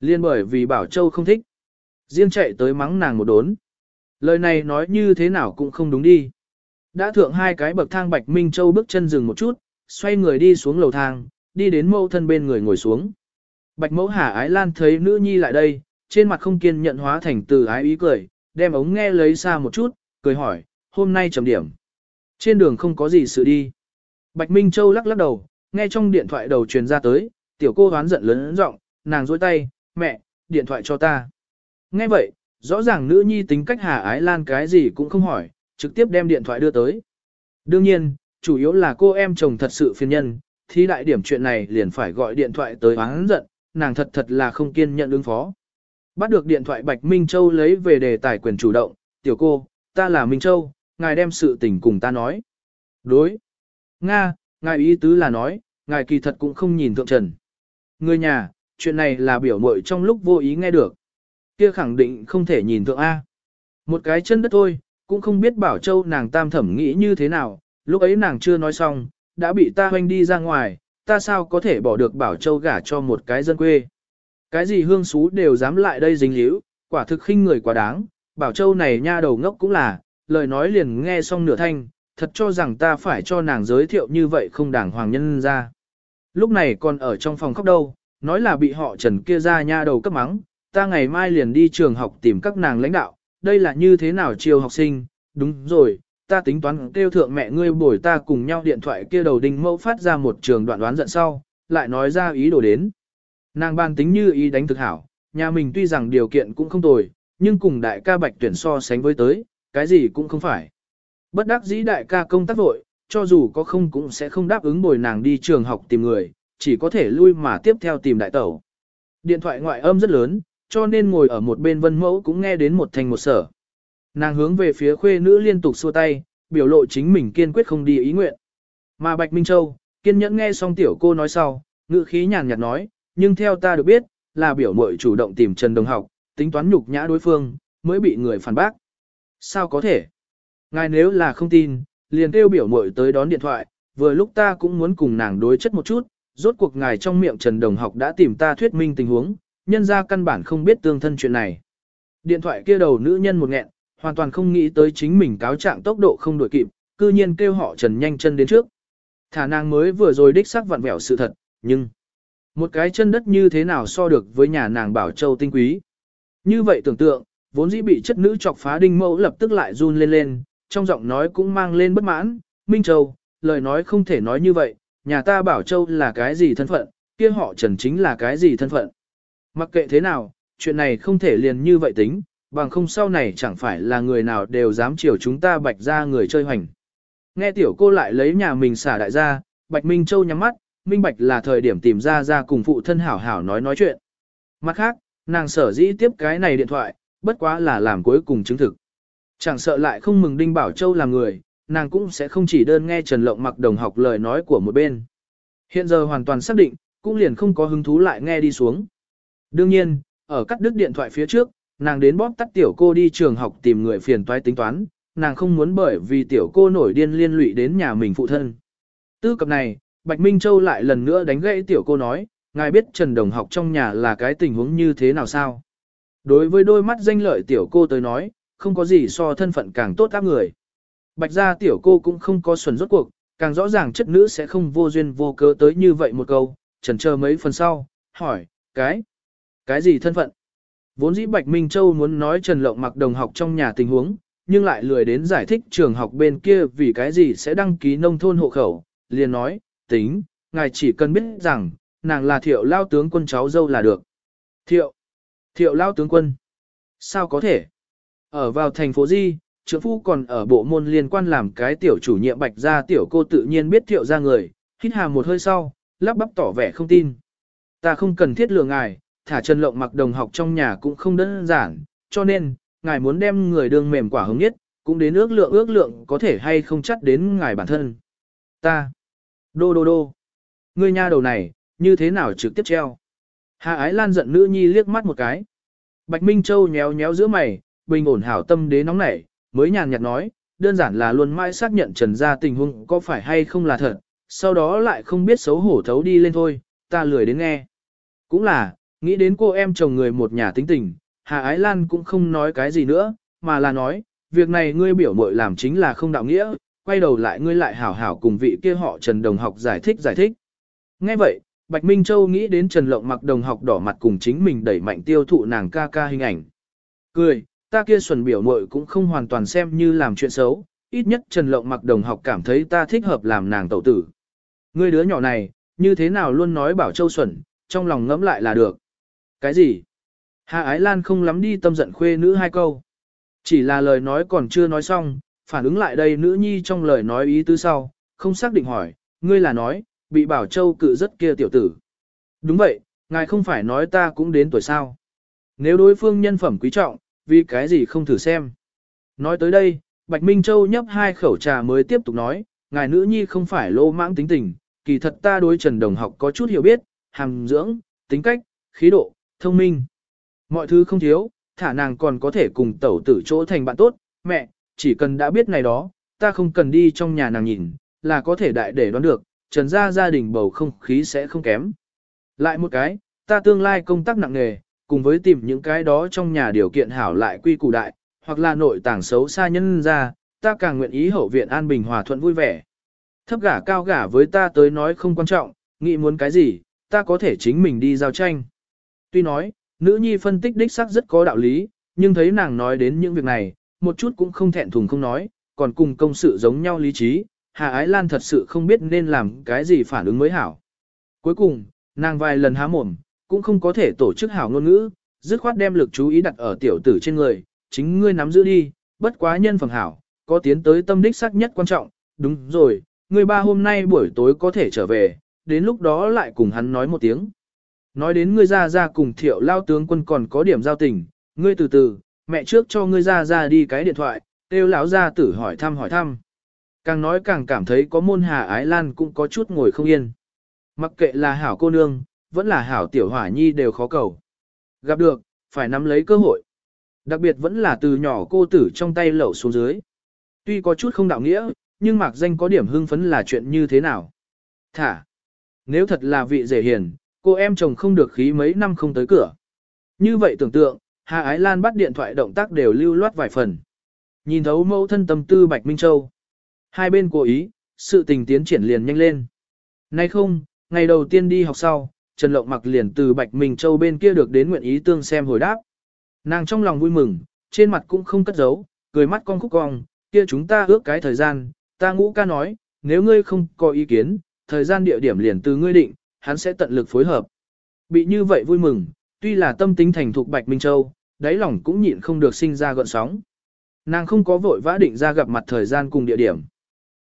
Liên bởi vì Bảo Châu không thích. Riêng chạy tới mắng nàng một đốn. Lời này nói như thế nào cũng không đúng đi. Đã thượng hai cái bậc thang Bạch Minh Châu bước chân dừng một chút, xoay người đi xuống lầu thang, đi đến mẫu thân bên người ngồi xuống. Bạch mẫu Hà Ái Lan thấy nữ nhi lại đây, trên mặt không kiên nhận hóa thành từ ái ý cười, đem ống nghe lấy xa một chút, cười hỏi, hôm nay chấm điểm. Trên đường không có gì sự đi. Bạch Minh Châu lắc lắc đầu, nghe trong điện thoại đầu truyền ra tới, tiểu cô hoán giận lớn giọng, nàng dối tay, mẹ, điện thoại cho ta. Nghe vậy, rõ ràng nữ nhi tính cách Hà Ái Lan cái gì cũng không hỏi, trực tiếp đem điện thoại đưa tới. Đương nhiên, chủ yếu là cô em chồng thật sự phiền nhân, thì đại điểm chuyện này liền phải gọi điện thoại tới hoán giận, nàng thật thật là không kiên nhận ứng phó. Bắt được điện thoại Bạch Minh Châu lấy về đề tài quyền chủ động, tiểu cô, ta là Minh Châu, ngài đem sự tình cùng ta nói. Đối. Nga, ngài ý tứ là nói, ngài kỳ thật cũng không nhìn thượng trần. Người nhà, chuyện này là biểu mội trong lúc vô ý nghe được. Kia khẳng định không thể nhìn thượng A. Một cái chân đất thôi, cũng không biết Bảo Châu nàng tam thẩm nghĩ như thế nào, lúc ấy nàng chưa nói xong, đã bị ta hoanh đi ra ngoài, ta sao có thể bỏ được Bảo Châu gả cho một cái dân quê. Cái gì hương xú đều dám lại đây dính líu, quả thực khinh người quá đáng, Bảo Châu này nha đầu ngốc cũng là, lời nói liền nghe xong nửa thanh, thật cho rằng ta phải cho nàng giới thiệu như vậy không đảng hoàng nhân ra. Lúc này còn ở trong phòng khóc đâu, nói là bị họ trần kia ra nha đầu cấp mắng, ta ngày mai liền đi trường học tìm các nàng lãnh đạo, đây là như thế nào chiều học sinh, đúng rồi, ta tính toán kêu thượng mẹ ngươi bồi ta cùng nhau điện thoại kia đầu đinh mẫu phát ra một trường đoạn đoán giận sau, lại nói ra ý đồ đến. Nàng ban tính như ý đánh thực hảo, nhà mình tuy rằng điều kiện cũng không tồi, nhưng cùng đại ca bạch tuyển so sánh với tới, cái gì cũng không phải. Bất đắc dĩ đại ca công tác vội, cho dù có không cũng sẽ không đáp ứng bồi nàng đi trường học tìm người, chỉ có thể lui mà tiếp theo tìm đại tẩu. Điện thoại ngoại âm rất lớn, cho nên ngồi ở một bên vân mẫu cũng nghe đến một thành một sở. Nàng hướng về phía khuê nữ liên tục xua tay, biểu lộ chính mình kiên quyết không đi ý nguyện. Mà Bạch Minh Châu, kiên nhẫn nghe xong tiểu cô nói sau, ngữ khí nhàn nhạt nói, nhưng theo ta được biết, là biểu muội chủ động tìm Trần Đồng học, tính toán nhục nhã đối phương, mới bị người phản bác. Sao có thể? Ngài nếu là không tin, liền kêu biểu muội tới đón điện thoại, vừa lúc ta cũng muốn cùng nàng đối chất một chút, rốt cuộc ngài trong miệng Trần Đồng học đã tìm ta thuyết minh tình huống, nhân ra căn bản không biết tương thân chuyện này. Điện thoại kia đầu nữ nhân một nghẹn, hoàn toàn không nghĩ tới chính mình cáo trạng tốc độ không đổi kịp, cư nhiên kêu họ Trần nhanh chân đến trước. Thả nàng mới vừa rồi đích xác vặn vẹo sự thật, nhưng một cái chân đất như thế nào so được với nhà nàng Bảo Châu tinh quý. Như vậy tưởng tượng, vốn dĩ bị chất nữ chọc phá đinh mẫu lập tức lại run lên lên, trong giọng nói cũng mang lên bất mãn, Minh Châu, lời nói không thể nói như vậy, nhà ta Bảo Châu là cái gì thân phận, kia họ Trần chính là cái gì thân phận. Mặc kệ thế nào, chuyện này không thể liền như vậy tính, bằng không sau này chẳng phải là người nào đều dám chiều chúng ta bạch ra người chơi hoành. Nghe tiểu cô lại lấy nhà mình xả đại gia, Bạch Minh Châu nhắm mắt, minh bạch là thời điểm tìm ra ra cùng phụ thân hảo hảo nói nói chuyện. Mặt khác, nàng sở dĩ tiếp cái này điện thoại, bất quá là làm cuối cùng chứng thực. Chẳng sợ lại không mừng Đinh Bảo Châu làm người, nàng cũng sẽ không chỉ đơn nghe Trần Lộng mặc đồng học lời nói của một bên. Hiện giờ hoàn toàn xác định, cũng liền không có hứng thú lại nghe đi xuống. Đương nhiên, ở cắt đứt điện thoại phía trước, nàng đến bóp tắt tiểu cô đi trường học tìm người phiền toái tính toán, nàng không muốn bởi vì tiểu cô nổi điên liên lụy đến nhà mình phụ thân. Tư cập này, Bạch Minh Châu lại lần nữa đánh gãy tiểu cô nói, ngài biết Trần Đồng học trong nhà là cái tình huống như thế nào sao? Đối với đôi mắt danh lợi tiểu cô tới nói, không có gì so thân phận càng tốt các người. Bạch gia tiểu cô cũng không có xuẩn rốt cuộc, càng rõ ràng chất nữ sẽ không vô duyên vô cớ tới như vậy một câu, trần chờ mấy phần sau, hỏi, cái, cái gì thân phận? Vốn dĩ Bạch Minh Châu muốn nói Trần Lộng mặc đồng học trong nhà tình huống, nhưng lại lười đến giải thích trường học bên kia vì cái gì sẽ đăng ký nông thôn hộ khẩu, liền nói, tính, ngài chỉ cần biết rằng, nàng là thiệu lao tướng quân cháu dâu là được. Thiệu, thiệu lao tướng quân, sao có thể? Ở vào thành phố Di, trưởng phu còn ở bộ môn liên quan làm cái tiểu chủ nhiệm bạch gia tiểu cô tự nhiên biết thiệu ra người, hít hà một hơi sau, lắp bắp tỏ vẻ không tin. Ta không cần thiết lừa ngài, thả Trần Lộng mặc đồng học trong nhà cũng không đơn giản, cho nên, ngài muốn đem người đương mềm quả hứng nhất, cũng đến ước lượng ước lượng có thể hay không chắc đến ngài bản thân. Ta. Đô đô đô. Ngươi nha đầu này, như thế nào trực tiếp treo. Hà ái lan giận nữ nhi liếc mắt một cái. Bạch Minh Châu nhéo nhéo giữa mày, bình ổn hảo tâm đế nóng nảy, mới nhàn nhạt nói, đơn giản là luôn mãi xác nhận trần ra tình huống có phải hay không là thật, sau đó lại không biết xấu hổ thấu đi lên thôi, ta lười đến nghe. Cũng là, nghĩ đến cô em chồng người một nhà tính tình, Hà Ái Lan cũng không nói cái gì nữa, mà là nói, việc này ngươi biểu mội làm chính là không đạo nghĩa, quay đầu lại ngươi lại hảo hảo cùng vị kia họ Trần Đồng học giải thích giải thích. Nghe vậy, Bạch Minh Châu nghĩ đến Trần Lộng mặc đồng học đỏ mặt cùng chính mình đẩy mạnh tiêu thụ nàng ca ca hình ảnh. Cười, ta kia xuẩn biểu muội cũng không hoàn toàn xem như làm chuyện xấu, ít nhất Trần Lộng mặc đồng học cảm thấy ta thích hợp làm nàng tẩu tử. Ngươi đứa nhỏ này, như thế nào luôn nói bảo Châu xuẩn, trong lòng ngẫm lại là được. Cái gì? Hà Ái Lan không lắm đi tâm giận khuê nữ hai câu. Chỉ là lời nói còn chưa nói xong, phản ứng lại đây nữ nhi trong lời nói ý tứ sau, không xác định hỏi, ngươi là nói, bị bảo châu cự rất kia tiểu tử. Đúng vậy, ngài không phải nói ta cũng đến tuổi sao. Nếu đối phương nhân phẩm quý trọng, vì cái gì không thử xem. Nói tới đây, Bạch Minh Châu nhấp hai khẩu trà mới tiếp tục nói, ngài nữ nhi không phải lô mãng tính tình, kỳ thật ta đối Trần Đồng học có chút hiểu biết, hàm dưỡng, tính cách, khí độ, thông minh. Mọi thứ không thiếu, thả nàng còn có thể cùng tẩu tử chỗ thành bạn tốt, mẹ, chỉ cần đã biết này đó, ta không cần đi trong nhà nàng nhìn, là có thể đại để đoán được, trần gia gia đình bầu không khí sẽ không kém. Lại một cái, ta tương lai công tác nặng nghề, cùng với tìm những cái đó trong nhà điều kiện hảo lại quy củ đại, hoặc là nội tảng xấu xa nhân ra, ta càng nguyện ý hậu viện an bình hòa thuận vui vẻ. Thấp gả cao gả với ta tới nói không quan trọng, nghĩ muốn cái gì, ta có thể chính mình đi giao tranh. Tuy nói, nữ nhi phân tích đích xác rất có đạo lý, nhưng thấy nàng nói đến những việc này, một chút cũng không thẹn thùng không nói, còn cùng công sự giống nhau lý trí, Hà Ái Lan thật sự không biết nên làm cái gì phản ứng mới hảo. Cuối cùng, nàng vài lần há mồm, cũng không có thể tổ chức hảo ngôn ngữ, dứt khoát đem lực chú ý đặt ở tiểu tử trên người, chính ngươi nắm giữ đi, bất quá nhân phẩm hảo, có tiến tới tâm đích sắc nhất quan trọng, đúng rồi, ngươi ba hôm nay buổi tối có thể trở về, đến lúc đó lại cùng hắn nói một tiếng. Nói đến ngươi ra ra cùng thiệu lao tướng quân còn có điểm giao tình, ngươi từ từ, mẹ trước cho ngươi ra ra đi cái điện thoại, kêu lão ra tử hỏi thăm hỏi thăm. Càng nói càng cảm thấy có môn hà ái lan cũng có chút ngồi không yên. Mặc kệ là hảo cô nương, vẫn là hảo tiểu hỏa nhi đều khó cầu. Gặp được, phải nắm lấy cơ hội. Đặc biệt vẫn là từ nhỏ cô tử trong tay lẩu xuống dưới. Tuy có chút không đạo nghĩa, nhưng mạc danh có điểm hưng phấn là chuyện như thế nào. Thả. Nếu thật là vị rể hiền, cô em chồng không được khí mấy năm không tới cửa. Như vậy tưởng tượng, Hà Ái Lan bắt điện thoại động tác đều lưu loát vài phần. Nhìn thấu mẫu thân tâm tư Bạch Minh Châu. Hai bên cố ý, sự tình tiến triển liền nhanh lên. Nay không, ngày đầu tiên đi học sau, Trần Lộng mặc liền từ Bạch Minh Châu bên kia được đến nguyện ý tương xem hồi đáp. Nàng trong lòng vui mừng, trên mặt cũng không cất giấu, cười mắt cong khúc cong, kia chúng ta ước cái thời gian, ta ngũ ca nói, nếu ngươi không có ý kiến, thời gian địa điểm liền từ ngươi định, hắn sẽ tận lực phối hợp. Bị như vậy vui mừng, tuy là tâm tính thành thục Bạch Minh Châu, đáy lòng cũng nhịn không được sinh ra gợn sóng. Nàng không có vội vã định ra gặp mặt thời gian cùng địa điểm.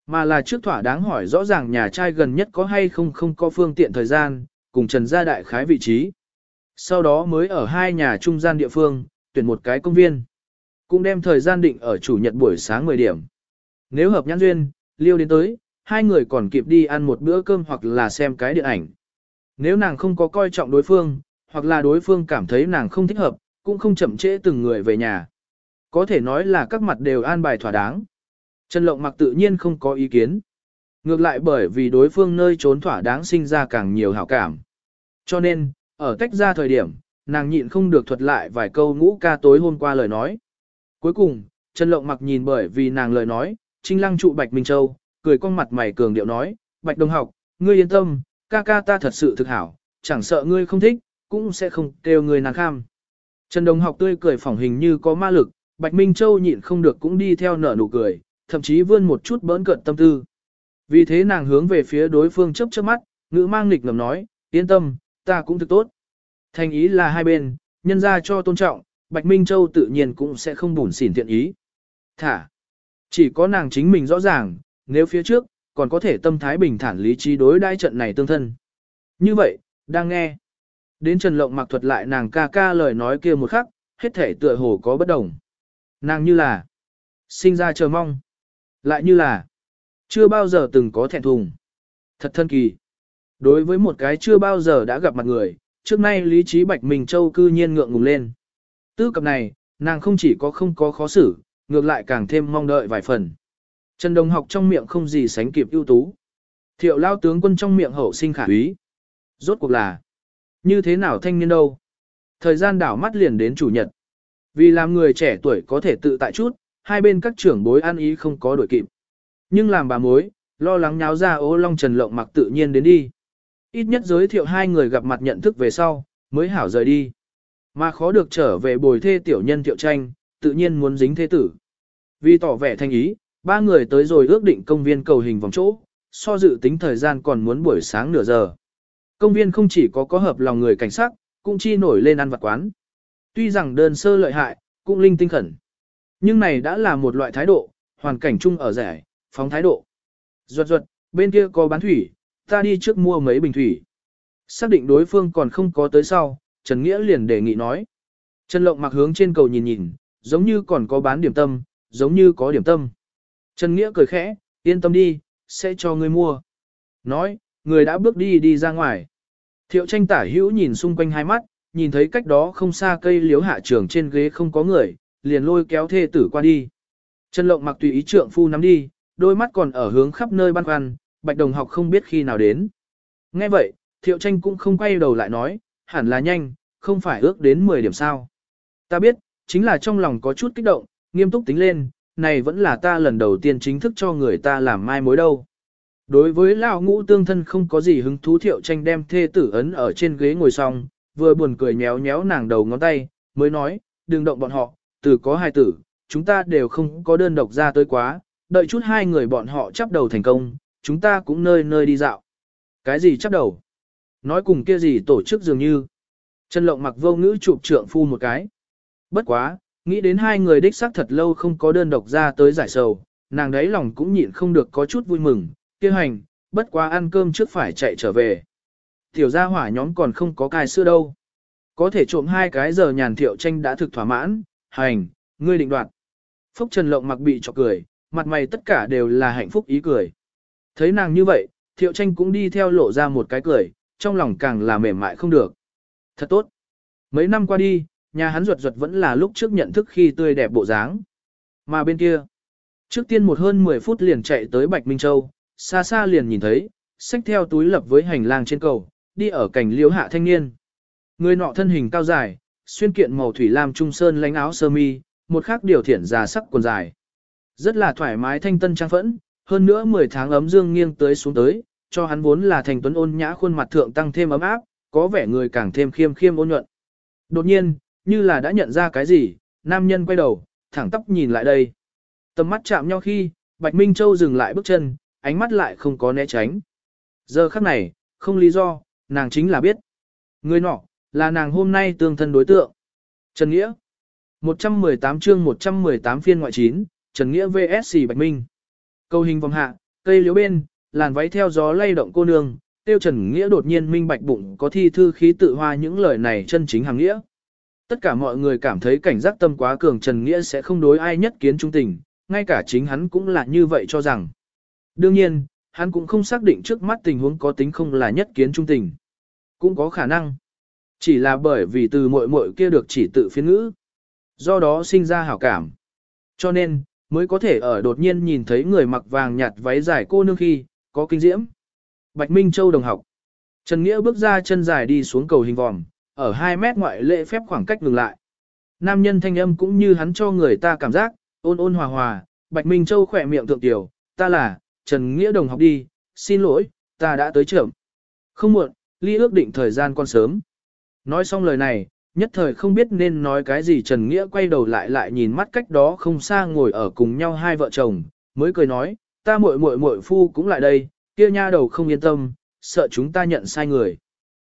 Mà là trước thỏa đáng hỏi rõ ràng nhà trai gần nhất có hay không không có phương tiện thời gian, cùng Trần Gia Đại khái vị trí. Sau đó mới ở hai nhà trung gian địa phương, tuyển một cái công viên. Cũng đem thời gian định ở chủ nhật buổi sáng 10 điểm. Nếu hợp nhãn duyên, liêu đến tới, hai người còn kịp đi ăn một bữa cơm hoặc là xem cái điện ảnh. Nếu nàng không có coi trọng đối phương, hoặc là đối phương cảm thấy nàng không thích hợp, cũng không chậm trễ từng người về nhà. Có thể nói là các mặt đều an bài thỏa đáng. Trần Lộng mặc tự nhiên không có ý kiến. Ngược lại bởi vì đối phương nơi trốn thỏa đáng sinh ra càng nhiều hảo cảm. Cho nên, ở tách ra thời điểm, nàng nhịn không được thuật lại vài câu ngũ ca tối hôm qua lời nói. Cuối cùng, Trần Lộng mặc nhìn bởi vì nàng lời nói, trinh lăng trụ Bạch Minh Châu, cười con mặt mày cường điệu nói, Bạch Đồng học, ngươi yên tâm, ca ca ta thật sự thực hảo, chẳng sợ ngươi không thích, cũng sẽ không kêu ngươi nàng kham. Trần Đồng học tươi cười phỏng hình như có ma lực, Bạch Minh Châu nhịn không được cũng đi theo nở nụ cười, thậm chí vươn một chút bỡn cận tâm tư. Vì thế nàng hướng về phía đối phương chấp chớp mắt, ngữ mang nghịch ngầm nói, yên tâm, ta cũng thực tốt. Thành ý là hai bên, nhân ra cho tôn trọng, Bạch Minh Châu tự nhiên cũng sẽ không bùn xỉn thiện ý. Thả, chỉ có nàng chính mình rõ ràng, nếu phía trước, còn có thể tâm thái bình thản lý trí đối đãi trận này tương thân. Như vậy, đang nghe. Đến Trần Lộng mặc thuật lại nàng ca ca lời nói kia một khắc, hết thể tựa hồ có bất đồng. Nàng như là sinh ra chờ mong. Lại như là chưa bao giờ từng có thẹn thùng. Thật thân kỳ. Đối với một cái chưa bao giờ đã gặp mặt người, trước nay lý trí Bạch Minh Châu cư nhiên ngượng ngùng lên. Tư cập này, nàng không chỉ có không có khó xử, ngược lại càng thêm mong đợi vài phần. Trần Đồng học trong miệng không gì sánh kịp ưu tú. Thiệu lao tướng quân trong miệng hậu sinh khả úy. Rốt cuộc là, như thế nào thanh niên đâu? Thời gian đảo mắt liền đến chủ nhật. Vì làm người trẻ tuổi có thể tự tại chút, hai bên các trưởng bối an ý không có đổi kịp. Nhưng làm bà mối, lo lắng nháo ra ô long trần lộng mặc tự nhiên đến đi. Ít nhất giới thiệu hai người gặp mặt nhận thức về sau, mới hảo rời đi. Mà khó được trở về bồi thê tiểu nhân thiệu tranh, tự nhiên muốn dính thế tử. Vì tỏ vẻ thanh ý, ba người tới rồi ước định công viên cầu hình vòng chỗ, so dự tính thời gian còn muốn buổi sáng nửa giờ. Công viên không chỉ có có hợp lòng người cảnh sát, cũng chi nổi lên ăn vặt quán. Tuy rằng đơn sơ lợi hại, cũng linh tinh khẩn. Nhưng này đã là một loại thái độ, hoàn cảnh chung ở rẻ, phóng thái độ. Ruột ruột, bên kia có bán thủy, ta đi trước mua mấy bình thủy. Xác định đối phương còn không có tới sau, Trần Nghĩa liền đề nghị nói. Trần Lộng mặc hướng trên cầu nhìn nhìn, giống như còn có bán điểm tâm, giống như có điểm tâm. Trần Nghĩa cười khẽ, yên tâm đi, sẽ cho ngươi mua. Nói, người đã bước đi đi ra ngoài. Thiệu tranh tả hữu nhìn xung quanh hai mắt, nhìn thấy cách đó không xa cây liếu hạ trường trên ghế không có người, liền lôi kéo thê tử qua đi. Trần Lộng mặc tùy ý trượng phu nắm đi, đôi mắt còn ở hướng khắp nơi băn khoăn, bạch đồng học không biết khi nào đến. Nghe vậy, thiệu tranh cũng không quay đầu lại nói, hẳn là nhanh, không phải ước đến 10 điểm sao. Ta biết, chính là trong lòng có chút kích động, nghiêm túc tính lên, này vẫn là ta lần đầu tiên chính thức cho người ta làm mai mối đâu. Đối với lão ngũ tương thân không có gì hứng thú thiệu tranh đem thê tử ấn ở trên ghế ngồi xong, vừa buồn cười nhéo nhéo nàng đầu ngón tay, mới nói, đừng động bọn họ, từ có hai tử, chúng ta đều không có đơn độc ra tới quá, đợi chút hai người bọn họ chấp đầu thành công, chúng ta cũng nơi nơi đi dạo. Cái gì chấp đầu? Nói cùng kia gì tổ chức dường như. Trần Lộng mặc vô ngữ chụp trượng phu một cái. Bất quá, nghĩ đến hai người đích xác thật lâu không có đơn độc ra tới giải sầu, nàng đấy lòng cũng nhịn không được có chút vui mừng, kia hành, bất quá ăn cơm trước phải chạy trở về. Tiểu gia hỏa nhóm còn không có cài sữa đâu. Có thể trộm hai cái giờ nhàn thiệu tranh đã thực thỏa mãn, hành, ngươi định đoạt. Phúc Trần Lộng mặc bị chọc cười, mặt mày tất cả đều là hạnh phúc ý cười. Thấy nàng như vậy, thiệu tranh cũng đi theo lộ ra một cái cười, trong lòng càng là mềm mại không được. Thật tốt. Mấy năm qua đi, nhà hắn ruột ruột vẫn là lúc trước nhận thức khi tươi đẹp bộ dáng. Mà bên kia, trước tiên một hơn 10 phút liền chạy tới Bạch Minh Châu, xa xa liền nhìn thấy, xách theo túi lập với hành lang trên cầu, đi ở cảnh liễu hạ thanh niên. Người nọ thân hình cao dài, xuyên kiện màu thủy lam trung sơn lánh áo sơ mi, một khác điều thiển già sắc quần dài. Rất là thoải mái thanh tân trang phẫn, hơn nữa 10 tháng ấm dương nghiêng tới xuống tới, cho hắn vốn là thành tuấn ôn nhã khuôn mặt thượng tăng thêm ấm áp, có vẻ người càng thêm khiêm khiêm ôn nhuận. Đột nhiên, như là đã nhận ra cái gì, nam nhân quay đầu, thẳng tóc nhìn lại đây. Tầm mắt chạm nhau khi, Bạch Minh Châu dừng lại bước chân, ánh mắt lại không có né tránh. Giờ khắc này, không lý do, nàng chính là biết. Người nọ, là nàng hôm nay tương thân đối tượng. Trần Nghĩa 118 chương 118 phiên ngoại 9, Trần Nghĩa VSC Bạch Minh. Câu hình vòng hạ, cây liễu bên, làn váy theo gió lay động cô nương, tiêu Trần Nghĩa đột nhiên minh bạch bụng có thi thư khí tự hoa những lời này chân chính hàng nghĩa. Tất cả mọi người cảm thấy cảnh giác tâm quá cường Trần Nghĩa sẽ không đối ai nhất kiến trung tình, ngay cả chính hắn cũng là như vậy cho rằng. Đương nhiên, hắn cũng không xác định trước mắt tình huống có tính không là nhất kiến trung tình. Cũng có khả năng. Chỉ là bởi vì từ muội muội kia được chỉ tự phiên ngữ. Do đó sinh ra hảo cảm. Cho nên, mới có thể ở đột nhiên nhìn thấy người mặc vàng nhạt váy dài cô nương khi, có kinh diễm. Bạch Minh Châu đồng học. Trần Nghĩa bước ra chân dài đi xuống cầu hình vòm, ở 2 mét ngoại lệ phép khoảng cách ngừng lại. Nam nhân thanh âm cũng như hắn cho người ta cảm giác, ôn ôn hòa hòa, Bạch Minh Châu khỏe miệng thượng tiểu, ta là, Trần Nghĩa đồng học đi, xin lỗi, ta đã tới trưởng. Không muộn, ly ước định thời gian con sớm. Nói xong lời này, nhất thời không biết nên nói cái gì Trần Nghĩa quay đầu lại lại nhìn mắt cách đó không xa ngồi ở cùng nhau hai vợ chồng, mới cười nói, ta muội muội muội phu cũng lại đây, kia nha đầu không yên tâm, sợ chúng ta nhận sai người.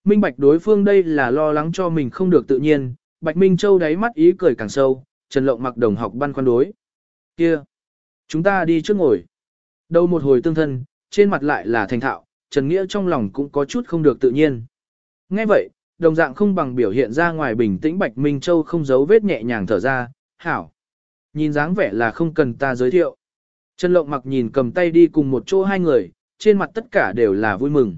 Minh Bạch đối phương đây là lo lắng cho mình không được tự nhiên, Bạch Minh Châu đáy mắt ý cười càng sâu, Trần Lộng mặc đồng học băn khoăn đối. Kia, chúng ta đi trước ngồi. Đầu một hồi tương thân, trên mặt lại là thành thạo, Trần Nghĩa trong lòng cũng có chút không được tự nhiên. Nghe vậy, đồng dạng không bằng biểu hiện ra ngoài bình tĩnh Bạch Minh Châu không giấu vết nhẹ nhàng thở ra, hảo. Nhìn dáng vẻ là không cần ta giới thiệu. Trần Lộng mặc nhìn cầm tay đi cùng một chỗ hai người, trên mặt tất cả đều là vui mừng.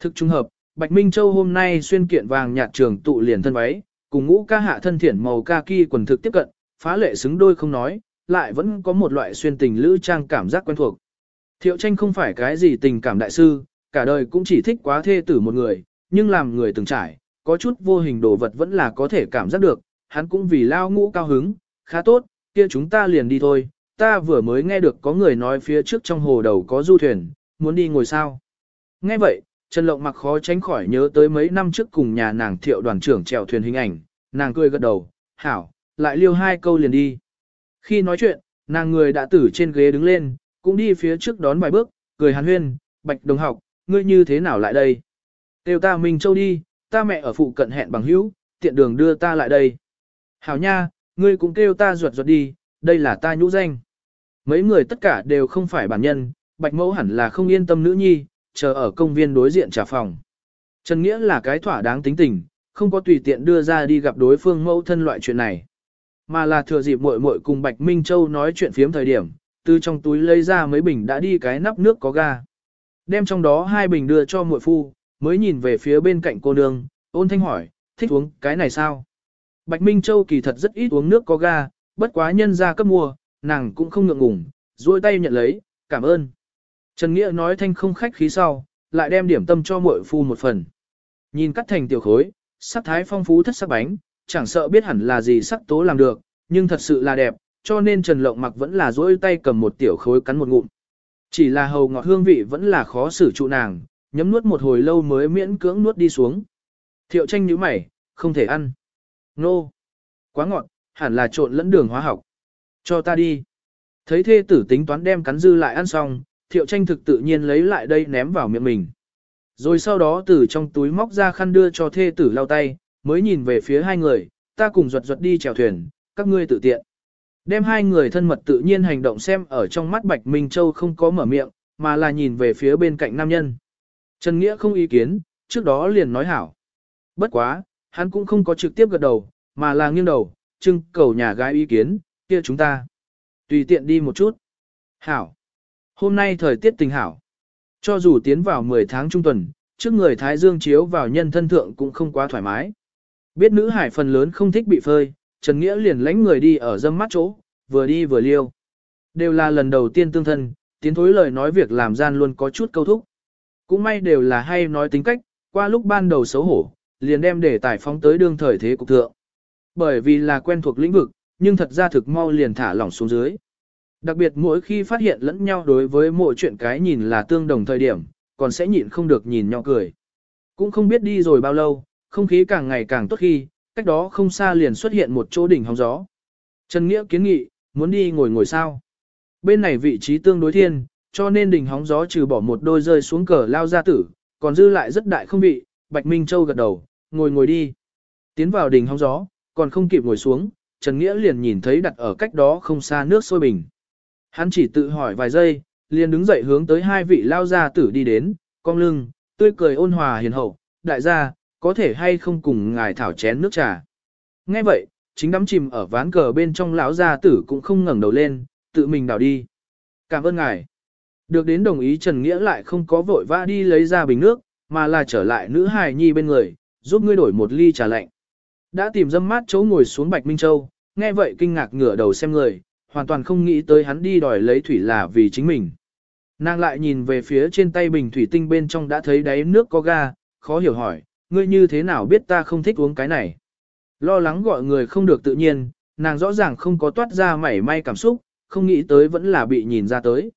Thực trung hợp, Bạch Minh Châu hôm nay xuyên kiện vàng nhạt trường tụ liền thân váy, cùng ngũ ca hạ thân thiển màu kaki quần thực tiếp cận, phá lệ xứng đôi không nói, lại vẫn có một loại xuyên tình lữ trang cảm giác quen thuộc. Thiệu tranh không phải cái gì tình cảm đại sư, cả đời cũng chỉ thích quá thê tử một người, nhưng làm người từng trải, có chút vô hình đồ vật vẫn là có thể cảm giác được, hắn cũng vì lao ngũ cao hứng, khá tốt, kia chúng ta liền đi thôi, ta vừa mới nghe được có người nói phía trước trong hồ đầu có du thuyền, muốn đi ngồi sao. Nghe vậy, Trần Lộng mặc khó tránh khỏi nhớ tới mấy năm trước cùng nhà nàng thiệu đoàn trưởng chèo thuyền hình ảnh, nàng cười gật đầu, hảo, lại liêu hai câu liền đi. Khi nói chuyện, nàng người đã tử trên ghế đứng lên, cũng đi phía trước đón vài bước, cười hàn huyên, bạch đồng học, ngươi như thế nào lại đây? Tiêu ta Minh Châu đi, ta mẹ ở phụ cận hẹn bằng hữu, tiện đường đưa ta lại đây. Hảo nha, ngươi cũng kêu ta ruột ruột đi, đây là ta nhũ danh. Mấy người tất cả đều không phải bản nhân, bạch mẫu hẳn là không yên tâm nữ nhi, chờ ở công viên đối diện trả phòng. Trần Nghĩa là cái thỏa đáng tính tình, không có tùy tiện đưa ra đi gặp đối phương mẫu thân loại chuyện này. Mà là thừa dịp muội muội cùng Bạch Minh Châu nói chuyện phiếm thời điểm, từ trong túi lấy ra mấy bình đã đi cái nắp nước có ga. Đem trong đó hai bình đưa cho muội phu, mới nhìn về phía bên cạnh cô nương, ôn thanh hỏi, thích uống cái này sao? Bạch Minh Châu kỳ thật rất ít uống nước có ga, bất quá nhân ra cấp mua, nàng cũng không ngượng ngùng, duỗi tay nhận lấy, cảm ơn. Trần Nghĩa nói thanh không khách khí sau, lại đem điểm tâm cho muội phu một phần. Nhìn cắt thành tiểu khối, sắc thái phong phú thất sắc bánh, chẳng sợ biết hẳn là gì sắc tố làm được, nhưng thật sự là đẹp, cho nên Trần Lộng mặc vẫn là duỗi tay cầm một tiểu khối cắn một ngụm. Chỉ là hầu ngọt hương vị vẫn là khó xử trụ nàng, nhấm nuốt một hồi lâu mới miễn cưỡng nuốt đi xuống. Thiệu tranh nhíu mày, không thể ăn. Nô! Quá ngọt, hẳn là trộn lẫn đường hóa học. Cho ta đi. Thấy thê tử tính toán đem cắn dư lại ăn xong, thiệu tranh thực tự nhiên lấy lại đây ném vào miệng mình. Rồi sau đó từ trong túi móc ra khăn đưa cho thê tử lau tay, mới nhìn về phía hai người, ta cùng ruột ruột đi chèo thuyền, các ngươi tự tiện. Đem hai người thân mật tự nhiên hành động xem ở trong mắt Bạch Minh Châu không có mở miệng, mà là nhìn về phía bên cạnh nam nhân. Trần Nghĩa không ý kiến, trước đó liền nói hảo. Bất quá, hắn cũng không có trực tiếp gật đầu, mà là nghiêng đầu, trưng cầu nhà gái ý kiến, kia chúng ta. Tùy tiện đi một chút. Hảo. Hôm nay thời tiết tình hảo. Cho dù tiến vào 10 tháng trung tuần, trước người Thái Dương chiếu vào nhân thân thượng cũng không quá thoải mái. Biết nữ hải phần lớn không thích bị phơi, Trần Nghĩa liền lánh người đi ở dâm mắt chỗ, vừa đi vừa liêu. Đều là lần đầu tiên tương thân, tiến thối lời nói việc làm gian luôn có chút câu thúc. Cũng may đều là hay nói tính cách, qua lúc ban đầu xấu hổ, liền đem để tài phóng tới đương thời thế cục thượng. Bởi vì là quen thuộc lĩnh vực, nhưng thật ra thực mau liền thả lỏng xuống dưới. Đặc biệt mỗi khi phát hiện lẫn nhau đối với mỗi chuyện cái nhìn là tương đồng thời điểm, còn sẽ nhịn không được nhìn nhau cười. Cũng không biết đi rồi bao lâu, không khí càng ngày càng tốt khi, cách đó không xa liền xuất hiện một chỗ đỉnh hóng gió. Trần Nghĩa kiến nghị, muốn đi ngồi ngồi sao. Bên này vị trí tương đối thiên, cho nên đình hóng gió trừ bỏ một đôi rơi xuống cờ lao ra tử, còn dư lại rất đại không vị, Bạch Minh Châu gật đầu, ngồi ngồi đi. Tiến vào đình hóng gió, còn không kịp ngồi xuống, Trần Nghĩa liền nhìn thấy đặt ở cách đó không xa nước sôi bình. Hắn chỉ tự hỏi vài giây, liền đứng dậy hướng tới hai vị lao gia tử đi đến, cong lưng, tươi cười ôn hòa hiền hậu, đại gia, có thể hay không cùng ngài thảo chén nước trà. Nghe vậy, chính đắm chìm ở ván cờ bên trong lão gia tử cũng không ngẩng đầu lên, tự mình đảo đi. Cảm ơn ngài. Được đến đồng ý Trần Nghĩa lại không có vội vã đi lấy ra bình nước, mà là trở lại nữ hài nhi bên người, giúp ngươi đổi một ly trà lạnh. Đã tìm dâm mát chỗ ngồi xuống Bạch Minh Châu, nghe vậy kinh ngạc ngửa đầu xem người, hoàn toàn không nghĩ tới hắn đi đòi lấy thủy là vì chính mình. Nàng lại nhìn về phía trên tay bình thủy tinh bên trong đã thấy đáy nước có ga, khó hiểu hỏi, ngươi như thế nào biết ta không thích uống cái này. Lo lắng gọi người không được tự nhiên, nàng rõ ràng không có toát ra mảy may cảm xúc, không nghĩ tới vẫn là bị nhìn ra tới.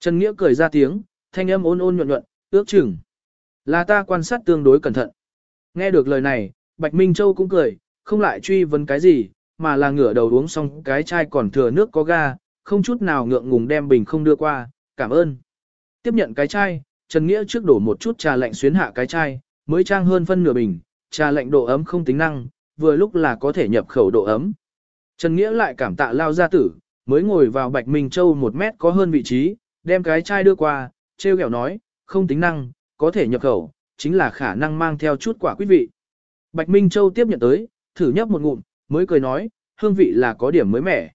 Trần Nghĩa cười ra tiếng, thanh âm ôn ôn nhuận nhuận, ước chừng. Là ta quan sát tương đối cẩn thận. Nghe được lời này, Bạch Minh Châu cũng cười, không lại truy vấn cái gì, mà là ngửa đầu uống xong cái chai còn thừa nước có ga, không chút nào ngượng ngùng đem bình không đưa qua, cảm ơn. Tiếp nhận cái chai, Trần Nghĩa trước đổ một chút trà lạnh xuyến hạ cái chai, mới trang hơn phân nửa bình, trà lạnh độ ấm không tính năng, vừa lúc là có thể nhập khẩu độ ấm. Trần Nghĩa lại cảm tạ lao gia tử, mới ngồi vào Bạch Minh Châu một mét có hơn vị trí, đem cái chai đưa qua, treo kẹo nói, không tính năng, có thể nhập khẩu, chính là khả năng mang theo chút quả quý vị. Bạch Minh Châu tiếp nhận tới, thử nhấp một ngụm, mới cười nói, hương vị là có điểm mới mẻ.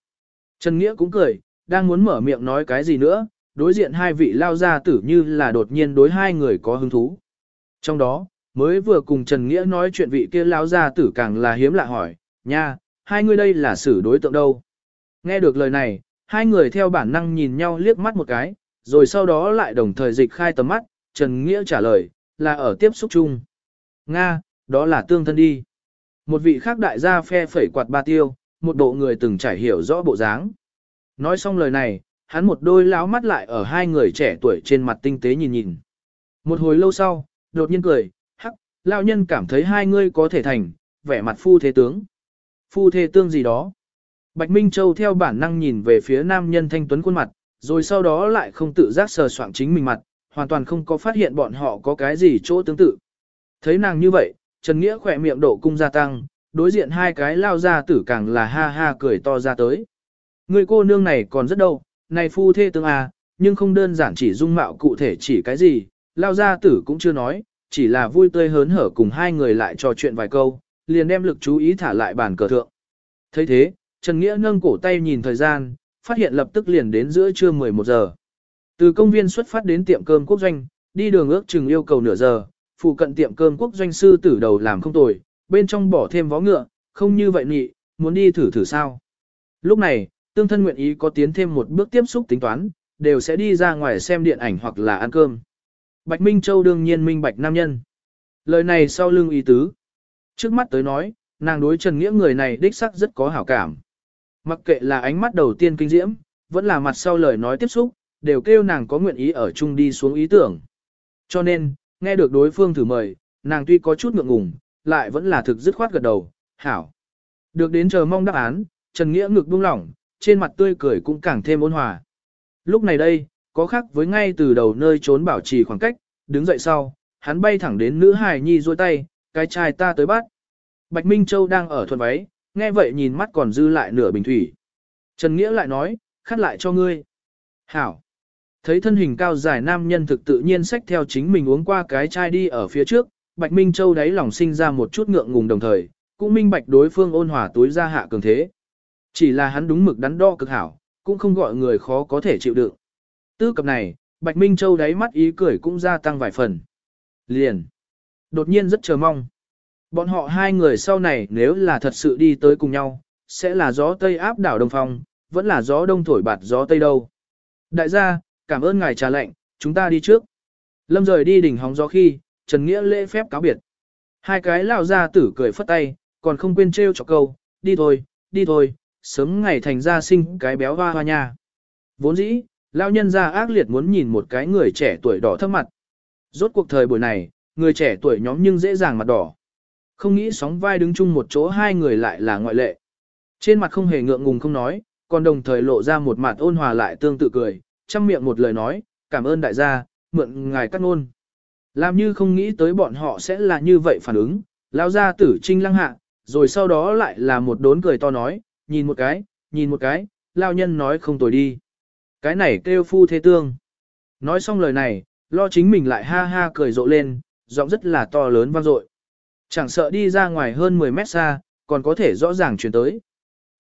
Trần Nghĩa cũng cười, đang muốn mở miệng nói cái gì nữa, đối diện hai vị lao gia tử như là đột nhiên đối hai người có hứng thú. Trong đó, mới vừa cùng Trần Nghĩa nói chuyện vị kia lao gia tử càng là hiếm lạ hỏi, nha, hai người đây là xử đối tượng đâu. Nghe được lời này, hai người theo bản năng nhìn nhau liếc mắt một cái, rồi sau đó lại đồng thời dịch khai tầm mắt, Trần Nghĩa trả lời, là ở tiếp xúc chung. Nga, đó là tương thân đi. Một vị khác đại gia phe phẩy quạt ba tiêu, một bộ người từng trải hiểu rõ bộ dáng. Nói xong lời này, hắn một đôi láo mắt lại ở hai người trẻ tuổi trên mặt tinh tế nhìn nhìn. Một hồi lâu sau, đột nhiên cười, hắc, lão nhân cảm thấy hai ngươi có thể thành, vẻ mặt phu thế tướng. Phu thế tương gì đó. Bạch Minh Châu theo bản năng nhìn về phía nam nhân thanh tuấn khuôn mặt, rồi sau đó lại không tự giác sờ soạng chính mình mặt, hoàn toàn không có phát hiện bọn họ có cái gì chỗ tương tự. Thấy nàng như vậy, Trần Nghĩa khỏe miệng độ cung gia tăng, đối diện hai cái lao ra tử càng là ha ha cười to ra tới. Người cô nương này còn rất đâu, này phu thê tương à, nhưng không đơn giản chỉ dung mạo cụ thể chỉ cái gì, lao gia tử cũng chưa nói, chỉ là vui tươi hớn hở cùng hai người lại trò chuyện vài câu, liền đem lực chú ý thả lại bàn cờ thượng. thấy thế, Trần Nghĩa nâng cổ tay nhìn thời gian, phát hiện lập tức liền đến giữa trưa 11 giờ. Từ công viên xuất phát đến tiệm cơm quốc doanh, đi đường ước chừng yêu cầu nửa giờ, phụ cận tiệm cơm quốc doanh sư tử đầu làm không tồi, bên trong bỏ thêm vó ngựa, không như vậy nhị, muốn đi thử thử sao. Lúc này, tương thân nguyện ý có tiến thêm một bước tiếp xúc tính toán, đều sẽ đi ra ngoài xem điện ảnh hoặc là ăn cơm. Bạch Minh Châu đương nhiên minh bạch nam nhân. Lời này sau lưng ý tứ. Trước mắt tới nói, nàng đối Trần Nghĩa người này đích sắc rất có hảo cảm. Mặc kệ là ánh mắt đầu tiên kinh diễm, vẫn là mặt sau lời nói tiếp xúc, đều kêu nàng có nguyện ý ở chung đi xuống ý tưởng. Cho nên, nghe được đối phương thử mời, nàng tuy có chút ngượng ngùng, lại vẫn là thực dứt khoát gật đầu, hảo. Được đến chờ mong đáp án, Trần Nghĩa ngực buông lỏng, trên mặt tươi cười cũng càng thêm ôn hòa. Lúc này đây, có khác với ngay từ đầu nơi trốn bảo trì khoảng cách, đứng dậy sau, hắn bay thẳng đến nữ hài nhi duỗi tay, cái chai ta tới bắt. Bạch Minh Châu đang ở thuần váy, nghe vậy nhìn mắt còn dư lại nửa bình thủy. Trần Nghĩa lại nói, khát lại cho ngươi. Hảo. Thấy thân hình cao dài nam nhân thực tự nhiên xách theo chính mình uống qua cái chai đi ở phía trước, Bạch Minh Châu đáy lòng sinh ra một chút ngượng ngùng đồng thời, cũng minh bạch đối phương ôn hòa túi ra hạ cường thế. Chỉ là hắn đúng mực đắn đo cực hảo, cũng không gọi người khó có thể chịu đựng. Tư cập này, Bạch Minh Châu đáy mắt ý cười cũng gia tăng vài phần. Liền. Đột nhiên rất chờ mong. Bọn họ hai người sau này nếu là thật sự đi tới cùng nhau, sẽ là gió Tây áp đảo Đông Phong, vẫn là gió Đông thổi bạt gió Tây đâu. Đại gia, cảm ơn ngài trà lệnh, chúng ta đi trước. Lâm rời đi đỉnh hóng gió khi, Trần Nghĩa lễ phép cáo biệt. Hai cái lão ra tử cười phất tay, còn không quên trêu cho câu, đi thôi, đi thôi, sớm ngày thành ra sinh cái béo hoa hoa nha. Vốn dĩ, lão nhân ra ác liệt muốn nhìn một cái người trẻ tuổi đỏ thấp mặt. Rốt cuộc thời buổi này, người trẻ tuổi nhóm nhưng dễ dàng mặt đỏ. Không nghĩ sóng vai đứng chung một chỗ hai người lại là ngoại lệ. Trên mặt không hề ngượng ngùng không nói, còn đồng thời lộ ra một mặt ôn hòa lại tương tự cười, chăm miệng một lời nói, cảm ơn đại gia, mượn ngài cắt ngôn. Làm như không nghĩ tới bọn họ sẽ là như vậy phản ứng, lao ra tử trinh lăng hạ, rồi sau đó lại là một đốn cười to nói, nhìn một cái, nhìn một cái, lao nhân nói không tồi đi. Cái này kêu phu thế tương. Nói xong lời này, lo chính mình lại ha ha cười rộ lên, giọng rất là to lớn vang dội. Chẳng sợ đi ra ngoài hơn 10 mét xa, còn có thể rõ ràng chuyển tới.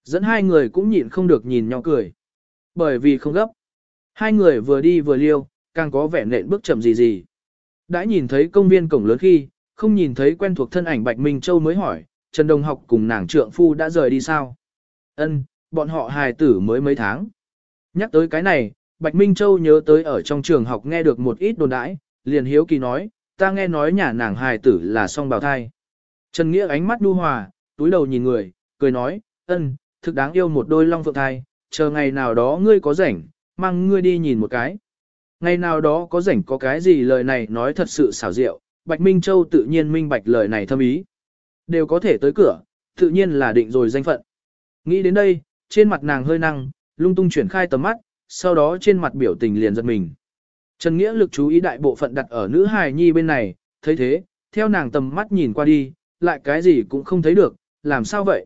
Dẫn hai người cũng nhịn không được nhìn nhau cười. Bởi vì không gấp. Hai người vừa đi vừa liêu, càng có vẻ nện bước chậm gì gì. Đã nhìn thấy công viên cổng lớn khi, không nhìn thấy quen thuộc thân ảnh Bạch Minh Châu mới hỏi, Trần Đồng học cùng nàng trượng phu đã rời đi sao? Ân, bọn họ hài tử mới mấy tháng. Nhắc tới cái này, Bạch Minh Châu nhớ tới ở trong trường học nghe được một ít đồn đãi, liền hiếu kỳ nói, ta nghe nói nhà nàng hài tử là song bào thai. Trần Nghĩa ánh mắt đu hòa, túi đầu nhìn người, cười nói, ân, thực đáng yêu một đôi long phượng thai, chờ ngày nào đó ngươi có rảnh, mang ngươi đi nhìn một cái. Ngày nào đó có rảnh có cái gì lời này nói thật sự xảo diệu, Bạch Minh Châu tự nhiên minh bạch lời này thâm ý. Đều có thể tới cửa, tự nhiên là định rồi danh phận. Nghĩ đến đây, trên mặt nàng hơi năng, lung tung chuyển khai tầm mắt, sau đó trên mặt biểu tình liền giật mình. Trần Nghĩa lực chú ý đại bộ phận đặt ở nữ hài nhi bên này, thấy thế, theo nàng tầm mắt nhìn qua đi, lại cái gì cũng không thấy được, làm sao vậy?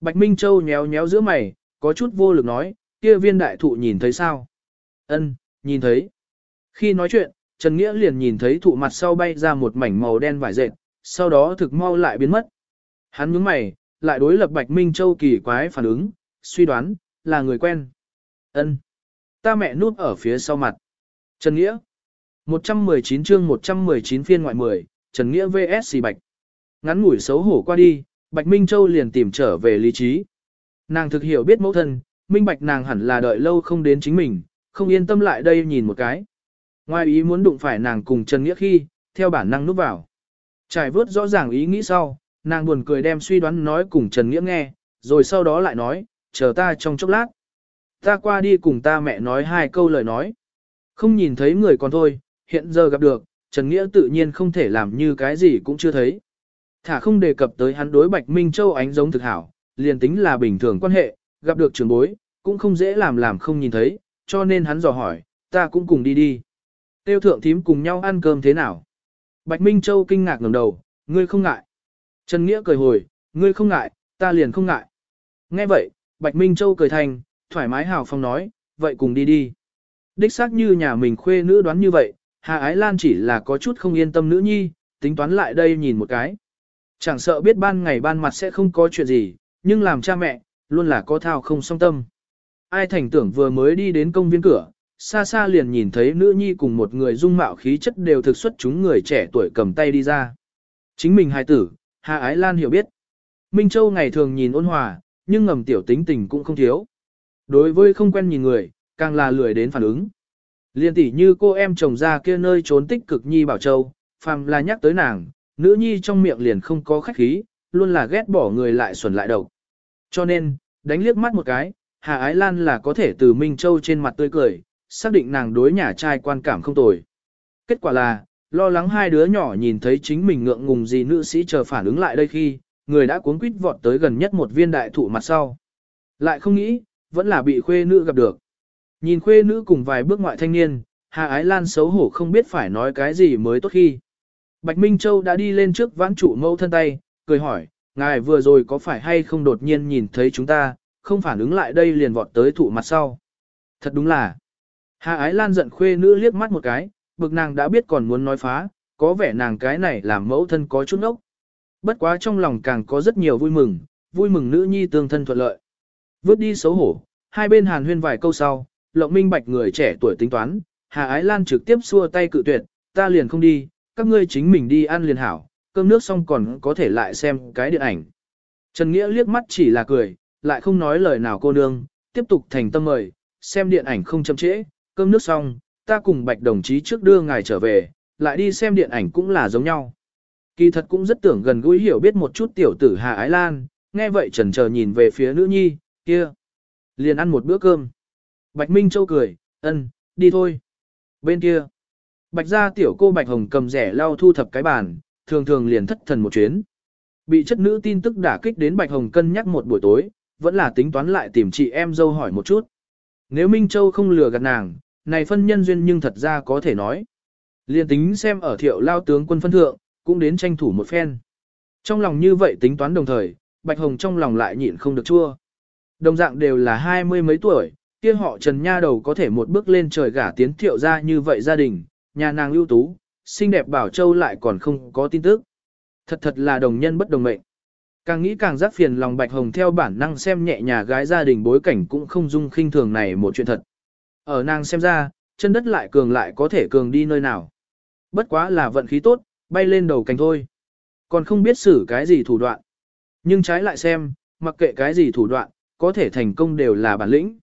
Bạch Minh Châu nhéo nhéo giữa mày, có chút vô lực nói, kia viên đại thụ nhìn thấy sao? Ân, nhìn thấy. Khi nói chuyện, Trần Nghĩa liền nhìn thấy thụ mặt sau bay ra một mảnh màu đen vải dệt, sau đó thực mau lại biến mất. Hắn nhướng mày, lại đối lập Bạch Minh Châu kỳ quái phản ứng, suy đoán, là người quen. Ân, Ta mẹ núp ở phía sau mặt. Trần Nghĩa. 119 chương 119 phiên ngoại 10, Trần Nghĩa vs Bạch. Ngắn ngủi xấu hổ qua đi, Bạch Minh Châu liền tìm trở về lý trí. Nàng thực hiểu biết mẫu thân, minh bạch nàng hẳn là đợi lâu không đến chính mình, không yên tâm lại đây nhìn một cái. Ngoài ý muốn đụng phải nàng cùng Trần Nghĩa khi, theo bản năng núp vào. Trải vớt rõ ràng ý nghĩ sau, nàng buồn cười đem suy đoán nói cùng Trần Nghĩa nghe, rồi sau đó lại nói, chờ ta trong chốc lát. Ta qua đi cùng ta mẹ nói hai câu lời nói. Không nhìn thấy người còn thôi, hiện giờ gặp được, Trần Nghĩa tự nhiên không thể làm như cái gì cũng chưa thấy. Thả không đề cập tới hắn đối Bạch Minh Châu ánh giống thực hảo, liền tính là bình thường quan hệ, gặp được trường bối, cũng không dễ làm làm không nhìn thấy, cho nên hắn dò hỏi, ta cũng cùng đi đi. Tiêu thượng thím cùng nhau ăn cơm thế nào? Bạch Minh Châu kinh ngạc ngẩng đầu, ngươi không ngại. Trần Nghĩa cười hồi, ngươi không ngại, ta liền không ngại. Nghe vậy, Bạch Minh Châu cười thành, thoải mái hào phong nói, vậy cùng đi đi. Đích xác như nhà mình khuê nữ đoán như vậy, Hà Ái Lan chỉ là có chút không yên tâm nữ nhi, tính toán lại đây nhìn một cái. Chẳng sợ biết ban ngày ban mặt sẽ không có chuyện gì, nhưng làm cha mẹ, luôn là có thao không song tâm. Ai thành tưởng vừa mới đi đến công viên cửa, xa xa liền nhìn thấy nữ nhi cùng một người dung mạo khí chất đều thực xuất chúng người trẻ tuổi cầm tay đi ra. Chính mình hài tử, Hà Ái Lan hiểu biết. Minh Châu ngày thường nhìn ôn hòa, nhưng ngầm tiểu tính tình cũng không thiếu. Đối với không quen nhìn người, càng là lười đến phản ứng. Liên tỷ như cô em chồng ra kia nơi trốn tích cực nhi bảo châu, phàm là nhắc tới nàng, nữ nhi trong miệng liền không có khách khí, luôn là ghét bỏ người lại xuẩn lại đầu. Cho nên, đánh liếc mắt một cái, Hà Ái Lan là có thể từ Minh Châu trên mặt tươi cười, xác định nàng đối nhà trai quan cảm không tồi. Kết quả là, lo lắng hai đứa nhỏ nhìn thấy chính mình ngượng ngùng gì nữ sĩ chờ phản ứng lại đây khi, người đã cuốn quýt vọt tới gần nhất một viên đại thụ mặt sau. Lại không nghĩ, vẫn là bị khuê nữ gặp được. Nhìn khuê nữ cùng vài bước ngoại thanh niên, Hà Ái Lan xấu hổ không biết phải nói cái gì mới tốt khi. Bạch Minh Châu đã đi lên trước vãn trụ mẫu thân tay, cười hỏi, ngài vừa rồi có phải hay không đột nhiên nhìn thấy chúng ta, không phản ứng lại đây liền vọt tới thụ mặt sau. Thật đúng là. Hà Ái Lan giận khuê nữ liếc mắt một cái, bực nàng đã biết còn muốn nói phá, có vẻ nàng cái này làm mẫu thân có chút ốc. Bất quá trong lòng càng có rất nhiều vui mừng, vui mừng nữ nhi tương thân thuận lợi. Vớt đi xấu hổ, hai bên hàn huyên vài câu sau, lộng minh bạch người trẻ tuổi tính toán, Hà Ái Lan trực tiếp xua tay cự tuyệt, ta liền không đi, các ngươi chính mình đi ăn liền hảo, cơm nước xong còn có thể lại xem cái điện ảnh. Trần Nghĩa liếc mắt chỉ là cười, lại không nói lời nào cô nương, tiếp tục thành tâm mời, xem điện ảnh không chậm trễ, cơm nước xong, ta cùng bạch đồng chí trước đưa ngài trở về, lại đi xem điện ảnh cũng là giống nhau. Kỳ thật cũng rất tưởng gần gũi hiểu biết một chút tiểu tử Hà Ái Lan, nghe vậy trần chờ nhìn về phía nữ nhi, kia. Liền ăn một bữa cơm. Bạch Minh Châu cười, ân, đi thôi. Bên kia. Bạch gia tiểu cô Bạch Hồng cầm rẻ lau thu thập cái bàn, thường thường liền thất thần một chuyến. Bị chất nữ tin tức đả kích đến Bạch Hồng cân nhắc một buổi tối, vẫn là tính toán lại tìm chị em dâu hỏi một chút. Nếu Minh Châu không lừa gạt nàng, này phân nhân duyên nhưng thật ra có thể nói. Liên tính xem ở thiệu lao tướng quân phân thượng, cũng đến tranh thủ một phen. Trong lòng như vậy tính toán đồng thời, Bạch Hồng trong lòng lại nhịn không được chua. Đồng dạng đều là hai mươi mấy tuổi, kia họ Trần Nha đầu có thể một bước lên trời gả tiến thiệu ra như vậy gia đình, nhà nàng ưu tú, xinh đẹp Bảo Châu lại còn không có tin tức. Thật thật là đồng nhân bất đồng mệnh. Càng nghĩ càng giác phiền lòng Bạch Hồng theo bản năng xem nhẹ nhà gái gia đình bối cảnh cũng không dung khinh thường này một chuyện thật. Ở nàng xem ra, chân đất lại cường lại có thể cường đi nơi nào. Bất quá là vận khí tốt, bay lên đầu cánh thôi. Còn không biết xử cái gì thủ đoạn. Nhưng trái lại xem, mặc kệ cái gì thủ đoạn, có thể thành công đều là bản lĩnh.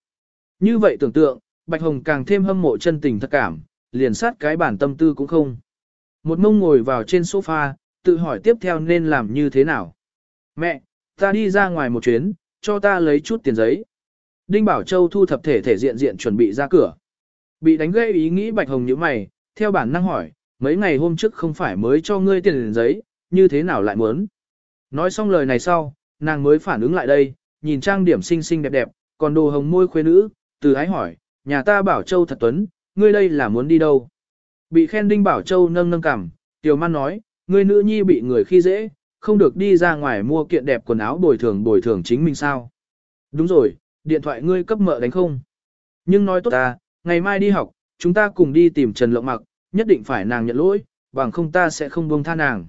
Như vậy tưởng tượng, Bạch Hồng càng thêm hâm mộ chân tình thật cảm, liền sát cái bản tâm tư cũng không. Một mông ngồi vào trên sofa, tự hỏi tiếp theo nên làm như thế nào. Mẹ, ta đi ra ngoài một chuyến, cho ta lấy chút tiền giấy. Đinh Bảo Châu thu thập thể thể diện diện chuẩn bị ra cửa. Bị đánh gây ý nghĩ Bạch Hồng như mày, theo bản năng hỏi, mấy ngày hôm trước không phải mới cho ngươi tiền giấy, như thế nào lại muốn. Nói xong lời này sau, nàng mới phản ứng lại đây, nhìn trang điểm xinh xinh đẹp đẹp, còn đồ hồng môi khuê nữ, từ ái hỏi, nhà ta Bảo Châu thật tuấn, ngươi đây là muốn đi đâu? Bị khen Đinh Bảo Châu nâng nâng cằm, Tiểu Man nói, ngươi nữ nhi bị người khi dễ, không được đi ra ngoài mua kiện đẹp quần áo bồi thường bồi thường chính mình sao? Đúng rồi, điện thoại ngươi cấp mợ đánh không? Nhưng nói tốt ta, ngày mai đi học, chúng ta cùng đi tìm Trần Lộng Mặc, nhất định phải nàng nhận lỗi, bằng không ta sẽ không buông tha nàng.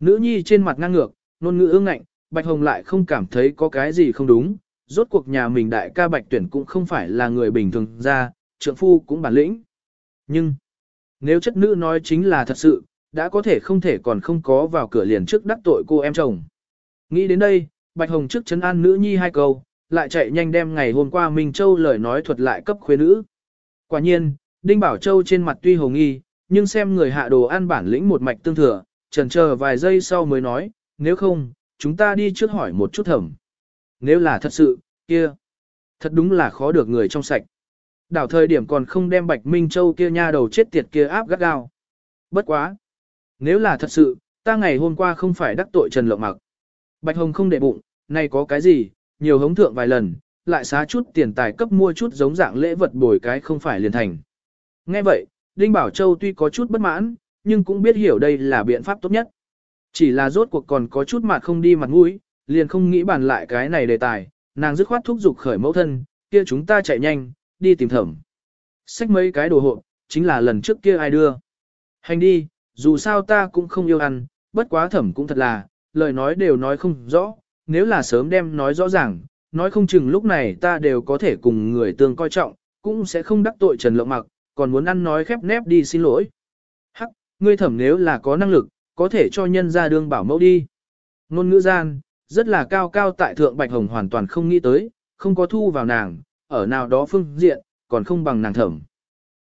Nữ nhi trên mặt ngang ngược, ngôn ngữ ương ngạnh, Bạch Hồng lại không cảm thấy có cái gì không đúng, rốt cuộc nhà mình đại ca Bạch Tuyển cũng không phải là người bình thường ra, trượng phu cũng bản lĩnh. Nhưng, nếu chất nữ nói chính là thật sự, đã có thể không thể còn không có vào cửa liền trước đắc tội cô em chồng. Nghĩ đến đây, Bạch Hồng trước chấn an nữ nhi hai câu, lại chạy nhanh đem ngày hôm qua Minh Châu lời nói thuật lại cấp khuê nữ. Quả nhiên, Đinh Bảo Châu trên mặt tuy hồng nghi, nhưng xem người hạ đồ ăn bản lĩnh một mạch tương thừa, chần chờ vài giây sau mới nói, nếu không, chúng ta đi trước hỏi một chút thẩm. Nếu là thật sự, kia, thật đúng là khó được người trong sạch. Đảo thời điểm còn không đem Bạch Minh Châu kia nha đầu chết tiệt kia áp gắt gao. Bất quá. Nếu là thật sự, ta ngày hôm qua không phải đắc tội Trần Lộng Mặc. Bạch Hồng không để bụng, nay có cái gì, nhiều hống thượng vài lần, lại xá chút tiền tài cấp mua chút giống dạng lễ vật bồi cái không phải liền thành. Nghe vậy, Đinh Bảo Châu tuy có chút bất mãn, nhưng cũng biết hiểu đây là biện pháp tốt nhất. Chỉ là rốt cuộc còn có chút mặt không đi mặt mũi, liền không nghĩ bàn lại cái này đề tài, nàng dứt khoát thúc giục khởi mẫu thân, kia chúng ta chạy nhanh, đi tìm thẩm. Xách mấy cái đồ hộp, chính là lần trước kia ai đưa. Hành đi, dù sao ta cũng không yêu ăn, bất quá thẩm cũng thật là, lời nói đều nói không rõ, nếu là sớm đem nói rõ ràng, nói không chừng lúc này ta đều có thể cùng người tương coi trọng, cũng sẽ không đắc tội Trần Lộng Mặc, còn muốn ăn nói khép nép đi xin lỗi. Hắc, ngươi thẩm nếu là có năng lực, có thể cho nhân ra đương bảo mẫu đi. Nôn ngữ gian, rất là cao cao tại thượng Bạch Hồng hoàn toàn không nghĩ tới, không có thu vào nàng, ở nào đó phương diện, còn không bằng nàng thẩm.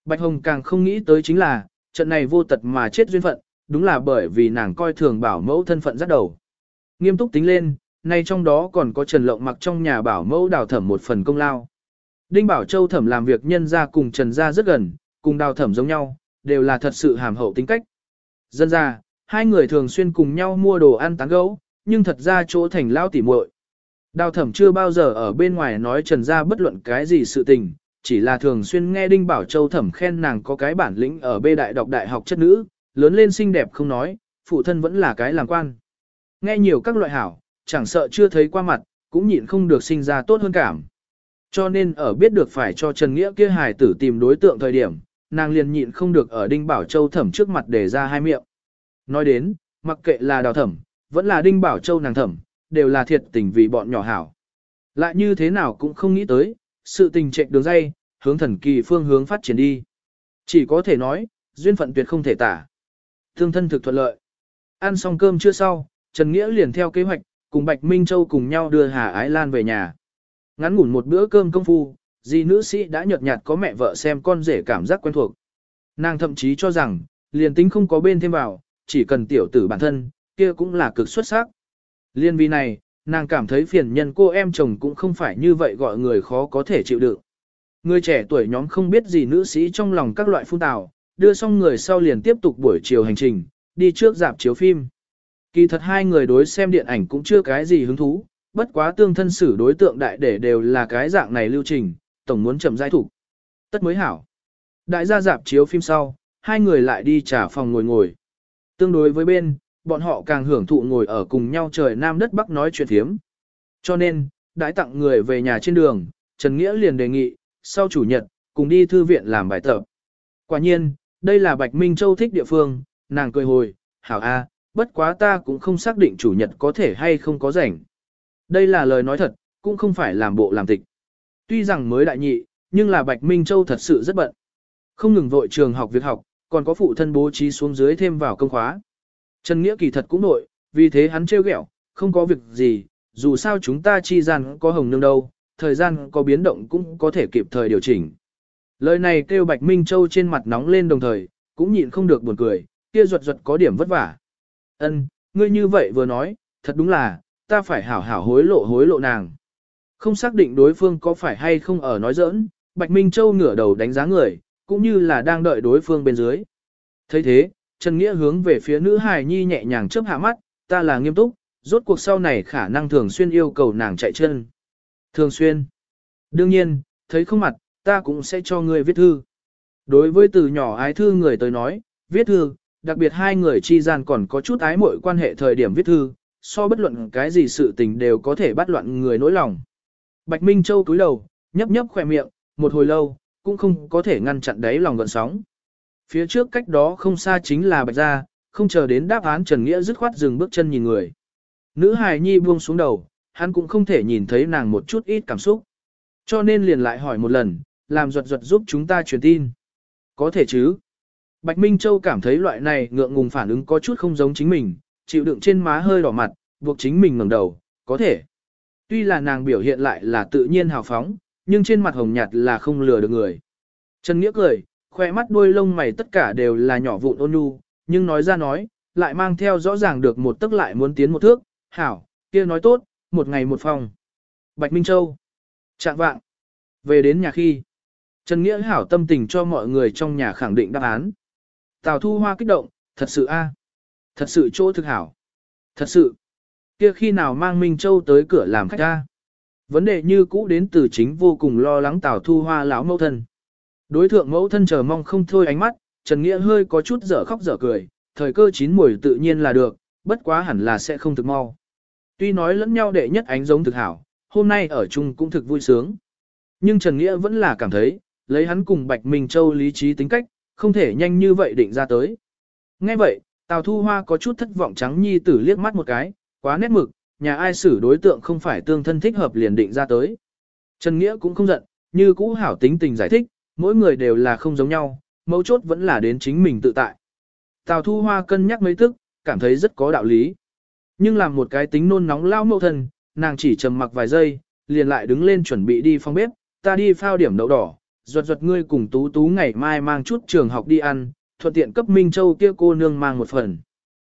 Bạch Hồng càng không nghĩ tới chính là, trận này vô tật mà chết duyên phận, đúng là bởi vì nàng coi thường bảo mẫu thân phận rất đầu. Nghiêm túc tính lên, nay trong đó còn có Trần Lộng mặc trong nhà bảo mẫu đào thẩm một phần công lao. Đinh Bảo Châu thẩm làm việc nhân ra cùng Trần gia rất gần, cùng đào thẩm giống nhau, đều là thật sự hàm hậu tính cách. Dân ra, hai người thường xuyên cùng nhau mua đồ ăn tán gấu, nhưng thật ra chỗ thành lao tỉ muội. Đào thẩm chưa bao giờ ở bên ngoài nói Trần gia bất luận cái gì sự tình, chỉ là thường xuyên nghe Đinh Bảo Châu thẩm khen nàng có cái bản lĩnh ở bê đại đọc đại học chất nữ, lớn lên xinh đẹp không nói, phụ thân vẫn là cái làm quan. Nghe nhiều các loại hảo, chẳng sợ chưa thấy qua mặt, cũng nhịn không được sinh ra tốt hơn cảm. Cho nên ở biết được phải cho Trần Nghĩa kia hài tử tìm đối tượng thời điểm, nàng liền nhịn không được ở Đinh Bảo Châu thẩm trước mặt để ra hai miệng. Nói đến, mặc kệ là đào thẩm, vẫn là Đinh Bảo Châu nàng thẩm, đều là thiệt tình vì bọn nhỏ hảo. Lại như thế nào cũng không nghĩ tới, sự tình chạy đường dây, hướng thần kỳ phương hướng phát triển đi. Chỉ có thể nói, duyên phận tuyệt không thể tả. Thương thân thực thuận lợi. Ăn xong cơm chưa sau, Trần Nghĩa liền theo kế hoạch, cùng Bạch Minh Châu cùng nhau đưa Hà Ái Lan về nhà. Ngắn ngủn một bữa cơm công phu, dì nữ sĩ đã nhợt nhạt có mẹ vợ xem con rể cảm giác quen thuộc. Nàng thậm chí cho rằng, liền tính không có bên thêm vào, chỉ cần tiểu tử bản thân, kia cũng là cực xuất sắc. Liên vì này, nàng cảm thấy phiền nhân cô em chồng cũng không phải như vậy gọi người khó có thể chịu đựng. Người trẻ tuổi nhóm không biết gì nữ sĩ trong lòng các loại phun tào, đưa xong người sau liền tiếp tục buổi chiều hành trình, đi trước dạp chiếu phim. Kỳ thật hai người đối xem điện ảnh cũng chưa cái gì hứng thú, bất quá tương thân xử đối tượng đại để đều là cái dạng này lưu trình, tổng muốn chậm giải thủ. Tất mới hảo. Đại gia dạp chiếu phim sau, hai người lại đi trả phòng ngồi ngồi. Tương đối với bên, bọn họ càng hưởng thụ ngồi ở cùng nhau trời nam đất bắc nói chuyện thiếm. Cho nên, đãi tặng người về nhà trên đường, Trần Nghĩa liền đề nghị, sau chủ nhật, cùng đi thư viện làm bài tập. Quả nhiên, đây là Bạch Minh Châu thích địa phương, nàng cười hồi, hảo a, bất quá ta cũng không xác định chủ nhật có thể hay không có rảnh. Đây là lời nói thật, cũng không phải làm bộ làm tịch. Tuy rằng mới đại nhị, nhưng là Bạch Minh Châu thật sự rất bận. Không ngừng vội trường học việc học, còn có phụ thân bố trí xuống dưới thêm vào công khóa. Trần Nghĩa kỳ thật cũng nội, vì thế hắn trêu ghẹo, không có việc gì, dù sao chúng ta chi gian có hồng nương đâu, thời gian có biến động cũng có thể kịp thời điều chỉnh. Lời này kêu Bạch Minh Châu trên mặt nóng lên đồng thời, cũng nhịn không được buồn cười, kia ruột ruột có điểm vất vả. Ân, ngươi như vậy vừa nói, thật đúng là, ta phải hảo hảo hối lộ hối lộ nàng. Không xác định đối phương có phải hay không ở nói giỡn, Bạch Minh Châu ngửa đầu đánh giá người, cũng như là đang đợi đối phương bên dưới. thấy thế, Trần Nghĩa hướng về phía nữ hài nhi nhẹ nhàng chớp hạ mắt, ta là nghiêm túc, rốt cuộc sau này khả năng thường xuyên yêu cầu nàng chạy chân. Thường xuyên. Đương nhiên, thấy không mặt, ta cũng sẽ cho ngươi viết thư. Đối với từ nhỏ ái thư người tới nói, viết thư, đặc biệt hai người chi gian còn có chút ái mội quan hệ thời điểm viết thư, so bất luận cái gì sự tình đều có thể bắt loạn người nỗi lòng. Bạch Minh Châu cúi đầu, nhấp nhấp khỏe miệng, một hồi lâu, cũng không có thể ngăn chặn đáy lòng gợn sóng. Phía trước cách đó không xa chính là Bạch Gia, không chờ đến đáp án Trần Nghĩa dứt khoát dừng bước chân nhìn người. Nữ hài nhi buông xuống đầu, hắn cũng không thể nhìn thấy nàng một chút ít cảm xúc. Cho nên liền lại hỏi một lần, làm ruột ruột giúp chúng ta truyền tin. Có thể chứ. Bạch Minh Châu cảm thấy loại này ngượng ngùng phản ứng có chút không giống chính mình, chịu đựng trên má hơi đỏ mặt, buộc chính mình ngẩng đầu, có thể. Tuy là nàng biểu hiện lại là tự nhiên hào phóng, nhưng trên mặt hồng nhạt là không lừa được người. Trần Nghĩa cười, khoe mắt đuôi lông mày tất cả đều là nhỏ vụn ôn nhu, nhưng nói ra nói, lại mang theo rõ ràng được một tức lại muốn tiến một thước, hảo, kia nói tốt, một ngày một phòng. Bạch Minh Châu. Trạng vạng. Về đến nhà khi. Trần Nghĩa hảo tâm tình cho mọi người trong nhà khẳng định đáp án. Tào Thu Hoa kích động, thật sự a, Thật sự chỗ thực hảo. Thật sự. Kia khi nào mang Minh Châu tới cửa làm khách a? Vấn đề như cũ đến từ chính vô cùng lo lắng Tào Thu Hoa lão mẫu thân. Đối thượng mẫu thân chờ mong không thôi ánh mắt, Trần Nghĩa hơi có chút dở khóc dở cười, thời cơ chín mùi tự nhiên là được, bất quá hẳn là sẽ không thực mau. Tuy nói lẫn nhau đệ nhất ánh giống thực hảo, hôm nay ở chung cũng thực vui sướng. Nhưng Trần Nghĩa vẫn là cảm thấy, lấy hắn cùng Bạch Minh Châu lý trí tính cách, không thể nhanh như vậy định ra tới. Ngay vậy, Tào Thu Hoa có chút thất vọng trắng nhi tử liếc mắt một cái, quá nét mực, nhà ai xử đối tượng không phải tương thân thích hợp liền định ra tới. Trần Nghĩa cũng không giận, như cũ hảo tính tình giải thích, mỗi người đều là không giống nhau, mấu chốt vẫn là đến chính mình tự tại. Tào Thu Hoa cân nhắc mấy tức, cảm thấy rất có đạo lý. Nhưng làm một cái tính nôn nóng lao mẫu thân, nàng chỉ trầm mặc vài giây, liền lại đứng lên chuẩn bị đi phòng bếp, ta đi phao điểm đậu đỏ, ruột ruột ngươi cùng tú tú ngày mai mang chút trường học đi ăn, thuận tiện cấp Minh Châu kia cô nương mang một phần.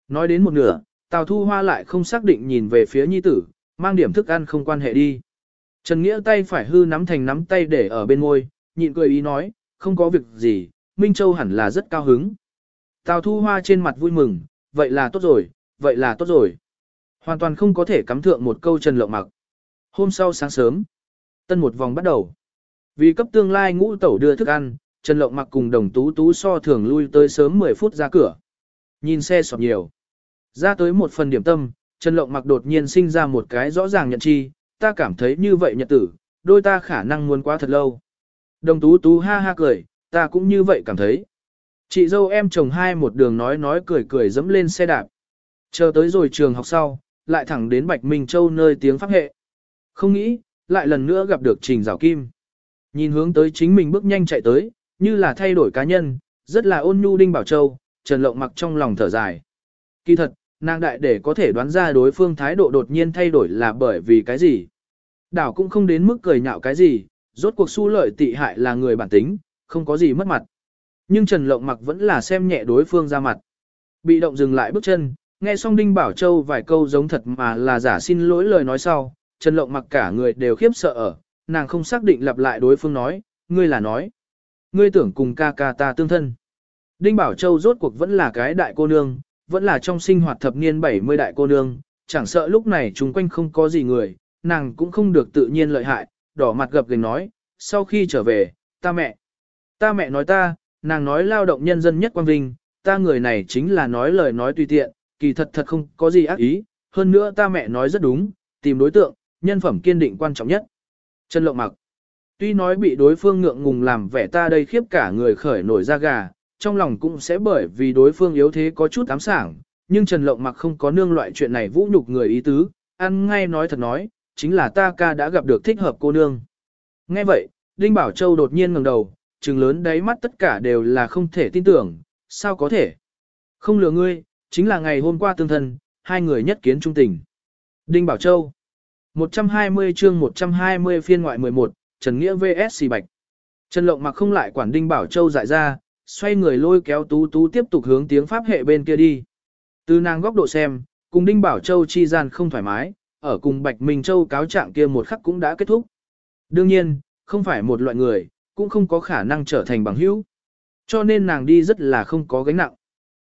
Nói đến một nửa, Tào Thu Hoa lại không xác định nhìn về phía nhi tử, mang điểm thức ăn không quan hệ đi. Trần Nghĩa tay phải hư nắm thành nắm tay để ở bên môi, nhịn cười ý nói, không có việc gì, Minh Châu hẳn là rất cao hứng. Tào Thu Hoa trên mặt vui mừng, vậy là tốt rồi, vậy là tốt rồi. Hoàn toàn không có thể cắm thượng một câu Trần Lộng mặc. Hôm sau sáng sớm, tân một vòng bắt đầu. Vì cấp tương lai ngũ tẩu đưa thức ăn, Trần Lộng mặc cùng đồng tú tú so thường lui tới sớm 10 phút ra cửa. Nhìn xe sọt nhiều. Ra tới một phần điểm tâm, Trần Lộng mặc đột nhiên sinh ra một cái rõ ràng nhận chi, ta cảm thấy như vậy nhật tử, đôi ta khả năng muốn quá thật lâu. Đồng tú tú ha ha cười, ta cũng như vậy cảm thấy. Chị dâu em chồng hai một đường nói nói cười cười dẫm lên xe đạp. Chờ tới rồi trường học sau, lại thẳng đến Bạch Minh Châu nơi tiếng pháp hệ. Không nghĩ, lại lần nữa gặp được Trình Giảo Kim. Nhìn hướng tới chính mình bước nhanh chạy tới, như là thay đổi cá nhân, rất là ôn nhu Đinh Bảo Châu, Trần Lộng mặc trong lòng thở dài. Kỳ thật, nàng đại để có thể đoán ra đối phương thái độ đột nhiên thay đổi là bởi vì cái gì. Đảo cũng không đến mức cười nhạo cái gì, rốt cuộc su lợi tị hại là người bản tính, không có gì mất mặt. Nhưng Trần Lộng mặc vẫn là xem nhẹ đối phương ra mặt. Bị động dừng lại bước chân, nghe xong Đinh Bảo Châu vài câu giống thật mà là giả xin lỗi lời nói sau, Trần Lộng mặc cả người đều khiếp sợ ở, nàng không xác định lặp lại đối phương nói, ngươi là nói. Ngươi tưởng cùng ca ca ta tương thân. Đinh Bảo Châu rốt cuộc vẫn là cái đại cô nương, vẫn là trong sinh hoạt thập niên 70 đại cô nương, chẳng sợ lúc này chung quanh không có gì người, nàng cũng không được tự nhiên lợi hại, đỏ mặt gập gành nói, sau khi trở về, ta mẹ. Ta mẹ nói ta, nàng nói lao động nhân dân nhất quan vinh, ta người này chính là nói lời nói tùy tiện, kỳ thật thật không có gì ác ý, hơn nữa ta mẹ nói rất đúng, tìm đối tượng, nhân phẩm kiên định quan trọng nhất. Trần Lộng Mặc. Tuy nói bị đối phương ngượng ngùng làm vẻ ta đây khiếp cả người khởi nổi da gà, trong lòng cũng sẽ bởi vì đối phương yếu thế có chút ám sảng, nhưng Trần Lộng mặc không có nương loại chuyện này vũ nhục người ý tứ, ăn ngay nói thật nói, chính là ta ca đã gặp được thích hợp cô nương. Nghe vậy, Đinh Bảo Châu đột nhiên ngẩng đầu, trừng lớn đáy mắt tất cả đều là không thể tin tưởng, sao có thể? Không lừa ngươi, chính là ngày hôm qua tương thân, hai người nhất kiến trung tình. Đinh Bảo Châu 120 chương 120 phiên ngoại 11, Trần Nghĩa VS Bạch. Trần Lộng mặc không lại quản Đinh Bảo Châu dại ra, xoay người lôi kéo Tú Tú tiếp tục hướng tiếng Pháp hệ bên kia đi. Từ nàng góc độ xem, cùng Đinh Bảo Châu chi gian không thoải mái, ở cùng Bạch Minh Châu cáo trạng kia một khắc cũng đã kết thúc. Đương nhiên, không phải một loại người, cũng không có khả năng trở thành bằng hữu. Cho nên nàng đi rất là không có gánh nặng.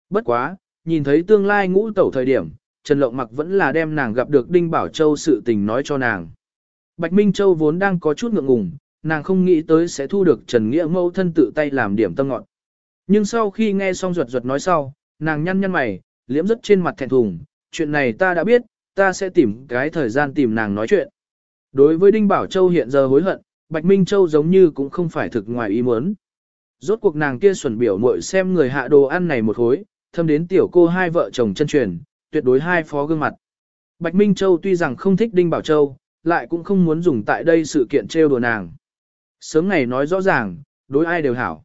Bất quá, nhìn thấy tương lai ngũ tẩu thời điểm, Trần Lộng Mặc vẫn là đem nàng gặp được Đinh Bảo Châu sự tình nói cho nàng. Bạch Minh Châu vốn đang có chút ngượng ngùng, nàng không nghĩ tới sẽ thu được Trần Nghĩa mâu thân tự tay làm điểm tâm ngọn. Nhưng sau khi nghe xong ruột ruột nói sau, nàng nhăn nhăn mày, liễm rất trên mặt thẹn thùng, chuyện này ta đã biết, ta sẽ tìm cái thời gian tìm nàng nói chuyện. Đối với Đinh Bảo Châu hiện giờ hối hận, Bạch Minh Châu giống như cũng không phải thực ngoài ý muốn. Rốt cuộc nàng kia xuẩn biểu muội xem người hạ đồ ăn này một hối, thâm đến tiểu cô hai vợ chồng chân truyền, tuyệt đối hai phó gương mặt. Bạch Minh Châu tuy rằng không thích Đinh Bảo Châu, lại cũng không muốn dùng tại đây sự kiện trêu đùa nàng. Sớm ngày nói rõ ràng, đối ai đều hảo.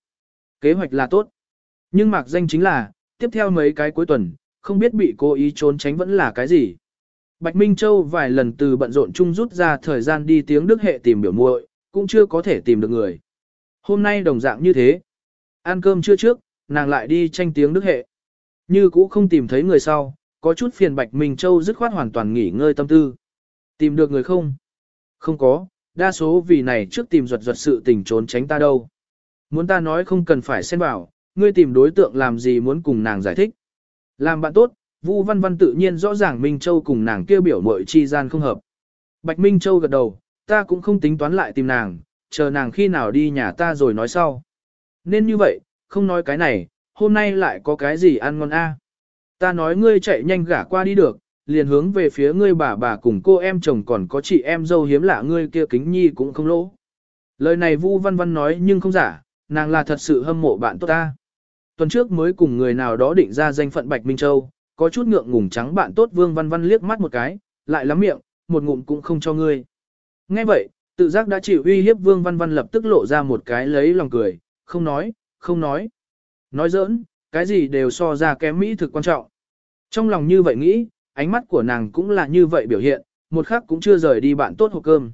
Kế hoạch là tốt. Nhưng mạc danh chính là, tiếp theo mấy cái cuối tuần, không biết bị cô ý trốn tránh vẫn là cái gì. Bạch Minh Châu vài lần từ bận rộn chung rút ra thời gian đi tiếng Đức hệ tìm biểu muội, cũng chưa có thể tìm được người. Hôm nay đồng dạng như thế. Ăn cơm chưa trước, nàng lại đi tranh tiếng Đức hệ. Như cũ không tìm thấy người sau, có chút phiền Bạch Minh Châu dứt khoát hoàn toàn nghỉ ngơi tâm tư. Tìm được người không? Không có, đa số vì này trước tìm ruột ruột sự tình trốn tránh ta đâu. Muốn ta nói không cần phải xen vào, ngươi tìm đối tượng làm gì muốn cùng nàng giải thích. Làm bạn tốt, Vu Văn Văn tự nhiên rõ ràng Minh Châu cùng nàng kêu biểu muội chi gian không hợp. Bạch Minh Châu gật đầu, ta cũng không tính toán lại tìm nàng, chờ nàng khi nào đi nhà ta rồi nói sau. Nên như vậy, không nói cái này, hôm nay lại có cái gì ăn ngon a? Ta nói ngươi chạy nhanh gả qua đi được, liền hướng về phía ngươi bà bà cùng cô em chồng còn có chị em dâu hiếm lạ ngươi kia kính nhi cũng không lỗ. Lời này Vu Văn Văn nói nhưng không giả, nàng là thật sự hâm mộ bạn tốt ta. Tuần trước mới cùng người nào đó định ra danh phận Bạch Minh Châu, có chút ngượng ngùng trắng bạn tốt Vương Văn Văn liếc mắt một cái, lại lắm miệng, một ngụm cũng không cho ngươi. Nghe vậy, tự giác đã chịu uy hiếp Vương Văn Văn lập tức lộ ra một cái lấy lòng cười, không nói, không nói. Nói giỡn, cái gì đều so ra kém mỹ thực quan trọng. Trong lòng như vậy nghĩ, ánh mắt của nàng cũng là như vậy biểu hiện, một khắc cũng chưa rời đi bạn tốt hộp cơm.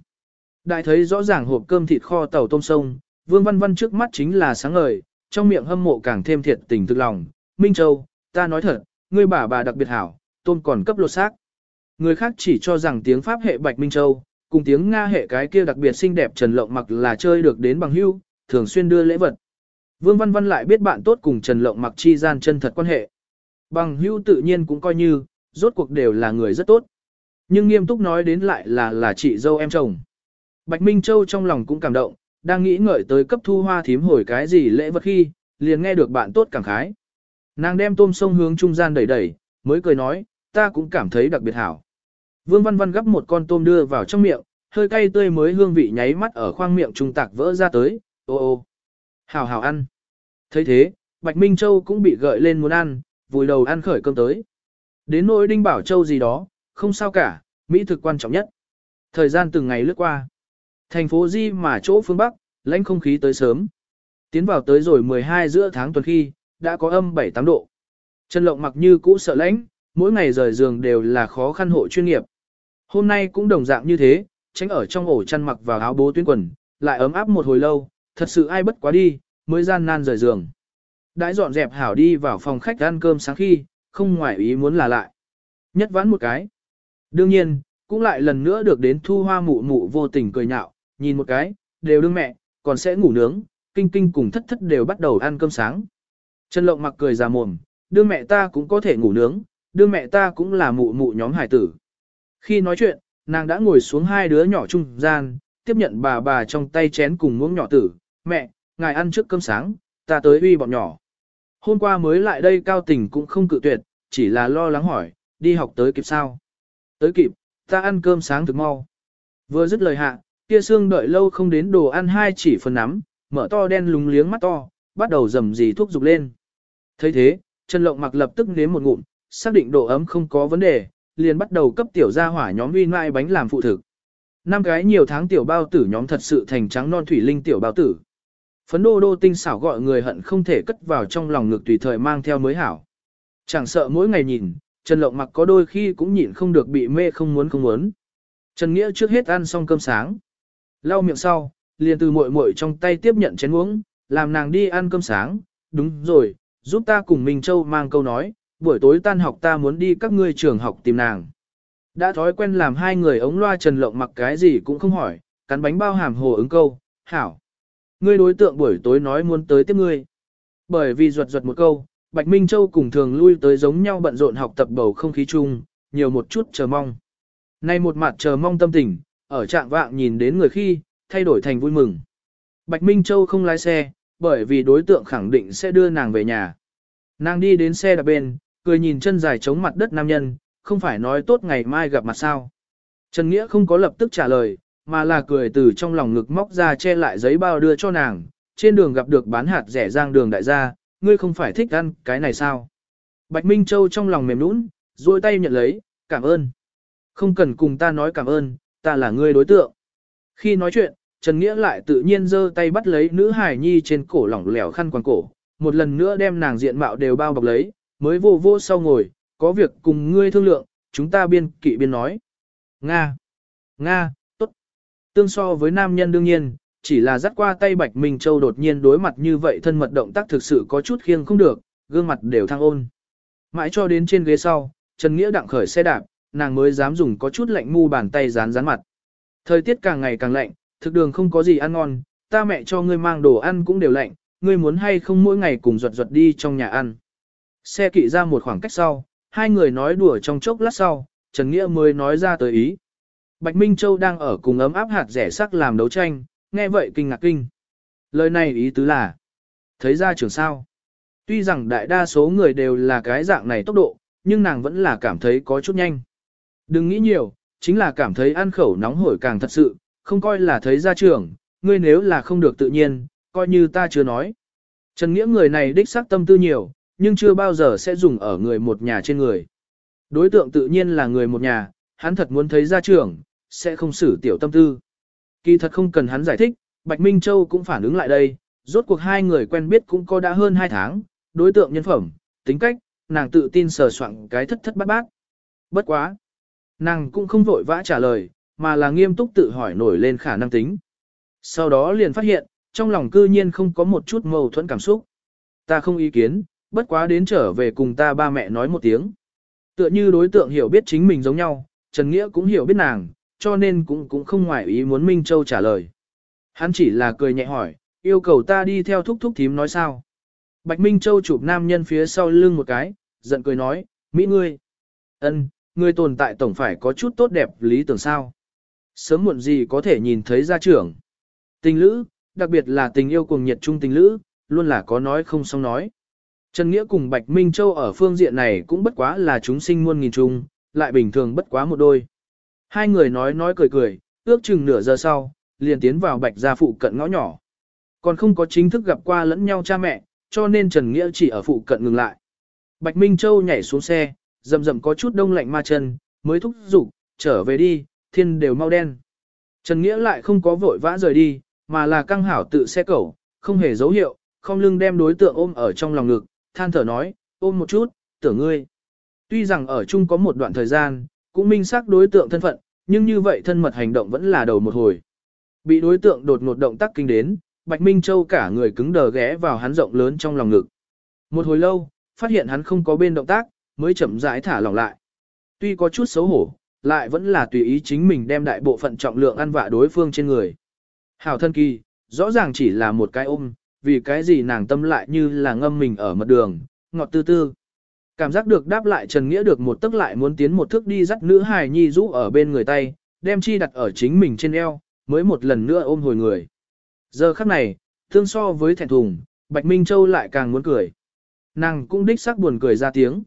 Đại thấy rõ ràng hộp cơm thịt kho tàu tôm sông, Vương Văn Văn trước mắt chính là sáng ngời, trong miệng hâm mộ càng thêm thiệt tình thực lòng. Minh Châu, ta nói thật, ngươi bà bà đặc biệt hảo, tôn còn cấp lột xác. Người khác chỉ cho rằng tiếng Pháp hệ Bạch Minh Châu, cùng tiếng Nga hệ cái kia đặc biệt xinh đẹp Trần Lộng mặc là chơi được đến bằng hữu, thường xuyên đưa lễ vật. Vương Văn Văn lại biết bạn tốt cùng Trần Lộng mặc chi gian chân thật quan hệ. Bằng hữu tự nhiên cũng coi như, rốt cuộc đều là người rất tốt. Nhưng nghiêm túc nói đến lại là là chị dâu em chồng. Bạch Minh Châu trong lòng cũng cảm động, đang nghĩ ngợi tới cấp thu hoa thím hồi cái gì lễ vật khi, liền nghe được bạn tốt cảm khái. Nàng đem tôm sông hướng trung gian đẩy đẩy, mới cười nói, ta cũng cảm thấy đặc biệt hảo. Vương Văn Văn gắp một con tôm đưa vào trong miệng, hơi cay tươi mới hương vị nháy mắt ở khoang miệng trung tạc vỡ ra tới, ô ô. Hảo hảo ăn. thấy thế, Bạch Minh Châu cũng bị gợi lên muốn ăn, vùi đầu ăn khởi cơm tới. Đến nỗi Đinh Bảo Châu gì đó, không sao cả, Mỹ thực quan trọng nhất. Thời gian từng ngày lướt qua. Thành phố Di mà chỗ phương Bắc, lãnh không khí tới sớm. Tiến vào tới rồi 12 giữa tháng tuần khi, đã có âm 7-8 độ. Trần Lộng mặc như cũ sợ lãnh, mỗi ngày rời giường đều là khó khăn hộ chuyên nghiệp. Hôm nay cũng đồng dạng như thế, tránh ở trong ổ chăn mặc vào áo bố tuyến quần, lại ấm áp một hồi lâu, thật sự ai bất quá đi, mới gian nan rời giường. Đãi dọn dẹp hảo đi vào phòng khách ăn cơm sáng khi, không ngoài ý muốn là lại. Nhất vãn một cái. Đương nhiên, cũng lại lần nữa được đến thu hoa mụ mụ vô tình cười nhạo, nhìn một cái, đều đương mẹ, còn sẽ ngủ nướng, kinh kinh cùng thất thất đều bắt đầu ăn cơm sáng. Trần Lộng mặc cười ra mồm, đưa mẹ ta cũng có thể ngủ nướng, đưa mẹ ta cũng là mụ mụ nhóm hải tử. Khi nói chuyện, nàng đã ngồi xuống hai đứa nhỏ trung gian, tiếp nhận bà bà trong tay chén cùng muỗng nhỏ tử, mẹ, ngài ăn trước cơm sáng, ta tới uy bọn nhỏ. Hôm qua mới lại đây cao tình cũng không cự tuyệt, chỉ là lo lắng hỏi, đi học tới kịp sao? Tới kịp, ta ăn cơm sáng thực mau. Vừa dứt lời hạ, Kia xương đợi lâu không đến đồ ăn hai chỉ phần nắm, mở to đen lúng liếng mắt to, bắt đầu rầm rì thuốc dục lên. thấy thế, Trần Lộng mặc lập tức nếm một ngụm, xác định độ ấm không có vấn đề, liền bắt đầu cấp tiểu gia hỏa nhóm vi nai bánh làm phụ thực. Năm cái nhiều tháng tiểu bao tử nhóm thật sự thành trắng non thủy linh tiểu bao tử. Phấn đô đô tinh xảo gọi người hận không thể cất vào trong lòng ngực tùy thời mang theo mới hảo. Chẳng sợ mỗi ngày nhìn, Trần Lộng mặc có đôi khi cũng nhịn không được bị mê không muốn không muốn. Trần Nghĩa trước hết ăn xong cơm sáng. Lau miệng sau, liền từ muội muội trong tay tiếp nhận chén uống, làm nàng đi ăn cơm sáng. Đúng rồi, giúp ta cùng Minh Châu mang câu nói, buổi tối tan học ta muốn đi các ngươi trường học tìm nàng. Đã thói quen làm hai người ống loa Trần Lộng mặc cái gì cũng không hỏi, cắn bánh bao hàm hồ ứng câu, hảo. Ngươi đối tượng buổi tối nói muốn tới tiếp ngươi. Bởi vì ruột ruột một câu, Bạch Minh Châu cùng thường lui tới giống nhau bận rộn học tập bầu không khí chung, nhiều một chút chờ mong. Nay một mặt chờ mong tâm tình, ở trạng vạng nhìn đến người khi, thay đổi thành vui mừng. Bạch Minh Châu không lái xe, bởi vì đối tượng khẳng định sẽ đưa nàng về nhà. Nàng đi đến xe đạp bên, cười nhìn chân dài chống mặt đất nam nhân, không phải nói tốt ngày mai gặp mặt sao. Trần Nghĩa không có lập tức trả lời, mà là cười từ trong lòng ngực móc ra che lại giấy bao đưa cho nàng, trên đường gặp được bán hạt rẻ giang đường đại gia, ngươi không phải thích ăn cái này sao? Bạch Minh Châu trong lòng mềm nũng, duỗi tay nhận lấy, cảm ơn. Không cần cùng ta nói cảm ơn, ta là ngươi đối tượng. Khi nói chuyện, Trần Nghĩa lại tự nhiên giơ tay bắt lấy nữ hài nhi trên cổ lỏng lẻo khăn quàng cổ, một lần nữa đem nàng diện mạo đều bao bọc lấy, mới vô vô sau ngồi, có việc cùng ngươi thương lượng, chúng ta biên kỵ biên nói. Nga! Nga, tốt! Tương so với nam nhân đương nhiên, chỉ là dắt qua tay Bạch Minh Châu đột nhiên đối mặt như vậy thân mật động tác thực sự có chút khiêng không được, gương mặt đều thăng ôn. Mãi cho đến trên ghế sau, Trần Nghĩa đặng khởi xe đạp, nàng mới dám dùng có chút lạnh mu bàn tay dán dán mặt. Thời tiết càng ngày càng lạnh, thực đường không có gì ăn ngon, ta mẹ cho ngươi mang đồ ăn cũng đều lạnh, ngươi muốn hay không mỗi ngày cùng ruột ruột đi trong nhà ăn. Xe kỵ ra một khoảng cách sau, hai người nói đùa trong chốc lát sau, Trần Nghĩa mới nói ra tới ý. Bạch Minh Châu đang ở cùng ấm áp hạt rẻ sắc làm đấu tranh, nghe vậy kinh ngạc kinh. Lời này ý tứ là, thấy ra trường sao. Tuy rằng đại đa số người đều là cái dạng này tốc độ, nhưng nàng vẫn là cảm thấy có chút nhanh. Đừng nghĩ nhiều, chính là cảm thấy ăn khẩu nóng hổi càng thật sự, không coi là thấy gia trưởng, ngươi nếu là không được tự nhiên, coi như ta chưa nói. Trần Nghĩa người này đích xác tâm tư nhiều, nhưng chưa bao giờ sẽ dùng ở người một nhà trên người. Đối tượng tự nhiên là người một nhà, hắn thật muốn thấy gia trưởng, sẽ không xử tiểu tâm tư. Kỳ thật không cần hắn giải thích, Bạch Minh Châu cũng phản ứng lại đây, rốt cuộc hai người quen biết cũng có đã hơn hai tháng, đối tượng nhân phẩm, tính cách, nàng tự tin sờ soạn cái thất thất bát bát. Bất quá. Nàng cũng không vội vã trả lời, mà là nghiêm túc tự hỏi nổi lên khả năng tính. Sau đó liền phát hiện, trong lòng cư nhiên không có một chút mâu thuẫn cảm xúc. Ta không ý kiến, bất quá đến trở về cùng ta ba mẹ nói một tiếng. Tựa như đối tượng hiểu biết chính mình giống nhau, Trần Nghĩa cũng hiểu biết nàng, cho nên cũng cũng không ngoại ý muốn Minh Châu trả lời. Hắn chỉ là cười nhẹ hỏi, yêu cầu ta đi theo thúc thúc thím nói sao. Bạch Minh Châu chụp nam nhân phía sau lưng một cái, giận cười nói, Mỹ ngươi. ân, ngươi tồn tại tổng phải có chút tốt đẹp lý tưởng sao. Sớm muộn gì có thể nhìn thấy gia trưởng. Tình lữ, đặc biệt là tình yêu cùng nhiệt trung tình lữ, luôn là có nói không xong nói. Trần Nghĩa cùng Bạch Minh Châu ở phương diện này cũng bất quá là chúng sinh muôn nghìn chung, lại bình thường bất quá một đôi. Hai người nói nói cười cười, ước chừng nửa giờ sau, liền tiến vào Bạch gia phụ cận ngõ nhỏ. Còn không có chính thức gặp qua lẫn nhau cha mẹ, cho nên Trần Nghĩa chỉ ở phụ cận ngừng lại. Bạch Minh Châu nhảy xuống xe, rầm rầm có chút đông lạnh ma chân, mới thúc giục, trở về đi, thiên đều mau đen. Trần Nghĩa lại không có vội vã rời đi, mà là căng hảo tự xe cẩu, không hề dấu hiệu, không lưng đem đối tượng ôm ở trong lòng ngực, than thở nói, ôm một chút, tưởng ngươi. Tuy rằng ở chung có một đoạn thời gian, cũng minh xác đối tượng thân phận, nhưng như vậy thân mật hành động vẫn là đầu một hồi. Bị đối tượng đột ngột động tác kinh đến, Bạch Minh Châu cả người cứng đờ ghé vào hắn rộng lớn trong lòng ngực. Một hồi lâu, phát hiện hắn không có bên động tác, mới chậm rãi thả lỏng lại. Tuy có chút xấu hổ, lại vẫn là tùy ý chính mình đem đại bộ phận trọng lượng ăn vạ đối phương trên người. Hảo thân kỳ, rõ ràng chỉ là một cái ôm, vì cái gì nàng tâm lại như là ngâm mình ở mật đường, ngọt tư tư. Cảm giác được đáp lại Trần Nghĩa được một tức lại muốn tiến một thước đi dắt nữ hài nhi rũ ở bên người tay, đem chi đặt ở chính mình trên eo, mới một lần nữa ôm hồi người. Giờ khắc này, thương so với thẹn thùng, Bạch Minh Châu lại càng muốn cười. Nàng cũng đích xác buồn cười ra tiếng.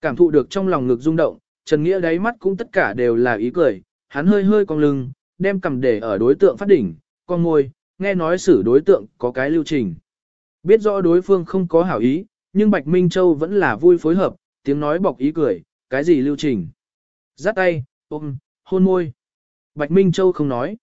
Cảm thụ được trong lòng ngực rung động, Trần Nghĩa đáy mắt cũng tất cả đều là ý cười, hắn hơi hơi cong lưng, đem cầm để ở đối tượng phát đỉnh, con ngôi, nghe nói xử đối tượng có cái lưu trình. Biết rõ đối phương không có hảo ý, nhưng Bạch Minh Châu vẫn là vui phối hợp, tiếng nói bọc ý cười, cái gì lưu trình. Giắt tay, ôm, hôn môi. Bạch Minh Châu không nói.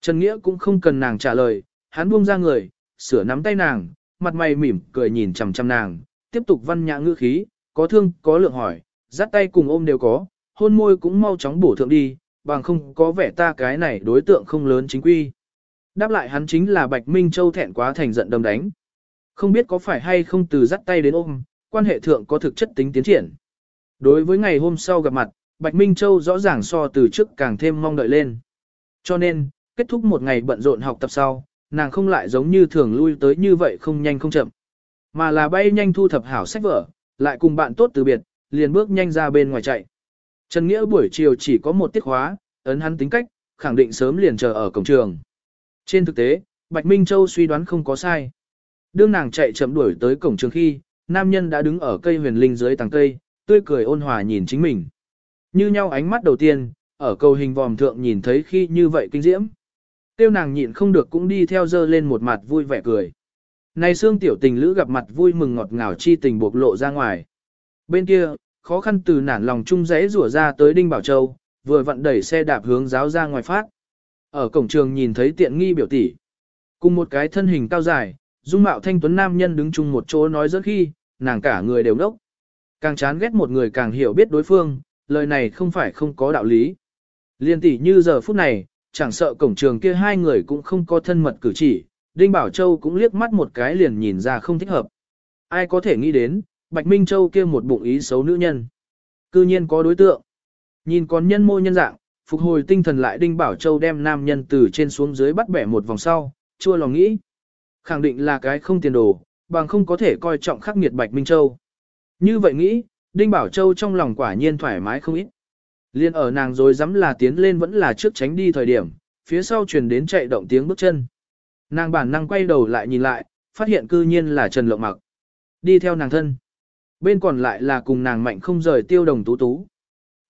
Trần Nghĩa cũng không cần nàng trả lời, hắn buông ra người, sửa nắm tay nàng, mặt mày mỉm cười nhìn chằm chằm nàng, tiếp tục văn nhã ngữ khí, có thương, có lượng hỏi, dắt tay cùng ôm đều có, hôn môi cũng mau chóng bổ thượng đi, bằng không có vẻ ta cái này đối tượng không lớn chính quy. Đáp lại hắn chính là Bạch Minh Châu thẹn quá thành giận đầm đánh. Không biết có phải hay không từ dắt tay đến ôm, quan hệ thượng có thực chất tính tiến triển. Đối với ngày hôm sau gặp mặt, Bạch Minh Châu rõ ràng so từ trước càng thêm mong đợi lên. Cho nên, kết thúc một ngày bận rộn học tập sau, nàng không lại giống như thường lui tới như vậy không nhanh không chậm. Mà là bay nhanh thu thập hảo sách vở, lại cùng bạn tốt từ biệt, liền bước nhanh ra bên ngoài chạy. Trần Nghĩa buổi chiều chỉ có một tiết khóa, ấn hắn tính cách, khẳng định sớm liền chờ ở cổng trường. Trên thực tế, Bạch Minh Châu suy đoán không có sai. Đương nàng chạy chậm đuổi tới cổng trường khi, nam nhân đã đứng ở cây huyền linh dưới tàng cây, tươi cười ôn hòa nhìn chính mình. Như nhau ánh mắt đầu tiên, ở cầu hình vòm thượng nhìn thấy khi như vậy kinh diễm. Tiêu nàng nhịn không được cũng đi theo dơ lên một mặt vui vẻ cười. Này xương tiểu tình lữ gặp mặt vui mừng ngọt ngào chi tình bộc lộ ra ngoài. Bên kia, khó khăn từ nản lòng chung rẽ rủa ra tới Đinh Bảo Châu, vừa vặn đẩy xe đạp hướng giáo ra ngoài phát. Ở cổng trường nhìn thấy tiện nghi biểu tỷ. Cùng một cái thân hình cao dài, dung mạo thanh tuấn nam nhân đứng chung một chỗ nói rất khi, nàng cả người đều nốc Càng chán ghét một người càng hiểu biết đối phương, lời này không phải không có đạo lý. Liên tỷ như giờ phút này, chẳng sợ cổng trường kia hai người cũng không có thân mật cử chỉ, Đinh Bảo Châu cũng liếc mắt một cái liền nhìn ra không thích hợp. Ai có thể nghĩ đến, Bạch Minh Châu kia một bụng ý xấu nữ nhân. Cư nhiên có đối tượng. Nhìn con nhân mô nhân dạng, phục hồi tinh thần lại Đinh Bảo Châu đem nam nhân từ trên xuống dưới bắt bẻ một vòng sau, chua lòng nghĩ. Khẳng định là cái không tiền đồ, bằng không có thể coi trọng khắc nghiệt Bạch Minh Châu. Như vậy nghĩ, Đinh Bảo Châu trong lòng quả nhiên thoải mái không ít. Liên ở nàng rồi dám là tiến lên vẫn là trước tránh đi thời điểm, phía sau truyền đến chạy động tiếng bước chân. Nàng bản năng quay đầu lại nhìn lại, phát hiện cư nhiên là Trần Lộng Mặc. Đi theo nàng thân. Bên còn lại là cùng nàng mạnh không rời tiêu đồng tú tú.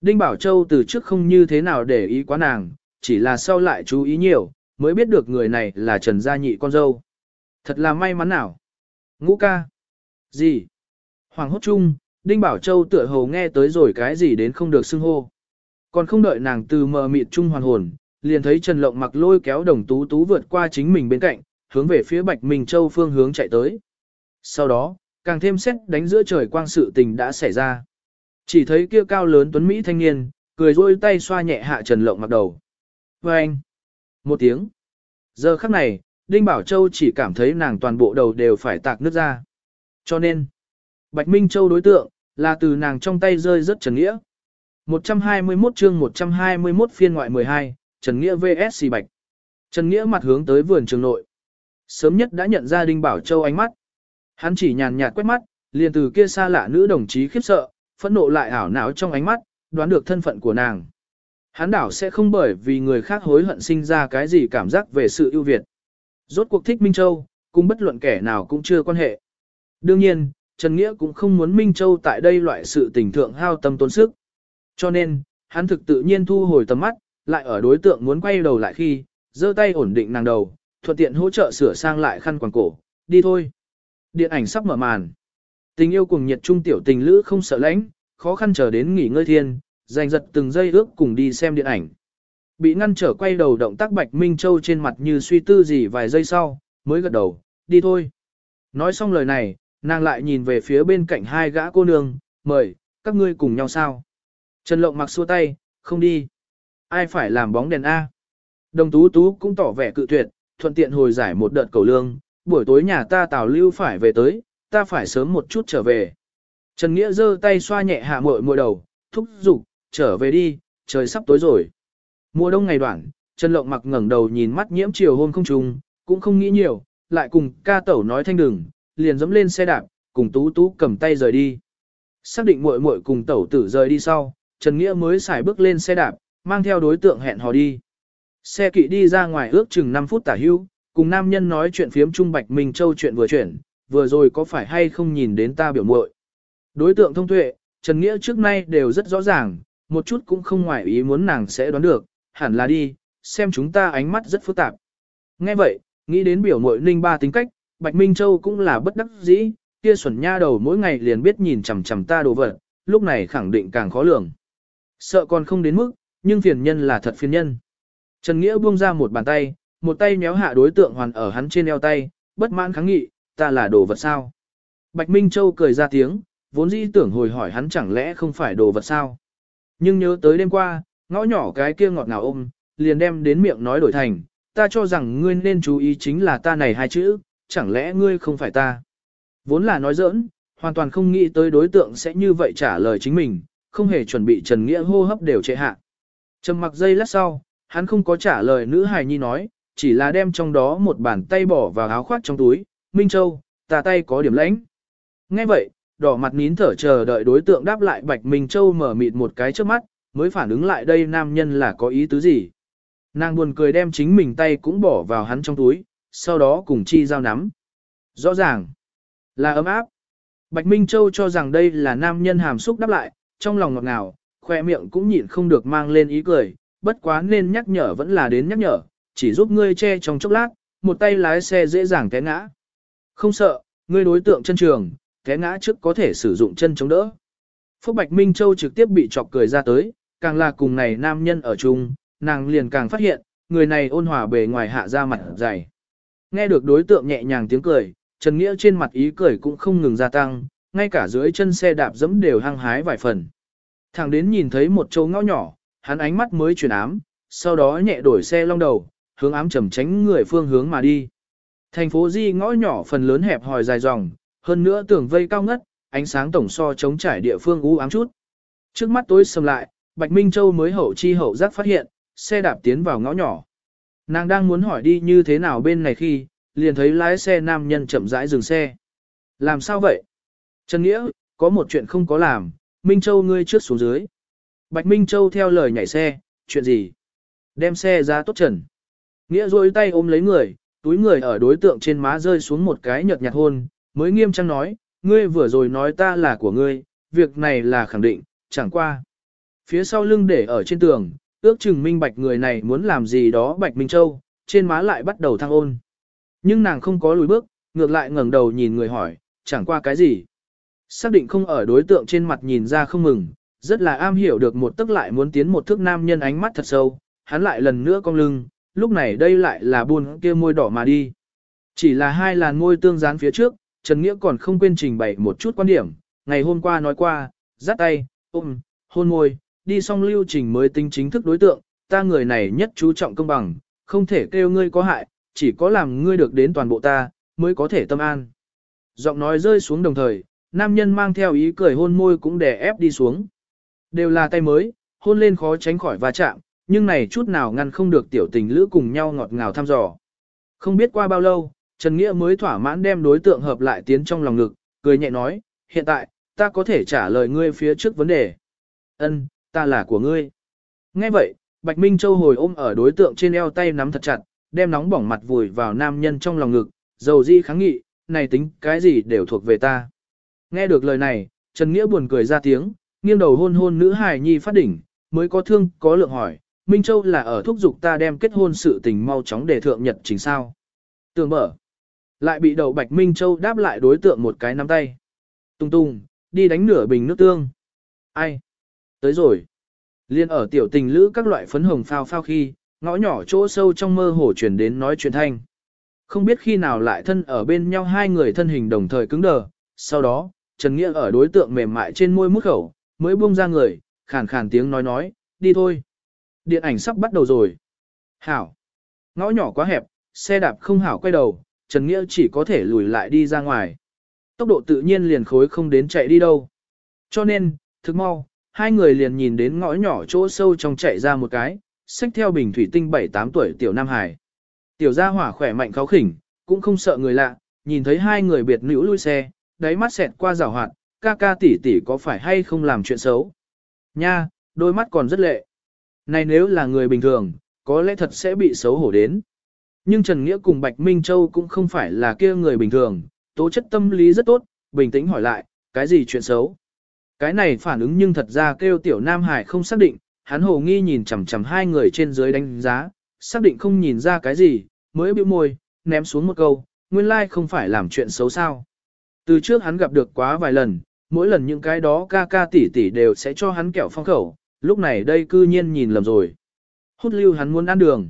Đinh Bảo Châu từ trước không như thế nào để ý quá nàng, chỉ là sau lại chú ý nhiều, mới biết được người này là Trần Gia Nhị con dâu. Thật là may mắn nào. Ngũ ca. Gì? Hoàng hốt chung, Đinh Bảo Châu tựa hồ nghe tới rồi cái gì đến không được xưng hô. Còn không đợi nàng từ mờ mịt chung hoàn hồn, liền thấy Trần Lộng mặc lôi kéo đồng tú tú vượt qua chính mình bên cạnh, hướng về phía Bạch Minh Châu phương hướng chạy tới. Sau đó, càng thêm xét đánh giữa trời quang sự tình đã xảy ra. Chỉ thấy kia cao lớn tuấn Mỹ thanh niên, cười rôi tay xoa nhẹ hạ Trần Lộng mặc đầu. Và anh, một tiếng. Giờ khắc này, Đinh Bảo Châu chỉ cảm thấy nàng toàn bộ đầu đều phải tạc nước ra. Cho nên, Bạch Minh Châu đối tượng, là từ nàng trong tay rơi rất Trần Nghĩa. 121 chương 121 phiên ngoại 12, Trần Nghĩa vs Bạch. Trần Nghĩa mặt hướng tới vườn trường nội. Sớm nhất đã nhận ra Đinh Bảo Châu ánh mắt. Hắn chỉ nhàn nhạt quét mắt, liền từ kia xa lạ nữ đồng chí khiếp sợ, phẫn nộ lại ảo não trong ánh mắt, đoán được thân phận của nàng. Hắn đảo sẽ không bởi vì người khác hối hận sinh ra cái gì cảm giác về sự ưu việt. Rốt cuộc thích Minh Châu, cũng bất luận kẻ nào cũng chưa quan hệ. Đương nhiên, Trần Nghĩa cũng không muốn Minh Châu tại đây loại sự tình thượng hao tâm tốn sức. Cho nên, hắn thực tự nhiên thu hồi tầm mắt, lại ở đối tượng muốn quay đầu lại khi, giơ tay ổn định nàng đầu, thuận tiện hỗ trợ sửa sang lại khăn quàng cổ, đi thôi. Điện ảnh sắp mở màn. Tình yêu cùng nhiệt trung tiểu tình lữ không sợ lãnh, khó khăn chờ đến nghỉ ngơi thiên, giành giật từng giây ước cùng đi xem điện ảnh. Bị ngăn trở quay đầu động tác Bạch Minh Châu trên mặt như suy tư gì vài giây sau, mới gật đầu, đi thôi. Nói xong lời này, nàng lại nhìn về phía bên cạnh hai gã cô nương, mời, các ngươi cùng nhau sao. Trần Lộng mặc xua tay, không đi. Ai phải làm bóng đèn A. Đồng tú tú cũng tỏ vẻ cự tuyệt, thuận tiện hồi giải một đợt cầu lương, buổi tối nhà ta tào lưu phải về tới, ta phải sớm một chút trở về. Trần Nghĩa giơ tay xoa nhẹ hạ muội muội đầu, thúc giục, trở về đi, trời sắp tối rồi. Mùa đông ngày đoạn, Trần Lộng mặc ngẩng đầu nhìn mắt nhiễm chiều hôm không trùng, cũng không nghĩ nhiều, lại cùng ca tẩu nói thanh đừng, liền dẫm lên xe đạp, cùng tú tú cầm tay rời đi. Xác định muội muội cùng tẩu tử rời đi sau, Trần Nghĩa mới xài bước lên xe đạp, mang theo đối tượng hẹn hò đi. Xe kỵ đi ra ngoài ước chừng 5 phút tả hưu, cùng nam nhân nói chuyện phiếm Trung Bạch Minh Châu chuyện vừa chuyển, vừa rồi có phải hay không nhìn đến ta biểu muội. Đối tượng thông tuệ, Trần Nghĩa trước nay đều rất rõ ràng, một chút cũng không ngoài ý muốn nàng sẽ đoán được, hẳn là đi, xem chúng ta ánh mắt rất phức tạp. Nghe vậy, nghĩ đến biểu muội ninh ba tính cách, Bạch Minh Châu cũng là bất đắc dĩ, kia xuẩn nha đầu mỗi ngày liền biết nhìn chằm chằm ta đồ vật, lúc này khẳng định càng khó lường. Sợ còn không đến mức, nhưng phiền nhân là thật phiền nhân. Trần Nghĩa buông ra một bàn tay, một tay méo hạ đối tượng hoàn ở hắn trên eo tay, bất mãn kháng nghị, ta là đồ vật sao? Bạch Minh Châu cười ra tiếng, vốn dĩ tưởng hồi hỏi hắn chẳng lẽ không phải đồ vật sao? Nhưng nhớ tới đêm qua, ngõ nhỏ cái kia ngọt ngào ôm, liền đem đến miệng nói đổi thành, ta cho rằng ngươi nên chú ý chính là ta này hai chữ, chẳng lẽ ngươi không phải ta? Vốn là nói giỡn, hoàn toàn không nghĩ tới đối tượng sẽ như vậy trả lời chính mình, không hề chuẩn bị Trần Nghĩa hô hấp đều trệ hạ. Trầm mặc giây lát sau, hắn không có trả lời nữ hài nhi nói, chỉ là đem trong đó một bàn tay bỏ vào áo khoác trong túi, Minh Châu, ta tay có điểm lãnh. Nghe vậy, đỏ mặt nín thở chờ đợi đối tượng đáp lại Bạch Minh Châu mở mịt một cái trước mắt, mới phản ứng lại đây nam nhân là có ý tứ gì. Nàng buồn cười đem chính mình tay cũng bỏ vào hắn trong túi, sau đó cùng chi giao nắm. Rõ ràng, là ấm áp. Bạch Minh Châu cho rằng đây là nam nhân hàm xúc đáp lại, trong lòng ngọt ngào, khoe miệng cũng nhịn không được mang lên ý cười, bất quá nên nhắc nhở vẫn là đến nhắc nhở, chỉ giúp ngươi che trong chốc lát, một tay lái xe dễ dàng té ngã. Không sợ, ngươi đối tượng chân trường, té ngã trước có thể sử dụng chân chống đỡ. Phúc Bạch Minh Châu trực tiếp bị chọc cười ra tới, càng là cùng này nam nhân ở chung, nàng liền càng phát hiện, người này ôn hòa bề ngoài hạ ra mặt dày. Nghe được đối tượng nhẹ nhàng tiếng cười, Trần Nghĩa trên mặt ý cười cũng không ngừng gia tăng, ngay cả dưới chân xe đạp dẫm đều hăng hái vài phần. thằng đến nhìn thấy một chỗ ngõ nhỏ, hắn ánh mắt mới chuyển ám, sau đó nhẹ đổi xe long đầu, hướng ám trầm tránh người phương hướng mà đi. Thành phố Di ngõ nhỏ phần lớn hẹp hòi dài dòng, hơn nữa tường vây cao ngất, ánh sáng tổng so chống trải địa phương u ám chút. Trước mắt tối sầm lại, Bạch Minh Châu mới hậu chi hậu giác phát hiện, xe đạp tiến vào ngõ nhỏ. Nàng đang muốn hỏi đi như thế nào bên này khi, liền thấy lái xe nam nhân chậm rãi dừng xe. Làm sao vậy? Trần Nghĩa, có một chuyện không có làm, Minh Châu ngươi trước xuống dưới. Bạch Minh Châu theo lời nhảy xe, chuyện gì? Đem xe ra tốt trần. Nghĩa rôi tay ôm lấy người, túi người ở đối tượng trên má rơi xuống một cái nhợt nhạt hôn, mới nghiêm trang nói, ngươi vừa rồi nói ta là của ngươi, việc này là khẳng định, chẳng qua. Phía sau lưng để ở trên tường, ước chừng minh bạch người này muốn làm gì đó Bạch Minh Châu, trên má lại bắt đầu thăng ôn. Nhưng nàng không có lùi bước, ngược lại ngẩng đầu nhìn người hỏi, chẳng qua cái gì. Xác định không ở đối tượng trên mặt nhìn ra không mừng, rất là am hiểu được một tức lại muốn tiến một thước nam nhân ánh mắt thật sâu, hắn lại lần nữa cong lưng, lúc này đây lại là buồn kia môi đỏ mà đi. Chỉ là hai làn môi tương dán phía trước, Trần Nghĩa còn không quên trình bày một chút quan điểm, ngày hôm qua nói qua, dắt tay, ôm, hôn môi, đi xong lưu trình mới tính chính thức đối tượng, ta người này nhất chú trọng công bằng, không thể kêu ngươi có hại, chỉ có làm ngươi được đến toàn bộ ta, mới có thể tâm an. Giọng nói rơi xuống đồng thời, nam nhân mang theo ý cười hôn môi cũng đè ép đi xuống. Đều là tay mới, hôn lên khó tránh khỏi va chạm, nhưng này chút nào ngăn không được tiểu tình lữ cùng nhau ngọt ngào thăm dò. Không biết qua bao lâu, Trần Nghĩa mới thỏa mãn đem đối tượng hợp lại tiến trong lòng ngực, cười nhẹ nói, hiện tại, ta có thể trả lời ngươi phía trước vấn đề. Ân, ta là của ngươi. Nghe vậy, Bạch Minh Châu hồi ôm ở đối tượng trên eo tay nắm thật chặt, đem nóng bỏng mặt vùi vào nam nhân trong lòng ngực, dầu di kháng nghị, này tính cái gì đều thuộc về ta. Nghe được lời này, Trần Nghĩa buồn cười ra tiếng, nghiêng đầu hôn hôn nữ hài nhi phát đỉnh, mới có thương có lượng hỏi, Minh Châu là ở thúc giục ta đem kết hôn sự tình mau chóng để thượng nhật chính sao. Tường mở. Lại bị đầu Bạch Minh Châu đáp lại đối tượng một cái nắm tay. Tung tung, đi đánh nửa bình nước tương. Ai? Tới rồi. Liên ở tiểu tình lữ các loại phấn hồng phao phao khi, ngõ nhỏ chỗ sâu trong mơ hồ chuyển đến nói chuyện thanh. Không biết khi nào lại thân ở bên nhau hai người thân hình đồng thời cứng đờ, sau đó, Trần Nghĩa ở đối tượng mềm mại trên môi mút khẩu, mới buông ra người, khàn khàn tiếng nói nói, đi thôi. Điện ảnh sắp bắt đầu rồi. Hảo. Ngõ nhỏ quá hẹp, xe đạp không hảo quay đầu, Trần Nghĩa chỉ có thể lùi lại đi ra ngoài. Tốc độ tự nhiên liền khối không đến chạy đi đâu. Cho nên, thực mau, hai người liền nhìn đến ngõ nhỏ chỗ sâu trong chạy ra một cái, xách theo bình thủy tinh 7-8 tuổi tiểu Nam Hải. Tiểu gia hỏa khỏe mạnh kháo khỉnh, cũng không sợ người lạ, nhìn thấy hai người biệt nữ lui xe, đáy mắt xẹt qua rào hoạt, ca ca tỷ tỷ có phải hay không làm chuyện xấu. Nha, đôi mắt còn rất lệ. Này nếu là người bình thường, có lẽ thật sẽ bị xấu hổ đến. Nhưng Trần Nghĩa cùng Bạch Minh Châu cũng không phải là kia người bình thường, tố chất tâm lý rất tốt, bình tĩnh hỏi lại, cái gì chuyện xấu. Cái này phản ứng nhưng thật ra kêu tiểu Nam Hải không xác định, hắn hồ nghi nhìn chằm chằm hai người trên dưới đánh giá, xác định không nhìn ra cái gì, mới bĩu môi, ném xuống một câu, nguyên lai không phải làm chuyện xấu sao. Từ trước hắn gặp được quá vài lần, mỗi lần những cái đó ca ca tỷ tỷ đều sẽ cho hắn kẹo phong khẩu, lúc này đây cư nhiên nhìn lầm rồi. Hút lưu hắn muốn ăn đường.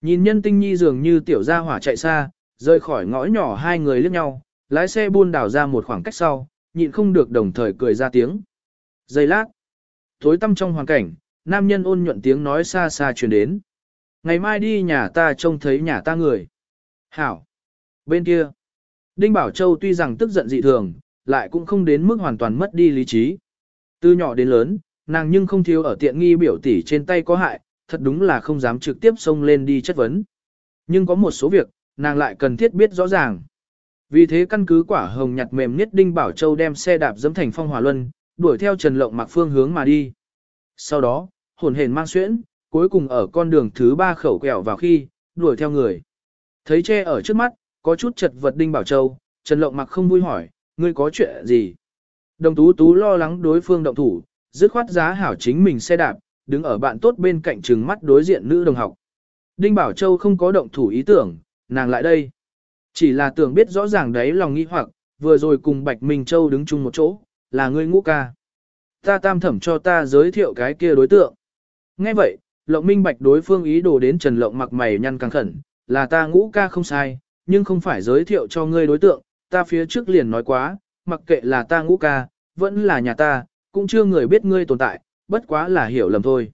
Nhìn nhân tinh nhi dường như tiểu gia hỏa chạy xa, rời khỏi ngõ nhỏ hai người liếc nhau, lái xe buôn đảo ra một khoảng cách sau, nhịn không được đồng thời cười ra tiếng. Giây lát, tối tăm trong hoàn cảnh, nam nhân ôn nhuận tiếng nói xa xa truyền đến. Ngày mai đi nhà ta trông thấy nhà ta người. Hảo. Bên kia, Đinh Bảo Châu tuy rằng tức giận dị thường, lại cũng không đến mức hoàn toàn mất đi lý trí. Từ nhỏ đến lớn, nàng nhưng không thiếu ở tiện nghi biểu tỷ trên tay có hại, thật đúng là không dám trực tiếp xông lên đi chất vấn. Nhưng có một số việc, nàng lại cần thiết biết rõ ràng. Vì thế căn cứ quả hồng nhặt mềm nhất Đinh Bảo Châu đem xe đạp dẫm thành phong hỏa luân, đuổi theo Trần Lộng mặc phương hướng mà đi. Sau đó, hồn hển mang xuyễn, cuối cùng ở con đường thứ ba khẩu quẹo vào khi, đuổi theo người. Thấy che ở trước mắt, có chút chật vật Đinh Bảo Châu, Trần Lộng mặc không vui hỏi, ngươi có chuyện gì? Đồng tú tú lo lắng đối phương động thủ, dứt khoát giá hảo chính mình xe đạp, đứng ở bạn tốt bên cạnh trừng mắt đối diện nữ đồng học. Đinh Bảo Châu không có động thủ ý tưởng, nàng lại đây. Chỉ là tưởng biết rõ ràng đấy lòng nghi hoặc, vừa rồi cùng Bạch Minh Châu đứng chung một chỗ, là ngươi ngũ ca. Ta tam thẩm cho ta giới thiệu cái kia đối tượng. Nghe vậy, Lộng Minh Bạch đối phương ý đồ đến Trần Lộng mặc mày nhăn căng khẩn, là ta ngũ ca không sai, nhưng không phải giới thiệu cho ngươi đối tượng, ta phía trước liền nói quá, mặc kệ là ta ngũ ca, vẫn là nhà ta, cũng chưa người biết ngươi tồn tại, bất quá là hiểu lầm thôi.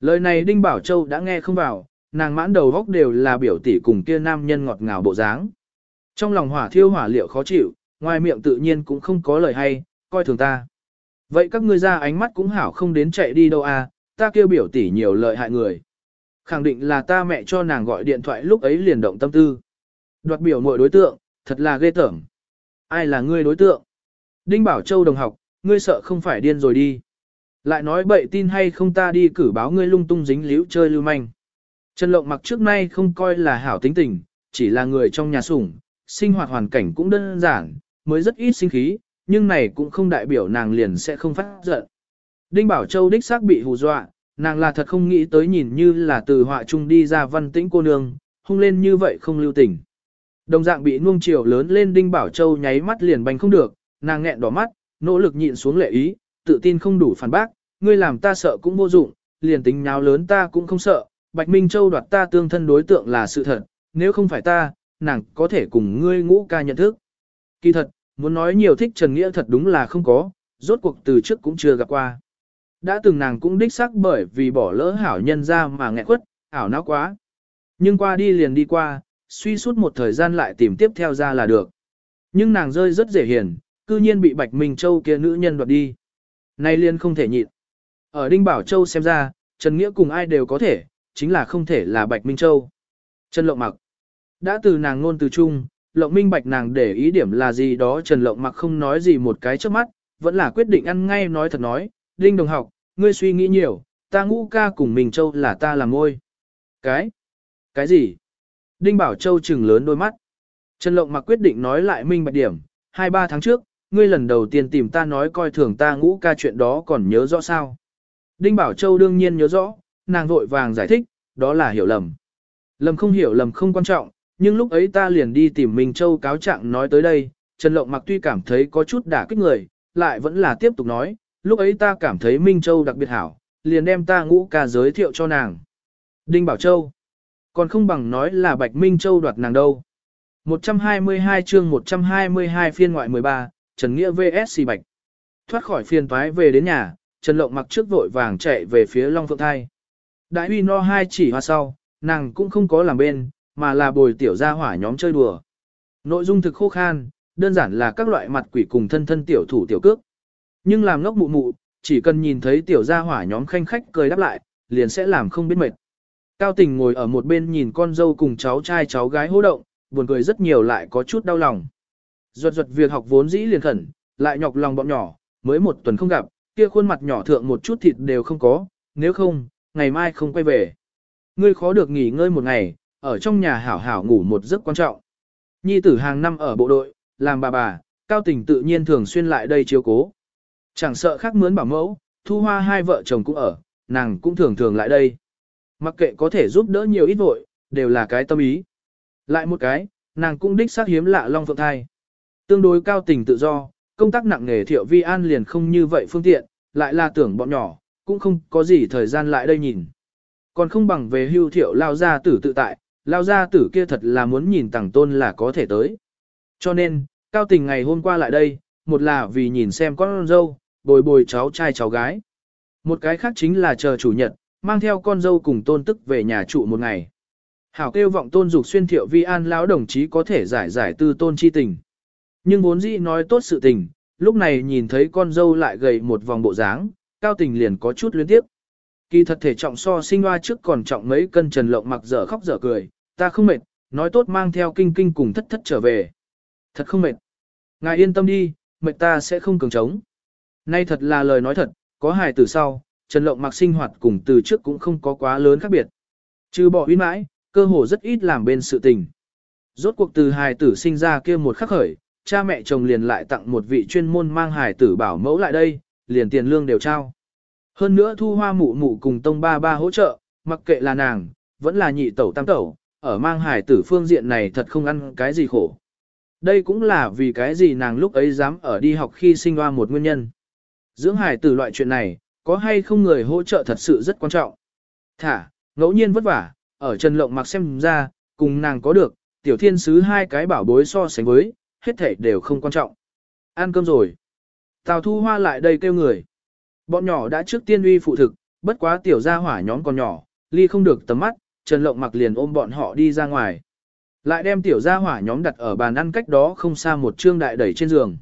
Lời này Đinh Bảo Châu đã nghe không vào, nàng mãn đầu góc đều là biểu tỷ cùng kia nam nhân ngọt ngào bộ dáng. Trong lòng hỏa thiêu hỏa liệu khó chịu, ngoài miệng tự nhiên cũng không có lời hay, coi thường ta. Vậy các ngươi ra ánh mắt cũng hảo không đến chạy đi đâu à, ta kêu biểu tỷ nhiều lợi hại người. Khẳng định là ta mẹ cho nàng gọi điện thoại lúc ấy liền động tâm tư. Đoạt biểu mọi đối tượng, thật là ghê tởm. Ai là ngươi đối tượng? Đinh Bảo Châu đồng học, ngươi sợ không phải điên rồi đi. Lại nói bậy tin hay không ta đi cử báo ngươi lung tung dính liễu chơi lưu manh. Trần Lộng mặc trước nay không coi là hảo tính tình, chỉ là người trong nhà sủng, sinh hoạt hoàn cảnh cũng đơn giản, mới rất ít sinh khí, nhưng này cũng không đại biểu nàng liền sẽ không phát giận. Đinh Bảo Châu đích xác bị hù dọa, nàng là thật không nghĩ tới nhìn như là từ họa trung đi ra văn tĩnh cô nương, hung lên như vậy không lưu tình. Đồng dạng bị nuông chiều lớn lên Đinh Bảo Châu nháy mắt liền bành không được, nàng nghẹn đỏ mắt, nỗ lực nhịn xuống lệ ý, tự tin không đủ phản bác, ngươi làm ta sợ cũng vô dụng, liền tính nháo lớn ta cũng không sợ, Bạch Minh Châu đoạt ta tương thân đối tượng là sự thật, nếu không phải ta, nàng có thể cùng ngươi ngũ ca nhận thức. Kỳ thật, muốn nói nhiều thích Trần Nghĩa thật đúng là không có, rốt cuộc từ trước cũng chưa gặp qua. Đã từng nàng cũng đích xác bởi vì bỏ lỡ hảo nhân ra mà nghẹn quất, ảo não quá. Nhưng qua đi liền đi qua, suy suốt một thời gian lại tìm tiếp theo ra là được. Nhưng nàng rơi rất dễ hiền, cư nhiên bị Bạch Minh Châu kia nữ nhân đoạt đi. Nay liên không thể nhịn. Ở Đinh Bảo Châu xem ra, Trần Nghĩa cùng ai đều có thể, chính là không thể là Bạch Minh Châu. Trần Lộng Mặc. Đã từ nàng ngôn từ chung, Lộng Minh Bạch nàng để ý điểm là gì đó Trần Lộng Mặc không nói gì một cái trước mắt, vẫn là quyết định ăn ngay nói thật nói, Đinh Đồng học, ngươi suy nghĩ nhiều, ta ngũ ca cùng Minh Châu là ta làm ngôi. Cái? Cái gì? Đinh Bảo Châu trừng lớn đôi mắt. Trần Lộng Mặc quyết định nói lại Minh Bạch điểm, hai ba tháng trước, ngươi lần đầu tiên tìm ta nói coi thường ta ngũ ca chuyện đó còn nhớ rõ sao. Đinh Bảo Châu đương nhiên nhớ rõ, nàng vội vàng giải thích, đó là hiểu lầm. Lầm không hiểu lầm không quan trọng, nhưng lúc ấy ta liền đi tìm Minh Châu cáo trạng nói tới đây, Trần Lộng mặc tuy cảm thấy có chút đả kích người, lại vẫn là tiếp tục nói, lúc ấy ta cảm thấy Minh Châu đặc biệt hảo, liền đem ta ngũ ca giới thiệu cho nàng. Đinh Bảo Châu, còn không bằng nói là Bạch Minh Châu đoạt nàng đâu. 122 chương 122 phiên ngoại 13, Trần Nghĩa VS Bạch. Thoát khỏi phiên toái về đến nhà, Trần Lộng mặc trước vội vàng chạy về phía Long Phượng Thai. Đại huy no hai chỉ hoa sau, nàng cũng không có làm bên, mà là bồi tiểu gia hỏa nhóm chơi đùa. Nội dung thực khô khan, đơn giản là các loại mặt quỷ cùng thân thân tiểu thủ tiểu cước. Nhưng làm ngốc mụ mụ, chỉ cần nhìn thấy tiểu gia hỏa nhóm khanh khách cười đáp lại, liền sẽ làm không biết mệt. Cao tình ngồi ở một bên nhìn con dâu cùng cháu trai cháu gái hô động, buồn cười rất nhiều lại có chút đau lòng. Ruột ruột việc học vốn dĩ liền khẩn, lại nhọc lòng bọn nhỏ, mới một tuần không gặp, kia khuôn mặt nhỏ thượng một chút thịt đều không có, nếu không, ngày mai không quay về. Ngươi khó được nghỉ ngơi một ngày, ở trong nhà hảo hảo ngủ một giấc quan trọng. Nhi tử hàng năm ở bộ đội, làm bà bà, cao tình tự nhiên thường xuyên lại đây chiếu cố. Chẳng sợ khác mướn bảo mẫu, thu hoa hai vợ chồng cũng ở, nàng cũng thường thường lại đây. Mặc kệ có thể giúp đỡ nhiều ít vội, đều là cái tâm ý. Lại một cái, nàng cũng đích xác hiếm lạ Long Phượng thai. Tương đối cao tình tự do, công tác nặng nghề thiệu vi an liền không như vậy phương tiện, lại là tưởng bọn nhỏ, cũng không có gì thời gian lại đây nhìn. Còn không bằng về hưu thiệu lao gia tử tự tại, lao gia tử kia thật là muốn nhìn tàng tôn là có thể tới. Cho nên, cao tình ngày hôm qua lại đây, một là vì nhìn xem con dâu, bồi bồi cháu trai cháu gái. Một cái khác chính là chờ chủ nhật, mang theo con dâu cùng tôn tức về nhà trụ một ngày. Hảo kêu vọng tôn dục xuyên thiệu vi an lão đồng chí có thể giải giải tư tôn chi tình. Nhưng vốn dĩ nói tốt sự tình, lúc này nhìn thấy con dâu lại gầy một vòng bộ dáng, cao tình liền có chút luyến tiếp. Kỳ thật thể trọng so sinh hoa trước còn trọng mấy cân trần lộng mặc dở khóc dở cười, ta không mệt, nói tốt mang theo kinh kinh cùng thất thất trở về. Thật không mệt. Ngài yên tâm đi, mệt ta sẽ không cường trống. Nay thật là lời nói thật, có hài từ sau, Trần Lộng mặc sinh hoạt cùng từ trước cũng không có quá lớn khác biệt. Trừ bỏ uy mãi, cơ hồ rất ít làm bên sự tình. Rốt cuộc từ hài tử sinh ra kia một khắc khởi, cha mẹ chồng liền lại tặng một vị chuyên môn mang hài tử bảo mẫu lại đây, liền tiền lương đều trao. Hơn nữa thu hoa mụ mụ cùng tông ba ba hỗ trợ, mặc kệ là nàng, vẫn là nhị tẩu tam tẩu, ở mang hài tử phương diện này thật không ăn cái gì khổ. Đây cũng là vì cái gì nàng lúc ấy dám ở đi học khi sinh hoa một nguyên nhân. Dưỡng hài tử loại chuyện này, có hay không người hỗ trợ thật sự rất quan trọng. Thả, ngẫu nhiên vất vả, ở Trần Lộng mặc xem ra, cùng nàng có được, tiểu thiên sứ hai cái bảo bối so sánh với, hết thể đều không quan trọng. Ăn cơm rồi. Tào thu hoa lại đây kêu người. Bọn nhỏ đã trước tiên uy phụ thực, bất quá tiểu gia hỏa nhóm còn nhỏ, ly không được tầm mắt, Trần Lộng mặc liền ôm bọn họ đi ra ngoài. Lại đem tiểu gia hỏa nhóm đặt ở bàn ăn cách đó không xa một trương đại đẩy trên giường.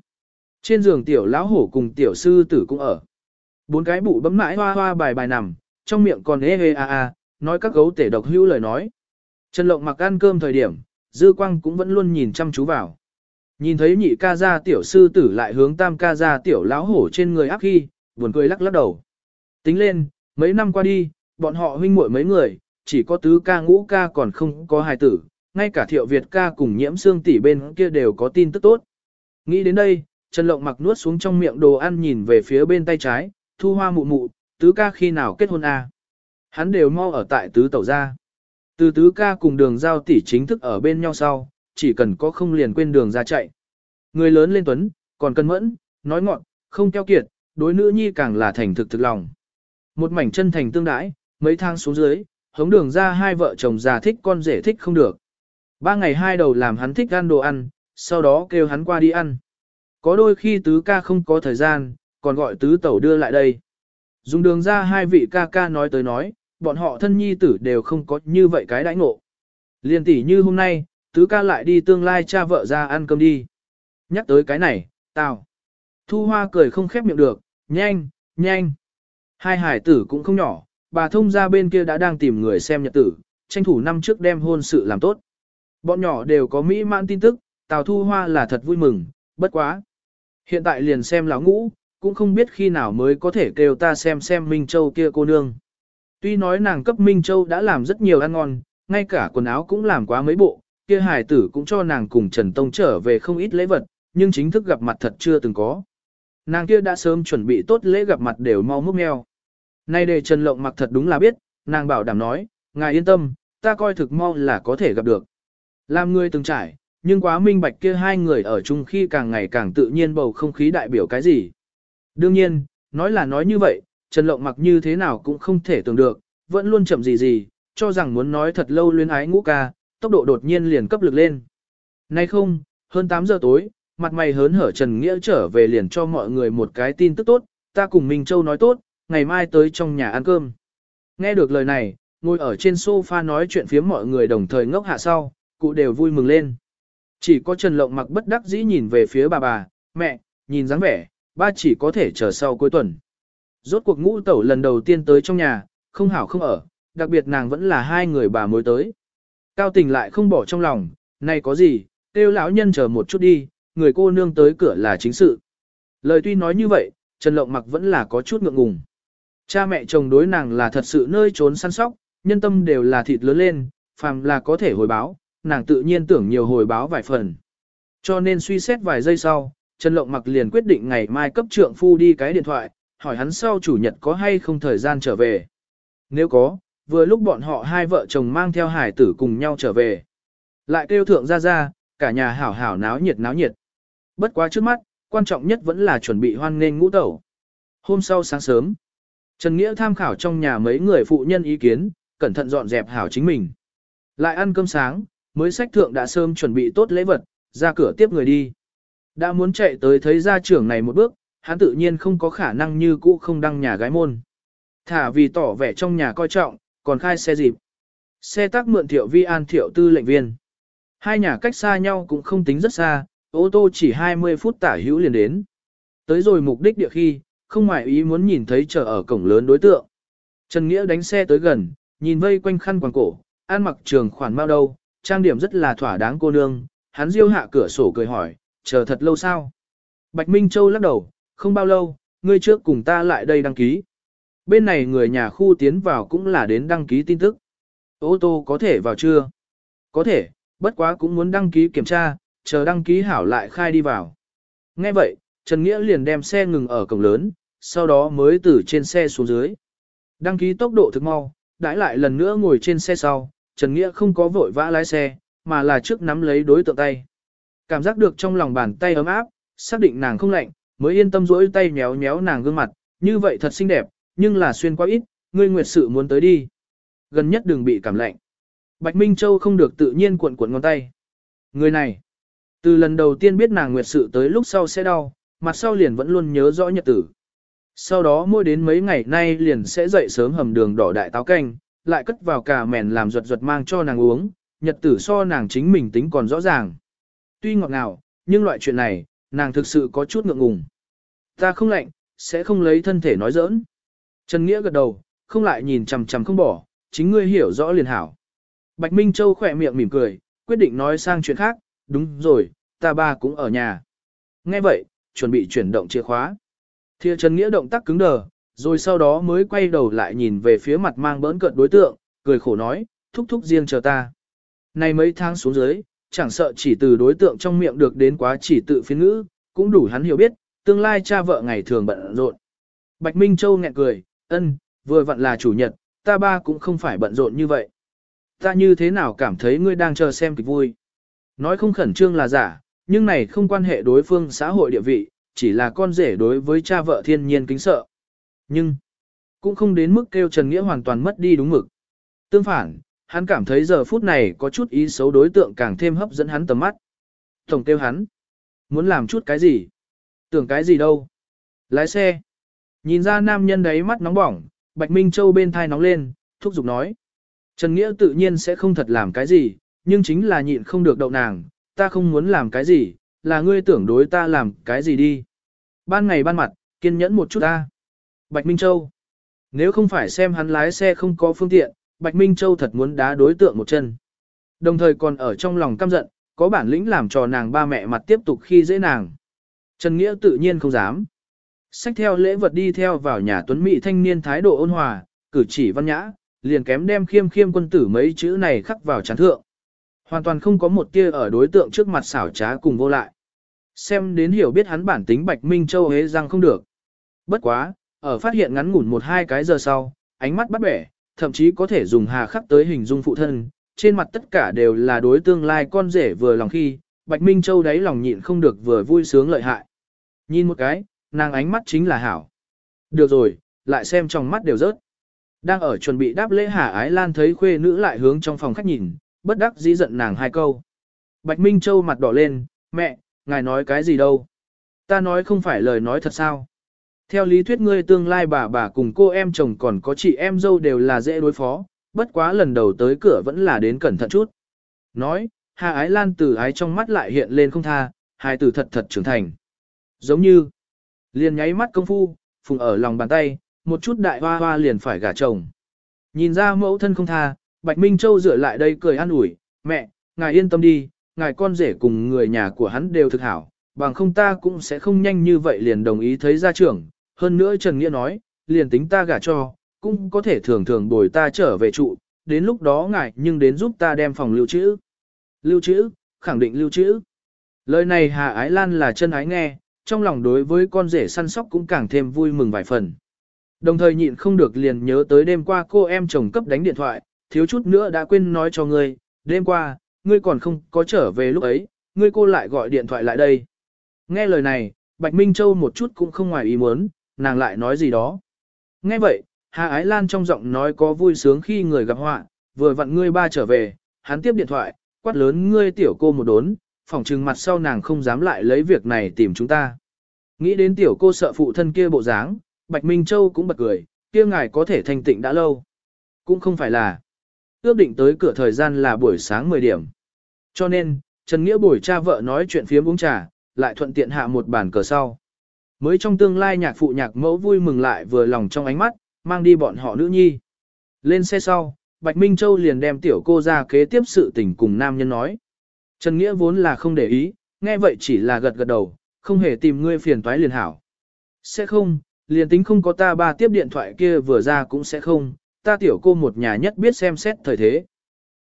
Trên giường tiểu lão hổ cùng tiểu sư tử cũng ở. Bốn cái bụ bấm mãi hoa hoa bài bài nằm, trong miệng còn ê ê a a, nói các gấu tể độc hữu lời nói. Trần Lộng mặc ăn cơm thời điểm, Dư Quang cũng vẫn luôn nhìn chăm chú vào. Nhìn thấy nhị ca gia tiểu sư tử lại hướng tam ca gia tiểu lão hổ trên người áp khi, buồn cười lắc lắc đầu. Tính lên, mấy năm qua đi, bọn họ huynh muội mấy người, chỉ có tứ ca ngũ ca còn không có hài tử, ngay cả thiệu Việt ca cùng nhiễm xương tỷ bên kia đều có tin tức tốt. Nghĩ đến đây, Trần Lộng mặc nuốt xuống trong miệng đồ ăn nhìn về phía bên tay trái, thu hoa mụ mụ, tứ ca khi nào kết hôn à? Hắn đều mau ở tại tứ tẩu gia. Từ tứ ca cùng đường giao tỷ chính thức ở bên nhau sau, chỉ cần có không liền quên đường ra chạy. Người lớn lên tuấn, còn cân mẫn, nói ngọn, không keo kiệt, đối nữ nhi càng là thành thực thực lòng. Một mảnh chân thành tương đãi, mấy thang xuống dưới, hống đường ra hai vợ chồng già thích con rể thích không được. Ba ngày hai đầu làm hắn thích ăn đồ ăn, sau đó kêu hắn qua đi ăn. Có đôi khi tứ ca không có thời gian, còn gọi tứ tẩu đưa lại đây. Dùng đường ra hai vị ca ca nói tới nói, bọn họ thân nhi tử đều không có như vậy cái đãi ngộ. Liên tỷ như hôm nay, tứ ca lại đi tương lai cha vợ ra ăn cơm đi. Nhắc tới cái này, tao. Thu hoa cười không khép miệng được, nhanh, nhanh. Hai hải tử cũng không nhỏ, bà thông ra bên kia đã đang tìm người xem nhật tử, tranh thủ năm trước đem hôn sự làm tốt. Bọn nhỏ đều có mỹ mãn tin tức, Tào Thu Hoa là thật vui mừng, bất quá. Hiện tại liền xem lão ngũ, cũng không biết khi nào mới có thể kêu ta xem xem Minh Châu kia cô nương. Tuy nói nàng cấp Minh Châu đã làm rất nhiều ăn ngon, ngay cả quần áo cũng làm quá mấy bộ, kia hài tử cũng cho nàng cùng Trần Tông trở về không ít lễ vật, nhưng chính thức gặp mặt thật chưa từng có. Nàng kia đã sớm chuẩn bị tốt lễ gặp mặt đều mau múc mèo. Nay đề Trần Lộng mặc thật đúng là biết, nàng bảo đảm nói, ngài yên tâm, ta coi thực mau là có thể gặp được. Làm người từng trải, nhưng quá minh bạch kia hai người ở chung khi càng ngày càng tự nhiên bầu không khí đại biểu cái gì. Đương nhiên, nói là nói như vậy, Trần Lộng mặc như thế nào cũng không thể tưởng được, vẫn luôn chậm gì gì, cho rằng muốn nói thật lâu luyến ái ngũ ca, tốc độ đột nhiên liền cấp lực lên. Nay không, hơn 8 giờ tối, mặt mày hớn hở Trần Nghĩa trở về liền cho mọi người một cái tin tức tốt, ta cùng Minh Châu nói tốt, ngày mai tới trong nhà ăn cơm. Nghe được lời này, ngồi ở trên sofa nói chuyện phía mọi người đồng thời ngốc hạ sau, cụ đều vui mừng lên. Chỉ có Trần Lộng mặc bất đắc dĩ nhìn về phía bà bà, mẹ, nhìn dáng vẻ, ba chỉ có thể chờ sau cuối tuần. Rốt cuộc ngũ tẩu lần đầu tiên tới trong nhà, không hảo không ở, đặc biệt nàng vẫn là hai người bà mới tới. Cao tình lại không bỏ trong lòng, này có gì, kêu lão nhân chờ một chút đi, người cô nương tới cửa là chính sự. Lời tuy nói như vậy, Trần Lộng mặc vẫn là có chút ngượng ngùng. Cha mẹ chồng đối nàng là thật sự nơi trốn săn sóc, nhân tâm đều là thịt lớn lên, phàm là có thể hồi báo, nàng tự nhiên tưởng nhiều hồi báo vài phần. Cho nên suy xét vài giây sau, Trần Lộng mặc liền quyết định ngày mai cấp trượng phu đi cái điện thoại, hỏi hắn sau chủ nhật có hay không thời gian trở về. Nếu có, vừa lúc bọn họ hai vợ chồng mang theo hải tử cùng nhau trở về. Lại kêu thượng ra ra, cả nhà hảo hảo náo nhiệt náo nhiệt. Bất quá trước mắt, quan trọng nhất vẫn là chuẩn bị hoan nghênh ngũ tẩu. Hôm sau sáng sớm, Trần Nghĩa tham khảo trong nhà mấy người phụ nhân ý kiến, cẩn thận dọn dẹp hảo chính mình. Lại ăn cơm sáng, mới sách thượng đã sớm chuẩn bị tốt lễ vật, ra cửa tiếp người đi. Đã muốn chạy tới thấy gia trưởng này một bước, hắn tự nhiên không có khả năng như cũ không đăng nhà gái môn. Thả vì tỏ vẻ trong nhà coi trọng, còn khai xe dịp. Xe tác mượn thiệu vi an thiệu tư lệnh viên. Hai nhà cách xa nhau cũng không tính rất xa, ô tô chỉ 20 phút tả hữu liền đến. Tới rồi mục đích địa khi, không ngoại ý muốn nhìn thấy chờ ở cổng lớn đối tượng. Trần Nghĩa đánh xe tới gần, nhìn vây quanh khăn quàng cổ, an mặc trường khoản bao đâu, trang điểm rất là thỏa đáng cô nương, hắn diêu hạ cửa sổ cười hỏi, chờ thật lâu sao? Bạch Minh Châu lắc đầu, không bao lâu, ngươi trước cùng ta lại đây đăng ký. Bên này người nhà khu tiến vào cũng là đến đăng ký tin tức. Ô tô có thể vào chưa? Có thể, bất quá cũng muốn đăng ký kiểm tra, chờ đăng ký hảo lại khai đi vào. Nghe vậy, Trần Nghĩa liền đem xe ngừng ở cổng lớn, sau đó mới từ trên xe xuống dưới. Đăng ký tốc độ thực mau, đãi lại lần nữa ngồi trên xe sau, Trần Nghĩa không có vội vã lái xe, mà là trước nắm lấy đối tượng tay. Cảm giác được trong lòng bàn tay ấm áp, xác định nàng không lạnh, mới yên tâm rỗi tay nhéo nhéo nàng gương mặt, như vậy thật xinh đẹp, nhưng là xuyên quá ít, ngươi nguyệt sự muốn tới đi. Gần nhất đừng bị cảm lạnh. Bạch Minh Châu không được tự nhiên cuộn cuộn ngón tay. Người này, từ lần đầu tiên biết nàng nguyệt sự tới lúc sau sẽ đau, mặt sau liền vẫn luôn nhớ rõ nhật tử. Sau đó mỗi đến mấy ngày nay liền sẽ dậy sớm hầm đường đỏ đại táo canh, lại cất vào cà mèn làm ruột ruột mang cho nàng uống, nhật tử so nàng chính mình tính còn rõ ràng. Tuy ngọt ngào, nhưng loại chuyện này, nàng thực sự có chút ngượng ngùng. Ta không lạnh, sẽ không lấy thân thể nói giỡn. Trần Nghĩa gật đầu, không lại nhìn chằm chằm không bỏ, chính ngươi hiểu rõ liền hảo. Bạch Minh Châu khỏe miệng mỉm cười, quyết định nói sang chuyện khác, đúng rồi, ta ba cũng ở nhà. Nghe vậy, chuẩn bị chuyển động chìa khóa. Thìa Trần Nghĩa động tác cứng đờ, rồi sau đó mới quay đầu lại nhìn về phía mặt mang bỡn cợt đối tượng, cười khổ nói, thúc thúc riêng chờ ta. Này mấy tháng xuống dưới, chẳng sợ chỉ từ đối tượng trong miệng được đến quá chỉ tự phiên ngữ, cũng đủ hắn hiểu biết, tương lai cha vợ ngày thường bận rộn. Bạch Minh Châu nghẹn cười, ân, vừa vặn là chủ nhật, ta ba cũng không phải bận rộn như vậy. Ta như thế nào cảm thấy ngươi đang chờ xem kịch vui. Nói không khẩn trương là giả, nhưng này không quan hệ đối phương xã hội địa vị, chỉ là con rể đối với cha vợ thiên nhiên kính sợ. Nhưng, cũng không đến mức kêu Trần Nghĩa hoàn toàn mất đi đúng mực. Tương phản, hắn cảm thấy giờ phút này có chút ý xấu đối tượng càng thêm hấp dẫn hắn tầm mắt. Tổng kêu hắn, muốn làm chút cái gì? Tưởng cái gì đâu? Lái xe. Nhìn ra nam nhân đấy mắt nóng bỏng, Bạch Minh Châu bên thai nóng lên, thúc giục nói. Trần Nghĩa tự nhiên sẽ không thật làm cái gì, nhưng chính là nhịn không được đậu nàng, ta không muốn làm cái gì, là ngươi tưởng đối ta làm cái gì đi. Ban ngày ban mặt, kiên nhẫn một chút ta. Bạch Minh Châu. Nếu không phải xem hắn lái xe không có phương tiện, Bạch Minh Châu thật muốn đá đối tượng một chân. Đồng thời còn ở trong lòng căm giận, có bản lĩnh làm cho nàng ba mẹ mặt tiếp tục khi dễ nàng. Trần Nghĩa tự nhiên không dám. Xách theo lễ vật đi theo vào nhà tuấn mỹ thanh niên thái độ ôn hòa, cử chỉ văn nhã, liền kém đem khiêm khiêm quân tử mấy chữ này khắc vào chán thượng. Hoàn toàn không có một tia ở đối tượng trước mặt xảo trá cùng vô lại. Xem đến hiểu biết hắn bản tính Bạch Minh Châu hế rằng không được. Bất quá, ở phát hiện ngắn ngủn một hai cái giờ sau, ánh mắt bắt bẻ, thậm chí có thể dùng hà khắc tới hình dung phụ thân, trên mặt tất cả đều là đối tương lai con rể vừa lòng khi, Bạch Minh Châu đáy lòng nhịn không được vừa vui sướng lợi hại. Nhìn một cái, nàng ánh mắt chính là hảo. Được rồi, lại xem trong mắt đều rớt. Đang ở chuẩn bị đáp lễ Hà Ái Lan thấy khuê nữ lại hướng trong phòng khách nhìn, bất đắc dĩ giận nàng hai câu. Bạch Minh Châu mặt đỏ lên, mẹ, ngài nói cái gì đâu? Ta nói không phải lời nói thật sao? Theo lý thuyết ngươi tương lai bà bà cùng cô em chồng còn có chị em dâu đều là dễ đối phó, bất quá lần đầu tới cửa vẫn là đến cẩn thận chút. Nói, Hà Ái Lan từ ái trong mắt lại hiện lên không tha, hai từ thật thật trưởng thành. Giống như, liền nháy mắt công phu, phùng ở lòng bàn tay, một chút đại hoa hoa liền phải gả chồng. Nhìn ra mẫu thân không tha, Bạch Minh Châu dựa lại đây cười an ủi, mẹ, ngài yên tâm đi, ngài con rể cùng người nhà của hắn đều thực hảo, bằng không ta cũng sẽ không nhanh như vậy liền đồng ý thấy gia trưởng. Hơn nữa Trần Nghĩa nói, liền tính ta gả cho, cũng có thể thường thường bồi ta trở về trụ, đến lúc đó ngài nhưng đến giúp ta đem phòng lưu trữ. Lưu trữ, khẳng định lưu trữ. Lời này Hà Ái Lan là chân ái nghe, trong lòng đối với con rể săn sóc cũng càng thêm vui mừng vài phần. Đồng thời nhịn không được liền nhớ tới đêm qua cô em chồng cấp đánh điện thoại, thiếu chút nữa đã quên nói cho ngươi, đêm qua, ngươi còn không có trở về lúc ấy, ngươi cô lại gọi điện thoại lại đây. Nghe lời này, Bạch Minh Châu một chút cũng không ngoài ý muốn, nàng lại nói gì đó. Nghe vậy, Hà Ái Lan trong giọng nói có vui sướng khi người gặp họa, vừa vặn ngươi ba trở về, hắn tiếp điện thoại, quát lớn ngươi tiểu cô một đốn, phỏng trừng mặt sau nàng không dám lại lấy việc này tìm chúng ta. Nghĩ đến tiểu cô sợ phụ thân kia bộ dáng, Bạch Minh Châu cũng bật cười, kia ngài có thể thanh tịnh đã lâu. Cũng không phải là. Ước định tới cửa thời gian là buổi sáng 10 điểm. Cho nên, Trần Nghĩa buổi cha vợ nói chuyện phía uống trà, lại thuận tiện hạ một bàn cờ sau. Mới trong tương lai nhạc phụ nhạc mẫu vui mừng lại vừa lòng trong ánh mắt, mang đi bọn họ nữ nhi. Lên xe sau, Bạch Minh Châu liền đem tiểu cô ra kế tiếp sự tình cùng nam nhân nói. Trần Nghĩa vốn là không để ý, nghe vậy chỉ là gật gật đầu, không hề tìm ngươi phiền toái liền hảo. Sẽ không, liền tính không có ta ba tiếp điện thoại kia vừa ra cũng sẽ không, ta tiểu cô một nhà nhất biết xem xét thời thế.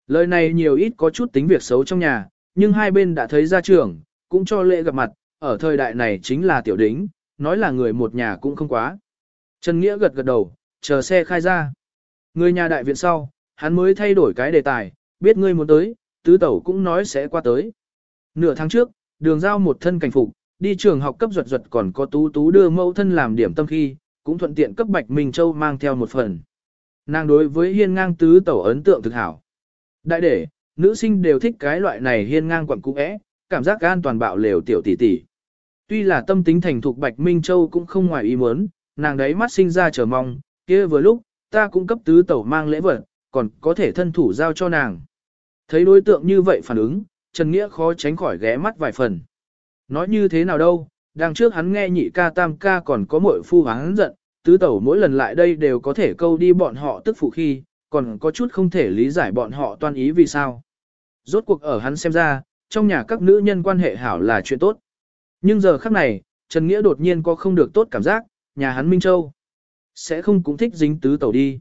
Lời này nhiều ít có chút tính việc xấu trong nhà, nhưng hai bên đã thấy ra trường, cũng cho lễ gặp mặt, ở thời đại này chính là tiểu đính, nói là người một nhà cũng không quá. Trần Nghĩa gật gật đầu, chờ xe khai ra. Người nhà đại viện sau, hắn mới thay đổi cái đề tài, biết ngươi muốn tới, tứ tẩu cũng nói sẽ qua tới. Nửa tháng trước, đường giao một thân cảnh phục, đi trường học cấp ruột ruột còn có tú tú đưa mẫu thân làm điểm tâm khi, cũng thuận tiện cấp Bạch Minh Châu mang theo một phần. Nàng đối với hiên ngang tứ tẩu ấn tượng thực hảo. Đại để, nữ sinh đều thích cái loại này hiên ngang quẩn cũ é, cảm giác an toàn bạo lều tiểu tỷ tỷ. Tuy là tâm tính thành thục Bạch Minh Châu cũng không ngoài ý muốn, nàng đấy mắt sinh ra chờ mong, kia vừa lúc, ta cũng cấp tứ tẩu mang lễ vật, còn có thể thân thủ giao cho nàng. Thấy đối tượng như vậy phản ứng, Trần Nghĩa khó tránh khỏi ghé mắt vài phần. Nói như thế nào đâu, đằng trước hắn nghe nhị ca tam ca còn có mội phu hắn giận, tứ tẩu mỗi lần lại đây đều có thể câu đi bọn họ tức phụ khi, còn có chút không thể lý giải bọn họ toan ý vì sao. Rốt cuộc ở hắn xem ra, trong nhà các nữ nhân quan hệ hảo là chuyện tốt. Nhưng giờ khắc này, Trần Nghĩa đột nhiên có không được tốt cảm giác, nhà hắn Minh Châu sẽ không cũng thích dính tứ tẩu đi.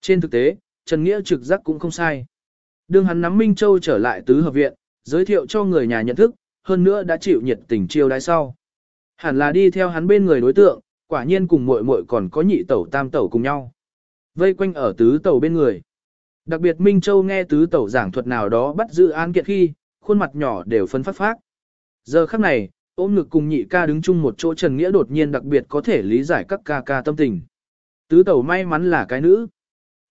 Trên thực tế, Trần Nghĩa trực giác cũng không sai. Đương hắn nắm Minh Châu trở lại tứ hợp viện, giới thiệu cho người nhà nhận thức, hơn nữa đã chịu nhiệt tình chiêu đãi sau. Hẳn là đi theo hắn bên người đối tượng, quả nhiên cùng muội muội còn có nhị tẩu tam tẩu cùng nhau. Vây quanh ở tứ tẩu bên người. Đặc biệt Minh Châu nghe tứ tẩu giảng thuật nào đó bắt giữ án kiện khi, khuôn mặt nhỏ đều phấn phát phát. Giờ khắc này, ôm ngực cùng nhị ca đứng chung một chỗ Trần Nghĩa đột nhiên đặc biệt có thể lý giải các ca ca tâm tình. Tứ tẩu may mắn là cái nữ.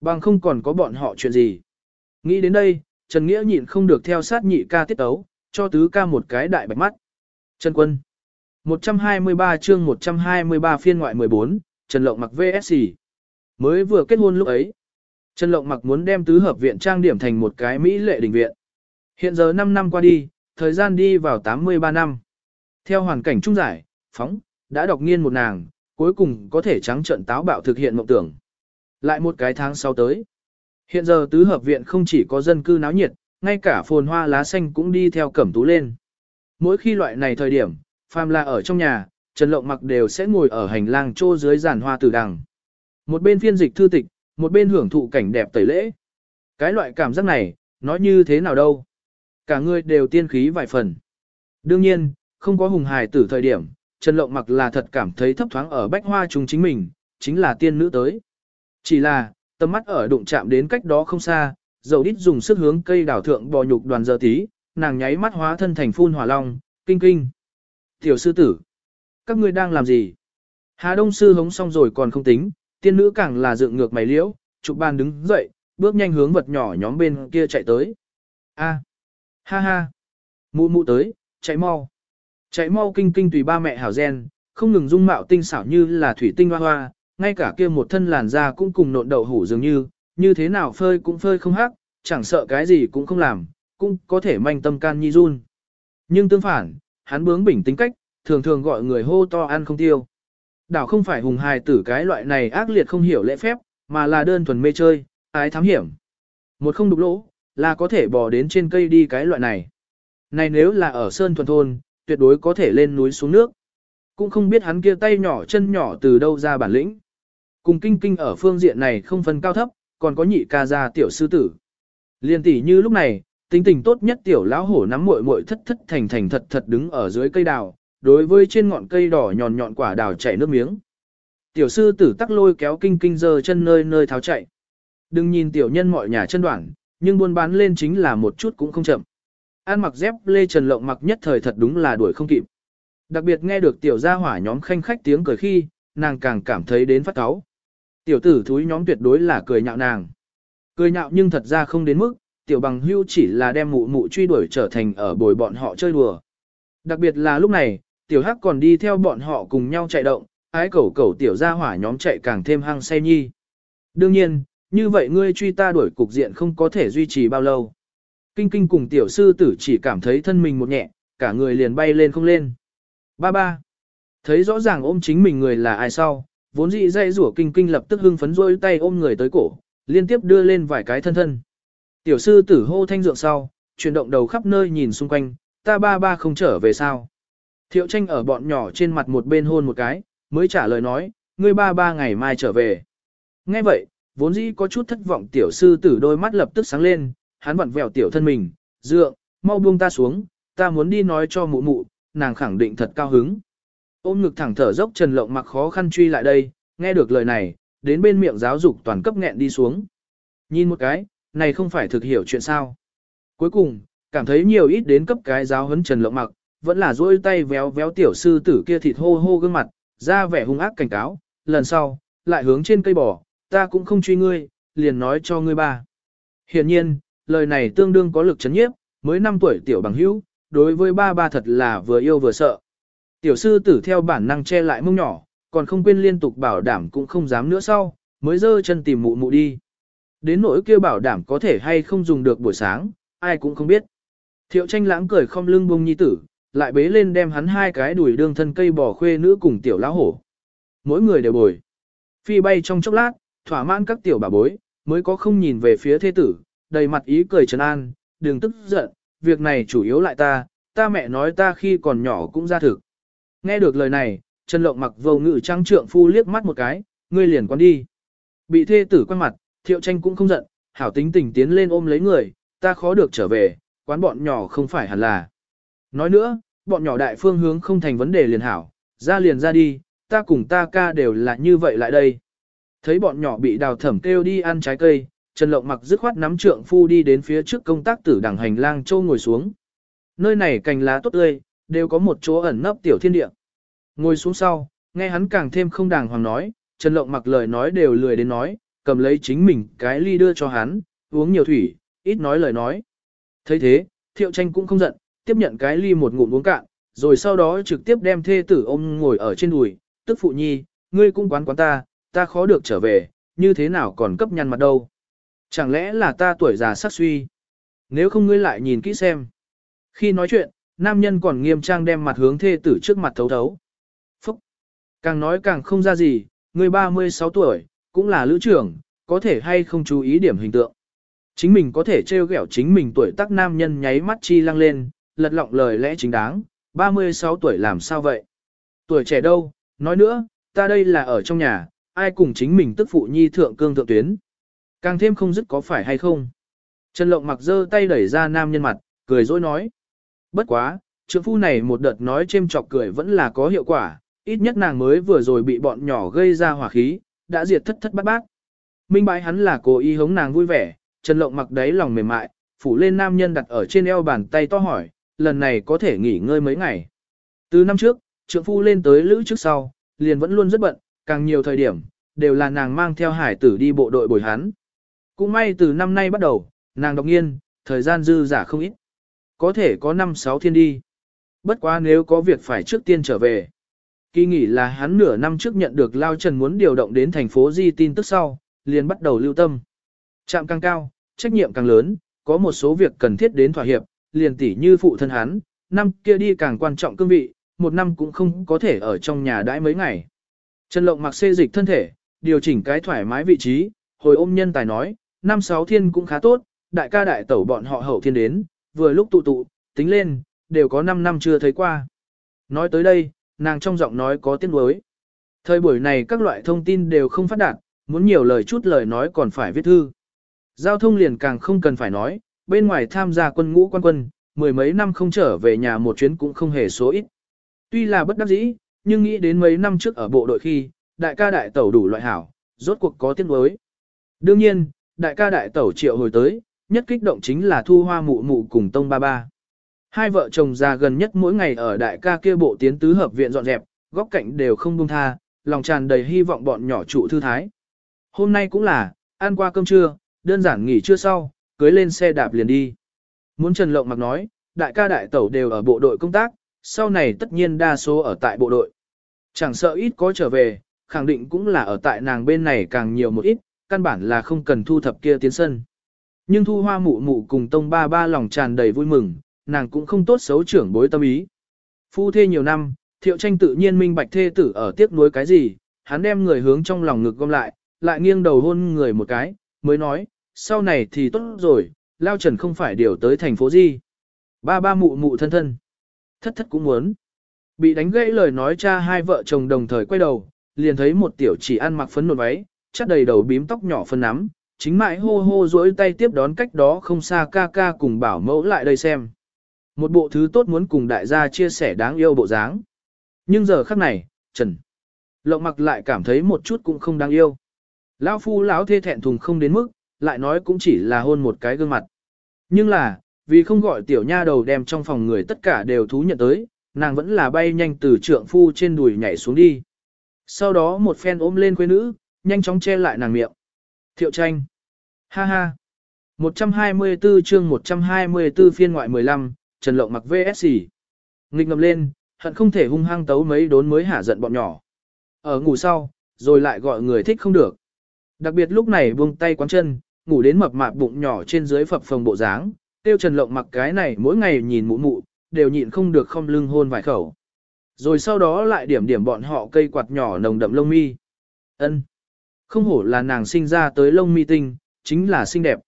Bằng không còn có bọn họ chuyện gì. Nghĩ đến đây, Trần Nghĩa nhịn không được theo sát nhị ca tiết tấu, cho tứ ca một cái đại bạch mắt. Trần Quân 123 chương 123 phiên ngoại 14, Trần Lộng mặc VSC. Mới vừa kết hôn lúc ấy. Trần Lộng mặc muốn đem tứ hợp viện trang điểm thành một cái Mỹ lệ đình viện. Hiện giờ 5 năm qua đi, thời gian đi vào 83 năm. Theo hoàn cảnh trung giải, phóng, đã đọc nghiên một nàng, cuối cùng có thể trắng trận táo bạo thực hiện mộng tưởng. Lại một cái tháng sau tới. Hiện giờ tứ hợp viện không chỉ có dân cư náo nhiệt, ngay cả phồn hoa lá xanh cũng đi theo cẩm tú lên. Mỗi khi loại này thời điểm, phàm là ở trong nhà, Trần Lộng mặc đều sẽ ngồi ở hành lang trô dưới giàn hoa tử đằng. Một bên phiên dịch thư tịch, một bên hưởng thụ cảnh đẹp tẩy lễ. Cái loại cảm giác này, nói như thế nào đâu. Cả người đều tiên khí vài phần. Đương nhiên, không có hùng hài tử thời điểm, Trần Lộng mặc là thật cảm thấy thấp thoáng ở bách hoa chúng chính mình, chính là tiên nữ tới. Chỉ là, tầm mắt ở đụng chạm đến cách đó không xa, dầu đít dùng sức hướng cây đảo thượng bò nhục đoàn giờ tí, nàng nháy mắt hóa thân thành phun hỏa long, kinh kinh. Tiểu sư tử, các ngươi đang làm gì? Hà Đông sư hống xong rồi còn không tính, tiên nữ càng là dựng ngược mày liễu, chụp bàn đứng dậy, bước nhanh hướng vật nhỏ nhóm bên kia chạy tới. A, ha ha, mụ mụ tới, chạy mau. Chạy mau kinh kinh tùy ba mẹ hảo gen, không ngừng dung mạo tinh xảo như là thủy tinh hoa hoa, ngay cả kia một thân làn da cũng cùng nộn đậu hủ dường như, như thế nào phơi cũng phơi không hắc, chẳng sợ cái gì cũng không làm, cũng có thể manh tâm can nhi run. Nhưng tương phản, hắn bướng bỉnh tính cách, thường thường gọi người hô to ăn không tiêu. Đảo không phải hùng hài tử cái loại này ác liệt không hiểu lễ phép, mà là đơn thuần mê chơi, ái thám hiểm. Một không đục lỗ, là có thể bò đến trên cây đi cái loại này. Này nếu là ở Sơn Thuần Thôn, tuyệt đối có thể lên núi xuống nước. Cũng không biết hắn kia tay nhỏ chân nhỏ từ đâu ra bản lĩnh. Cùng kinh kinh ở phương diện này không phân cao thấp, còn có nhị ca gia tiểu sư tử. Liên tỷ như lúc này, tính tình tốt nhất tiểu lão hổ nắm muội muội thất thất thành thành thật thật đứng ở dưới cây đào, đối với trên ngọn cây đỏ nhọn nhọn quả đào chảy nước miếng. Tiểu sư tử tắc lôi kéo kinh kinh giơ chân nơi nơi tháo chạy. Đừng nhìn tiểu nhân mọi nhà chân đoạn, nhưng buôn bán lên chính là một chút cũng không chậm. An mặc dép lê trần lộng mặc nhất thời thật đúng là đuổi không kịp. Đặc biệt nghe được tiểu gia hỏa nhóm khanh khách tiếng cười khi, nàng càng cảm thấy đến phát cáu. Tiểu tử thúi nhóm tuyệt đối là cười nhạo nàng. Cười nhạo nhưng thật ra không đến mức, tiểu bằng hưu chỉ là đem mụ mụ truy đuổi trở thành ở bồi bọn họ chơi đùa. Đặc biệt là lúc này, tiểu hắc còn đi theo bọn họ cùng nhau chạy động, ái cẩu cẩu tiểu gia hỏa nhóm chạy càng thêm hăng say nhi. Đương nhiên, như vậy ngươi truy ta đuổi cục diện không có thể duy trì bao lâu. Kinh kinh cùng tiểu sư tử chỉ cảm thấy thân mình một nhẹ, cả người liền bay lên không lên. Ba ba. Thấy rõ ràng ôm chính mình người là ai sau, vốn dĩ dây rủa kinh kinh lập tức hưng phấn rôi tay ôm người tới cổ, liên tiếp đưa lên vài cái thân thân. Tiểu sư tử hô thanh dượng sau, chuyển động đầu khắp nơi nhìn xung quanh, ta ba ba không trở về sao. Thiệu tranh ở bọn nhỏ trên mặt một bên hôn một cái, mới trả lời nói, ngươi ba ba ngày mai trở về. Nghe vậy, vốn dĩ có chút thất vọng tiểu sư tử đôi mắt lập tức sáng lên, hắn vặn vẹo tiểu thân mình, dượng, mau buông ta xuống, ta muốn đi nói cho mụ mụ, nàng khẳng định thật cao hứng. Ôm ngực thẳng thở dốc Trần Lộng mặc khó khăn truy lại đây, nghe được lời này, đến bên miệng giáo dục toàn cấp nghẹn đi xuống. Nhìn một cái, này không phải thực hiểu chuyện sao. Cuối cùng, cảm thấy nhiều ít đến cấp cái giáo huấn Trần Lộng mặc, vẫn là duỗi tay véo véo tiểu sư tử kia thịt hô hô gương mặt, ra vẻ hung ác cảnh cáo, lần sau, lại hướng trên cây bò, ta cũng không truy ngươi, liền nói cho ngươi ba. Hiện nhiên, lời này tương đương có lực chấn nhiếp, mới 5 tuổi tiểu bằng hữu, đối với ba ba thật là vừa yêu vừa sợ. Tiểu sư tử theo bản năng che lại mông nhỏ, còn không quên liên tục bảo đảm cũng không dám nữa sau, mới dơ chân tìm mụ mụ đi. Đến nỗi kia bảo đảm có thể hay không dùng được buổi sáng, ai cũng không biết. Thiệu tranh lãng cười không lưng bông nhi tử, lại bế lên đem hắn hai cái đuổi đương thân cây bò khuê nữ cùng tiểu lão hổ. Mỗi người đều bồi. Phi bay trong chốc lát, thỏa mãn các tiểu bà bối, mới có không nhìn về phía thế tử, đầy mặt ý cười trấn an, đừng tức giận, việc này chủ yếu lại ta, ta mẹ nói ta khi còn nhỏ cũng ra thực. Nghe được lời này, Trần Lộng mặc vô ngự trang trượng phu liếc mắt một cái, ngươi liền quan đi. Bị thê tử quan mặt, thiệu tranh cũng không giận, hảo tính tình tiến lên ôm lấy người, ta khó được trở về, quán bọn nhỏ không phải hẳn là. Nói nữa, bọn nhỏ đại phương hướng không thành vấn đề liền hảo, ra liền ra đi, ta cùng ta ca đều là như vậy lại đây. Thấy bọn nhỏ bị đào thẩm kêu đi ăn trái cây, Trần Lộng mặc dứt khoát nắm trượng phu đi đến phía trước công tác tử đẳng hành lang châu ngồi xuống. Nơi này cành lá tốt tươi, đều có một chỗ ẩn nấp tiểu thiên địa. Ngồi xuống sau, nghe hắn càng thêm không đàng hoàng nói, Trần Lộng mặc lời nói đều lười đến nói, cầm lấy chính mình cái ly đưa cho hắn, uống nhiều thủy, ít nói lời nói. thấy thế, thiệu tranh cũng không giận, tiếp nhận cái ly một ngụm uống cạn, rồi sau đó trực tiếp đem thê tử ôm ngồi ở trên đùi, tức phụ nhi, ngươi cũng quán quán ta, ta khó được trở về, như thế nào còn cấp nhăn mặt đâu. Chẳng lẽ là ta tuổi già sắc suy? Nếu không ngươi lại nhìn kỹ xem. Khi nói chuyện, nam nhân còn nghiêm trang đem mặt hướng thê tử trước mặt thấu thấu. Phúc! Càng nói càng không ra gì, người 36 tuổi, cũng là lữ trưởng, có thể hay không chú ý điểm hình tượng. Chính mình có thể trêu ghẹo chính mình tuổi tác nam nhân nháy mắt chi lăng lên, lật lọng lời lẽ chính đáng, 36 tuổi làm sao vậy? Tuổi trẻ đâu, nói nữa, ta đây là ở trong nhà, ai cùng chính mình tức phụ nhi thượng cương thượng tuyến. Càng thêm không dứt có phải hay không. Trần Lộng mặc dơ tay đẩy ra nam nhân mặt, cười dỗi nói. Bất quá, trưởng phu này một đợt nói chêm chọc cười vẫn là có hiệu quả, ít nhất nàng mới vừa rồi bị bọn nhỏ gây ra hỏa khí, đã diệt thất thất bát bát. Minh bái hắn là cố ý hống nàng vui vẻ, Trần Lộng mặc đáy lòng mềm mại, phủ lên nam nhân đặt ở trên eo bàn tay to hỏi, lần này có thể nghỉ ngơi mấy ngày. Từ năm trước, trưởng phu lên tới lữ trước sau, liền vẫn luôn rất bận, càng nhiều thời điểm, đều là nàng mang theo hải tử đi bộ đội bồi hắn. Cũng may từ năm nay bắt đầu, nàng độc nhiên, thời gian dư giả không ít. Có thể có 5-6 thiên đi. Bất quá nếu có việc phải trước tiên trở về. Kỳ nghỉ là hắn nửa năm trước nhận được Lao Trần muốn điều động đến thành phố Di tin tức sau, liền bắt đầu lưu tâm. Trạm càng cao, trách nhiệm càng lớn, có một số việc cần thiết đến thỏa hiệp, liền tỉ như phụ thân hắn, năm kia đi càng quan trọng cương vị, một năm cũng không có thể ở trong nhà đãi mấy ngày. Trần Lộng mặc xê dịch thân thể, điều chỉnh cái thoải mái vị trí, hồi ôm nhân tài nói, năm sáu thiên cũng khá tốt, đại ca đại tẩu bọn họ hậu thiên đến, vừa lúc tụ tụ, tính lên, đều có 5 năm chưa thấy qua. Nói tới đây, nàng trong giọng nói có tiếng đối. Thời buổi này các loại thông tin đều không phát đạt, muốn nhiều lời chút lời nói còn phải viết thư. Giao thông liền càng không cần phải nói, bên ngoài tham gia quân ngũ quan quân, mười mấy năm không trở về nhà một chuyến cũng không hề số ít. Tuy là bất đắc dĩ, nhưng nghĩ đến mấy năm trước ở bộ đội khi, đại ca đại tẩu đủ loại hảo, rốt cuộc có tiếng đối. Đương nhiên, đại ca đại tẩu triệu hồi tới, nhất kích động chính là thu hoa mụ mụ cùng tông ba ba. Hai vợ chồng già gần nhất mỗi ngày ở đại ca kia bộ tiến tứ hợp viện dọn dẹp, góc cạnh đều không buông tha, lòng tràn đầy hy vọng bọn nhỏ trụ thư thái. Hôm nay cũng là, ăn qua cơm trưa, đơn giản nghỉ trưa sau, cưới lên xe đạp liền đi. Muốn Trần Lộng mặc nói, đại ca đại tẩu đều ở bộ đội công tác, sau này tất nhiên đa số ở tại bộ đội. Chẳng sợ ít có trở về, khẳng định cũng là ở tại nàng bên này càng nhiều một ít, căn bản là không cần thu thập kia tiến sân. Nhưng thu hoa mụ mụ cùng tông ba ba lòng tràn đầy vui mừng, nàng cũng không tốt xấu trưởng bối tâm ý. Phu thê nhiều năm, thiệu tranh tự nhiên minh bạch thê tử ở tiếc nuối cái gì, hắn đem người hướng trong lòng ngực gom lại, lại nghiêng đầu hôn người một cái, mới nói, sau này thì tốt rồi, lao trần không phải điều tới thành phố gì. Ba ba mụ mụ thân thân. Thất thất cũng muốn. Bị đánh gãy lời nói cha hai vợ chồng đồng thời quay đầu, liền thấy một tiểu chỉ ăn mặc phấn nộn váy, chắc đầy đầu bím tóc nhỏ phân nắm, chính mãi hô hô dối tay tiếp đón cách đó không xa ca ca cùng bảo mẫu lại đây xem. Một bộ thứ tốt muốn cùng đại gia chia sẻ đáng yêu bộ dáng. Nhưng giờ khắc này, Trần Lộng mặc lại cảm thấy một chút cũng không đáng yêu. Lão phu lão thê thẹn thùng không đến mức, lại nói cũng chỉ là hôn một cái gương mặt. Nhưng là, vì không gọi tiểu nha đầu đem trong phòng người tất cả đều thú nhận tới, nàng vẫn là bay nhanh từ trượng phu trên đùi nhảy xuống đi. Sau đó một phen ôm lên quê nữ, nhanh chóng che lại nàng miệng. Thiệu tranh. Ha ha. 124 chương 124 phiên ngoại 15, Trần Lộng mặc VSC. Nghịch ngầm lên, hận không thể hung hăng tấu mấy đốn mới hả giận bọn nhỏ. Ở ngủ sau, rồi lại gọi người thích không được. Đặc biệt lúc này buông tay quán chân, ngủ đến mập mạp bụng nhỏ trên dưới phập phồng bộ dáng, tiêu Trần Lộng mặc cái này mỗi ngày nhìn mụ mụ, đều nhịn không được không lưng hôn vài khẩu. Rồi sau đó lại điểm điểm bọn họ cây quạt nhỏ nồng đậm lông mi. Ân, không hổ là nàng sinh ra tới lông mi tinh, chính là xinh đẹp.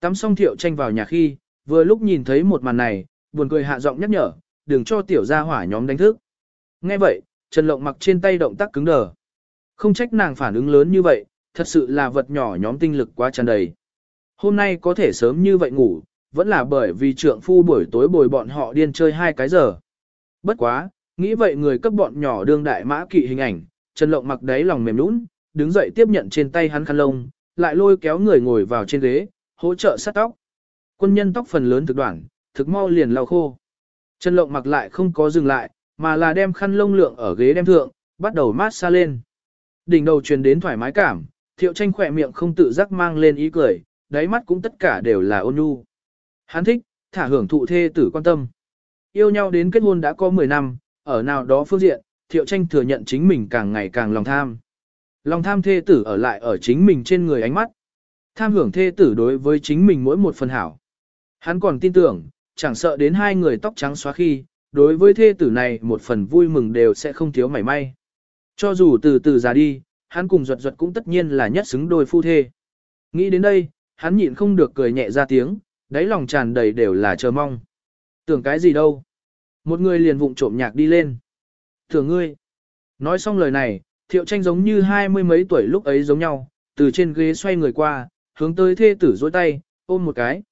Tắm xong thiệu tranh vào nhà khi, vừa lúc nhìn thấy một màn này, buồn cười hạ giọng nhắc nhở, đừng cho tiểu gia hỏa nhóm đánh thức. Nghe vậy, Trần Lộng mặc trên tay động tác cứng đờ. Không trách nàng phản ứng lớn như vậy, thật sự là vật nhỏ nhóm tinh lực quá tràn đầy. Hôm nay có thể sớm như vậy ngủ, vẫn là bởi vì trượng phu buổi tối bồi bọn họ điên chơi hai cái giờ. Bất quá, nghĩ vậy người cấp bọn nhỏ đương đại mã kỵ hình ảnh, Trần Lộng mặc đáy lòng mềm nũng, đứng dậy tiếp nhận trên tay hắn khăn lông, lại lôi kéo người ngồi vào trên ghế, hỗ trợ sát tóc. Quân nhân tóc phần lớn thực đoạn, thực mau liền lau khô. Trần Lộng mặc lại không có dừng lại, mà là đem khăn lông lượng ở ghế đem thượng, bắt đầu mát xa lên. Đỉnh đầu truyền đến thoải mái cảm, thiệu tranh khỏe miệng không tự giác mang lên ý cười, đáy mắt cũng tất cả đều là ôn nhu. Hắn thích, thả hưởng thụ thê tử quan tâm. Yêu nhau đến kết hôn đã có 10 năm, ở nào đó phương diện, thiệu tranh thừa nhận chính mình càng ngày càng lòng tham. Lòng tham thê tử ở lại ở chính mình trên người ánh mắt. Tham hưởng thê tử đối với chính mình mỗi một phần hảo. Hắn còn tin tưởng, chẳng sợ đến hai người tóc trắng xóa khi, đối với thê tử này một phần vui mừng đều sẽ không thiếu mảy may. Cho dù từ từ già đi, hắn cùng ruột ruột cũng tất nhiên là nhất xứng đôi phu thê. Nghĩ đến đây, hắn nhịn không được cười nhẹ ra tiếng, đáy lòng tràn đầy đều là chờ mong. Tưởng cái gì đâu. Một người liền vụng trộm nhạc đi lên. Tưởng ngươi. Nói xong lời này, thiệu tranh giống như hai mươi mấy tuổi lúc ấy giống nhau, từ trên ghế xoay người qua, hướng tới thê tử dối tay, ôm một cái.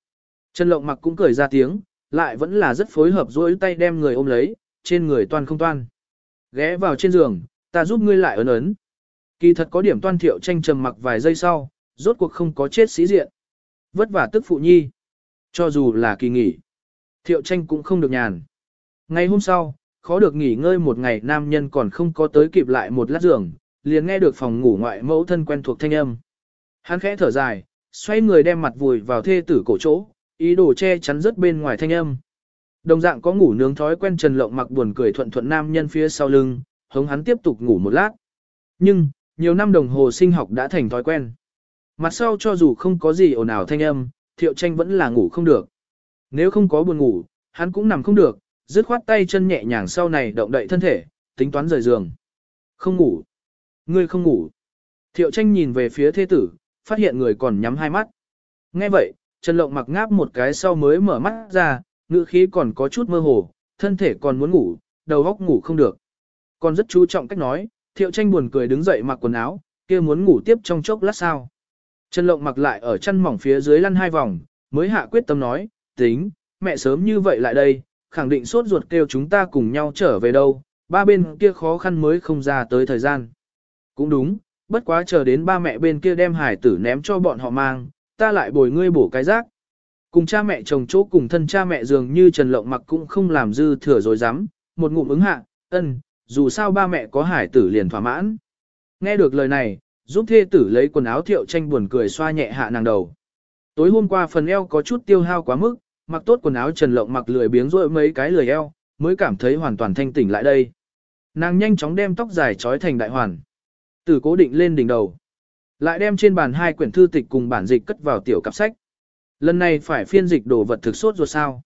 Trần Lộng mặc cũng cười ra tiếng, lại vẫn là rất phối hợp dối tay đem người ôm lấy, trên người toan không toan. Ghé vào trên giường, ta giúp ngươi lại ấn ấn. Kỳ thật có điểm toan thiệu tranh trầm mặc vài giây sau, rốt cuộc không có chết sĩ diện. Vất vả tức phụ nhi. Cho dù là kỳ nghỉ, thiệu tranh cũng không được nhàn. Ngày hôm sau, khó được nghỉ ngơi một ngày nam nhân còn không có tới kịp lại một lát giường, liền nghe được phòng ngủ ngoại mẫu thân quen thuộc thanh âm. Hắn khẽ thở dài, xoay người đem mặt vùi vào thê tử cổ chỗ, ý đồ che chắn rất bên ngoài thanh âm. Đồng dạng có ngủ nướng thói quen Trần Lộng mặc buồn cười thuận thuận nam nhân phía sau lưng, hống hắn tiếp tục ngủ một lát. Nhưng, nhiều năm đồng hồ sinh học đã thành thói quen. Mặt sau cho dù không có gì ồn ào thanh âm, thiệu tranh vẫn là ngủ không được. Nếu không có buồn ngủ, hắn cũng nằm không được, dứt khoát tay chân nhẹ nhàng sau này động đậy thân thể, tính toán rời giường. Không ngủ. Ngươi không ngủ. Thiệu tranh nhìn về phía thế tử, phát hiện người còn nhắm hai mắt. Nghe vậy, Trần Lộng mặc ngáp một cái sau mới mở mắt ra, ngữ khí còn có chút mơ hồ, thân thể còn muốn ngủ, đầu óc ngủ không được. Còn rất chú trọng cách nói, thiệu tranh buồn cười đứng dậy mặc quần áo, kia muốn ngủ tiếp trong chốc lát sao. Trần Lộng mặc lại ở chân mỏng phía dưới lăn hai vòng, mới hạ quyết tâm nói, tính, mẹ sớm như vậy lại đây, khẳng định sốt ruột kêu chúng ta cùng nhau trở về đâu, ba bên kia khó khăn mới không ra tới thời gian. Cũng đúng, bất quá chờ đến ba mẹ bên kia đem hải tử ném cho bọn họ mang, ta lại bồi ngươi bổ cái rác. Cùng cha mẹ chồng chỗ cùng thân cha mẹ dường như Trần Lộng mặc cũng không làm dư thừa dối rắm một ngụm ứng hạ, ân, dù sao ba mẹ có hải tử liền thỏa mãn. Nghe được lời này, giúp thê tử lấy quần áo thiệu tranh buồn cười xoa nhẹ hạ nàng đầu. Tối hôm qua phần eo có chút tiêu hao quá mức, mặc tốt quần áo Trần Lộng mặc lười biếng rỗi mấy cái lười eo, mới cảm thấy hoàn toàn thanh tỉnh lại đây. Nàng nhanh chóng đem tóc dài trói thành đại hoàn. từ cố định lên đỉnh đầu. Lại đem trên bàn hai quyển thư tịch cùng bản dịch cất vào tiểu cặp sách. Lần này phải phiên dịch đồ vật thực sốt rồi sao?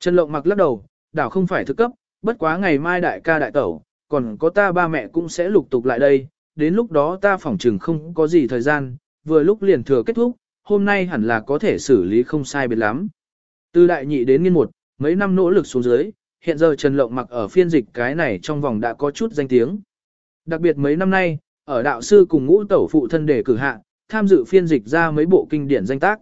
Trần Lộng mặc lắc đầu, đảo không phải thực cấp, bất quá ngày mai đại ca đại tẩu, còn có ta ba mẹ cũng sẽ lục tục lại đây, đến lúc đó ta phỏng chừng không có gì thời gian, vừa lúc liền thừa kết thúc, hôm nay hẳn là có thể xử lý không sai biệt lắm. Từ đại nhị đến nghiên một, mấy năm nỗ lực xuống dưới, hiện giờ Trần Lộng mặc ở phiên dịch cái này trong vòng đã có chút danh tiếng. Đặc biệt mấy năm nay, ở đạo sư cùng ngũ tẩu phụ thân đề cử hạ, tham dự phiên dịch ra mấy bộ kinh điển danh tác.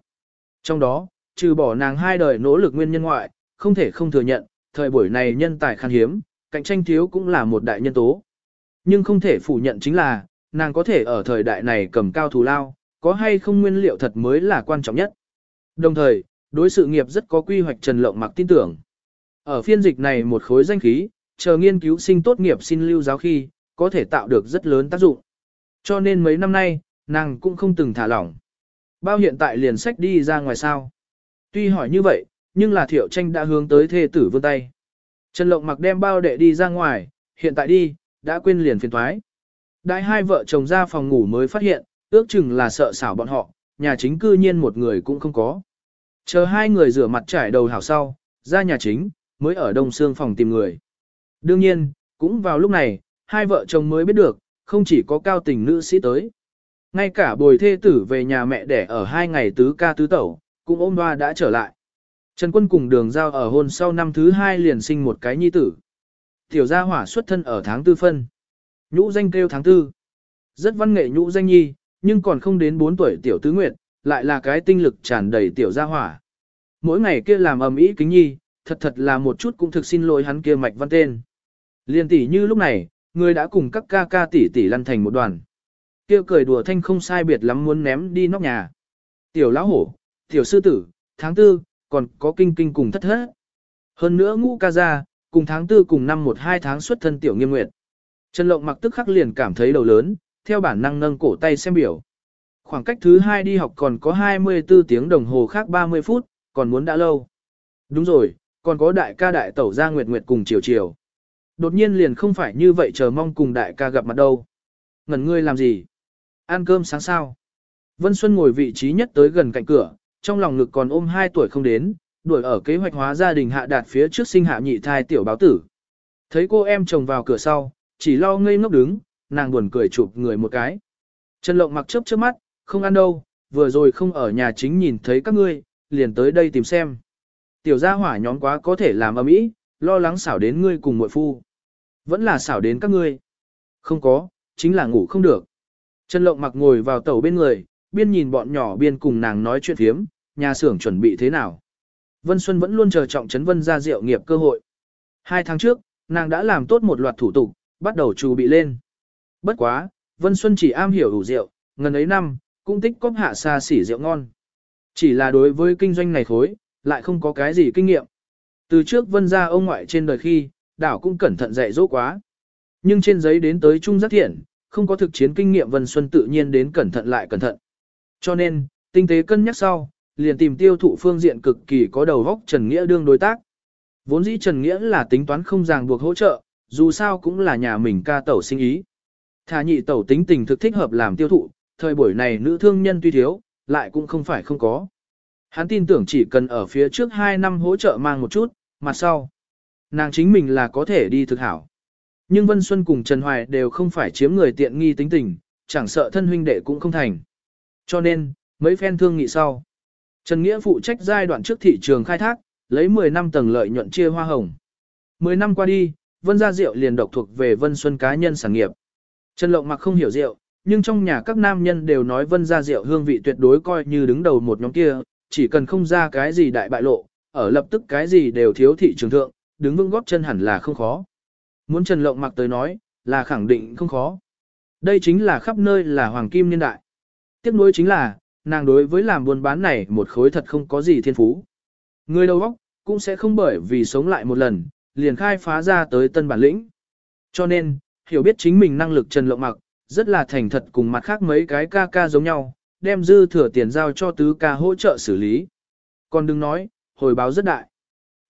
Trong đó, trừ bỏ nàng hai đời nỗ lực nguyên nhân ngoại, không thể không thừa nhận, thời buổi này nhân tài khan hiếm, cạnh tranh thiếu cũng là một đại nhân tố. Nhưng không thể phủ nhận chính là, nàng có thể ở thời đại này cầm cao thù lao, có hay không nguyên liệu thật mới là quan trọng nhất. Đồng thời, đối sự nghiệp rất có quy hoạch Trần Lộng mặc tin tưởng. Ở phiên dịch này một khối danh khí, chờ nghiên cứu sinh tốt nghiệp xin lưu giáo khi, có thể tạo được rất lớn tác dụng. Cho nên mấy năm nay, nàng cũng không từng thả lỏng. Bao hiện tại liền sách đi ra ngoài sao. Tuy hỏi như vậy, nhưng là thiệu tranh đã hướng tới thê tử vươn tay. Trần Lộng mặc đem bao đệ đi ra ngoài, hiện tại đi, đã quên liền phiền thoái. Đại hai vợ chồng ra phòng ngủ mới phát hiện, ước chừng là sợ xảo bọn họ, nhà chính cư nhiên một người cũng không có. Chờ hai người rửa mặt trải đầu hảo sau, ra nhà chính, mới ở đông xương phòng tìm người. Đương nhiên, cũng vào lúc này, hai vợ chồng mới biết được, không chỉ có cao tình nữ sĩ tới. Ngay cả bồi thê tử về nhà mẹ đẻ ở hai ngày tứ ca tứ tẩu, cũng ôm hoa đã trở lại. Trần quân cùng đường giao ở hôn sau năm thứ hai liền sinh một cái nhi tử. Tiểu gia hỏa xuất thân ở tháng tư phân. Nhũ danh kêu tháng tư. Rất văn nghệ nhũ danh nhi, nhưng còn không đến 4 tuổi tiểu tứ nguyệt, lại là cái tinh lực tràn đầy tiểu gia hỏa. Mỗi ngày kia làm ầm ĩ kính nhi, thật thật là một chút cũng thực xin lỗi hắn kia mạch văn tên. Liên tỷ như lúc này, người đã cùng các ca ca tỷ tỷ lăn thành một đoàn. Kia cười đùa thanh không sai biệt lắm muốn ném đi nóc nhà. Tiểu lão hổ, tiểu sư tử, tháng tư, còn có kinh kinh cùng thất thất. Hơn nữa ngũ ca gia, cùng tháng tư cùng năm một hai tháng xuất thân tiểu nghiêm nguyệt. Trần Lộng mặc tức khắc liền cảm thấy đầu lớn, theo bản năng nâng cổ tay xem biểu. Khoảng cách thứ hai đi học còn có 24 tiếng đồng hồ khác 30 phút, còn muốn đã lâu. Đúng rồi, còn có đại ca đại tẩu gia nguyệt nguyệt cùng chiều chiều. Đột nhiên liền không phải như vậy chờ mong cùng đại ca gặp mặt đâu. Ngẩn ngươi làm gì? Ăn cơm sáng sao? Vân Xuân ngồi vị trí nhất tới gần cạnh cửa, trong lòng ngực còn ôm 2 tuổi không đến, đuổi ở kế hoạch hóa gia đình hạ đạt phía trước sinh hạ nhị thai tiểu báo tử. Thấy cô em chồng vào cửa sau, chỉ lo ngây ngốc đứng, nàng buồn cười chụp người một cái. Trần Lộng mặc chớp chớp mắt, không ăn đâu, vừa rồi không ở nhà chính nhìn thấy các ngươi, liền tới đây tìm xem. Tiểu gia hỏa nhóm quá có thể làm ầm ĩ, lo lắng xảo đến ngươi cùng muội phu. Vẫn là xảo đến các ngươi. Không có, chính là ngủ không được. Trần Lộng mặc ngồi vào tàu bên người, biên nhìn bọn nhỏ biên cùng nàng nói chuyện thiếm, nhà xưởng chuẩn bị thế nào. Vân Xuân vẫn luôn chờ trọng trấn Vân ra rượu nghiệp cơ hội. Hai tháng trước, nàng đã làm tốt một loạt thủ tục, bắt đầu chuẩn bị lên. Bất quá, Vân Xuân chỉ am hiểu đủ rượu, ngần ấy năm, cũng tích cóp hạ xa xỉ rượu ngon. Chỉ là đối với kinh doanh này khối, lại không có cái gì kinh nghiệm. Từ trước Vân ra ông ngoại trên đời khi, đảo cũng cẩn thận dạy dỗ quá. Nhưng trên giấy đến tới trung giác thiện, không có thực chiến kinh nghiệm Vân Xuân tự nhiên đến cẩn thận lại cẩn thận. Cho nên, tinh tế cân nhắc sau, liền tìm tiêu thụ phương diện cực kỳ có đầu góc Trần Nghĩa đương đối tác. Vốn dĩ Trần Nghĩa là tính toán không ràng buộc hỗ trợ, dù sao cũng là nhà mình ca tẩu sinh ý. Thả nhị tẩu tính tình thực thích hợp làm tiêu thụ, thời buổi này nữ thương nhân tuy thiếu, lại cũng không phải không có. Hắn tin tưởng chỉ cần ở phía trước 2 năm hỗ trợ mang một chút, mặt sau. Nàng chính mình là có thể đi thực hảo. Nhưng Vân Xuân cùng Trần Hoài đều không phải chiếm người tiện nghi tính tình, chẳng sợ thân huynh đệ cũng không thành. Cho nên, mấy phen thương nghị sau. Trần Nghĩa phụ trách giai đoạn trước thị trường khai thác, lấy 10 năm tầng lợi nhuận chia hoa hồng. 10 năm qua đi, Vân Gia diệu liền độc thuộc về Vân Xuân cá nhân sản nghiệp. Trần Lộng mặc không hiểu rượu, nhưng trong nhà các nam nhân đều nói Vân Gia Rượu hương vị tuyệt đối coi như đứng đầu một nhóm kia, chỉ cần không ra cái gì đại bại lộ, ở lập tức cái gì đều thiếu thị trường thượng, đứng vững góp chân hẳn là không khó. Muốn Trần Lộng mặc tới nói, là khẳng định không khó. Đây chính là khắp nơi là hoàng kim niên đại. Tiếp nối chính là, nàng đối với làm buôn bán này một khối thật không có gì thiên phú. Người đầu óc cũng sẽ không bởi vì sống lại một lần, liền khai phá ra tới tân bản lĩnh. Cho nên, hiểu biết chính mình năng lực Trần Lộng Mặc, rất là thành thật cùng mặt khác mấy cái ca ca giống nhau, đem dư thừa tiền giao cho tứ ca hỗ trợ xử lý. Còn đừng nói, hồi báo rất đại.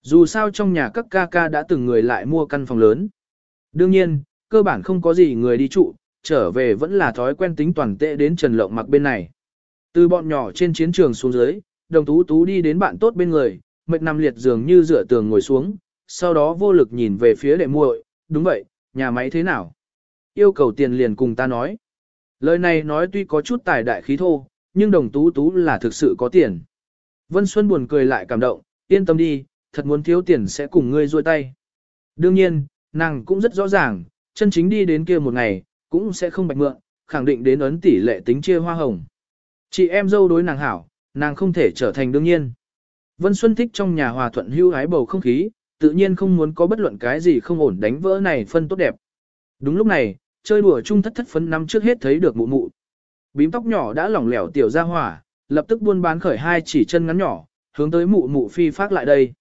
Dù sao trong nhà các ca ca đã từng người lại mua căn phòng lớn. Đương nhiên, cơ bản không có gì người đi trụ, trở về vẫn là thói quen tính toàn tệ đến Trần Lộng Mặc bên này. Từ bọn nhỏ trên chiến trường xuống dưới, đồng tú tú đi đến bạn tốt bên người, mệt nằm liệt dường như dựa tường ngồi xuống, sau đó vô lực nhìn về phía đệ muội, đúng vậy, nhà máy thế nào? Yêu cầu tiền liền cùng ta nói. Lời này nói tuy có chút tài đại khí thô, nhưng đồng tú tú là thực sự có tiền. Vân Xuân buồn cười lại cảm động, yên tâm đi, thật muốn thiếu tiền sẽ cùng ngươi ruôi tay. Đương nhiên, nàng cũng rất rõ ràng, chân chính đi đến kia một ngày, cũng sẽ không bạch mượn, khẳng định đến ấn tỷ lệ tính chia hoa hồng. Chị em dâu đối nàng hảo, nàng không thể trở thành đương nhiên. Vân Xuân thích trong nhà hòa thuận hưu hái bầu không khí, tự nhiên không muốn có bất luận cái gì không ổn đánh vỡ này phân tốt đẹp. Đúng lúc này, chơi đùa chung thất thất phấn năm trước hết thấy được mụ mụ. Bím tóc nhỏ đã lỏng lẻo tiểu ra hỏa, lập tức buôn bán khởi hai chỉ chân ngắn nhỏ, hướng tới mụ mụ phi phát lại đây.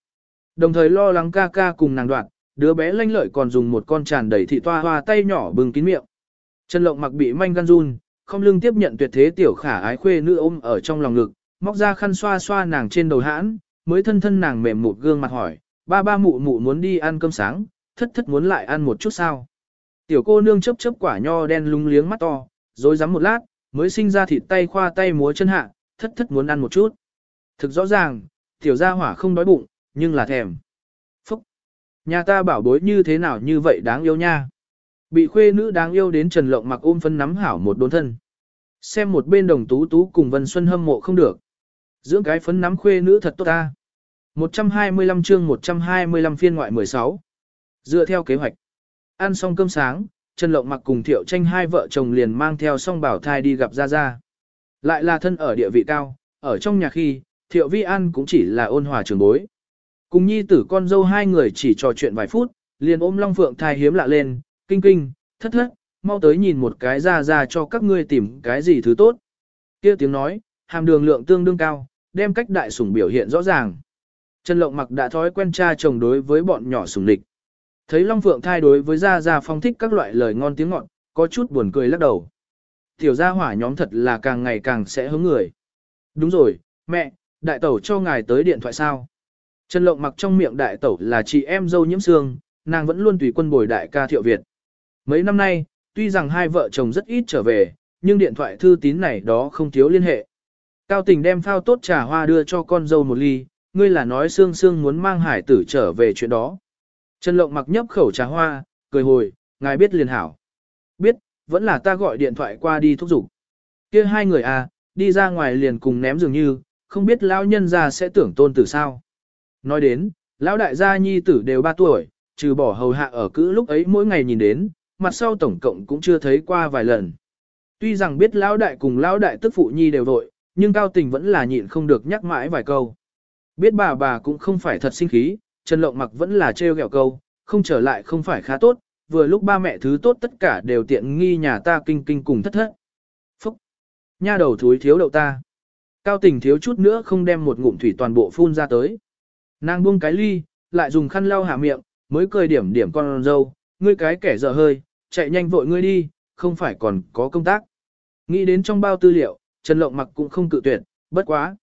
Đồng thời lo lắng ca ca cùng nàng đoạn, đứa bé lanh lợi còn dùng một con tràn đầy thị toa hoa tay nhỏ bừng kín miệng. Chân lộng mặc bị manh gan run, không lưng tiếp nhận tuyệt thế tiểu khả ái khuê nữ ôm ở trong lòng ngực, móc ra khăn xoa xoa nàng trên đầu hãn, mới thân thân nàng mềm một gương mặt hỏi, ba ba mụ mụ muốn đi ăn cơm sáng, thất thất muốn lại ăn một chút sao. Tiểu cô nương chớp chớp quả nho đen lúng liếng mắt to, rồi rắm một lát, mới sinh ra thịt tay khoa tay múa chân hạ, thất thất muốn ăn một chút. Thực rõ ràng, tiểu gia hỏa không đói bụng, nhưng là thèm. Phúc! Nhà ta bảo bối như thế nào như vậy đáng yêu nha. Bị khuê nữ đáng yêu đến Trần Lộng mặc ôm phân nắm hảo một đốn thân. Xem một bên đồng tú tú cùng Vân Xuân hâm mộ không được. Dưỡng cái phấn nắm khuê nữ thật tốt ta. 125 chương 125 phiên ngoại 16. Dựa theo kế hoạch. Ăn xong cơm sáng, Trần Lộng mặc cùng Thiệu tranh hai vợ chồng liền mang theo song bảo thai đi gặp Gia Gia. Lại là thân ở địa vị cao, ở trong nhà khi, Thiệu Vi An cũng chỉ là ôn hòa trường bối. Cùng nhi tử con dâu hai người chỉ trò chuyện vài phút, liền ôm Long Phượng thai hiếm lạ lên, kinh kinh, thất thất, mau tới nhìn một cái Gia Gia cho các ngươi tìm cái gì thứ tốt. kia tiếng nói, hàm đường lượng tương đương cao, đem cách đại sủng biểu hiện rõ ràng. Trần Lộng mặc đã thói quen cha chồng đối với bọn nhỏ sủng địch. Thấy Long Phượng thay đối với Gia Gia phong thích các loại lời ngon tiếng ngọt, có chút buồn cười lắc đầu. Tiểu gia hỏa nhóm thật là càng ngày càng sẽ hướng người. Đúng rồi, mẹ, đại tẩu cho ngài tới điện thoại sao? Trần Lộng mặc trong miệng đại tẩu là chị em dâu nhiễm xương, nàng vẫn luôn tùy quân bồi đại ca thiệu Việt. Mấy năm nay, tuy rằng hai vợ chồng rất ít trở về, nhưng điện thoại thư tín này đó không thiếu liên hệ. Cao tình đem phao tốt trà hoa đưa cho con dâu một ly, ngươi là nói xương xương muốn mang hải tử trở về chuyện đó. Trần Lộng mặc nhấp khẩu trà hoa, cười hồi, ngài biết liền hảo. Biết, vẫn là ta gọi điện thoại qua đi thúc giục. kia hai người à, đi ra ngoài liền cùng ném dường như, không biết lão nhân gia sẽ tưởng tôn tử sao. Nói đến, lão đại gia nhi tử đều 3 tuổi, trừ bỏ hầu hạ ở cữ lúc ấy mỗi ngày nhìn đến, mặt sau tổng cộng cũng chưa thấy qua vài lần. Tuy rằng biết lão đại cùng lão đại tức phụ nhi đều vội, nhưng cao tình vẫn là nhịn không được nhắc mãi vài câu. Biết bà bà cũng không phải thật sinh khí, Trần Lộng mặc vẫn là trêu ghẹo câu, không trở lại không phải khá tốt, vừa lúc ba mẹ thứ tốt tất cả đều tiện nghi nhà ta kinh kinh cùng thất thất. Phúc! Nha đầu thúi thiếu đậu ta. Cao tình thiếu chút nữa không đem một ngụm thủy toàn bộ phun ra tới. Nàng buông cái ly, lại dùng khăn lau hạ miệng, mới cười điểm điểm con dâu, ngươi cái kẻ dở hơi, chạy nhanh vội ngươi đi, không phải còn có công tác. Nghĩ đến trong bao tư liệu, Trần Lộng mặc cũng không cự tuyệt, bất quá.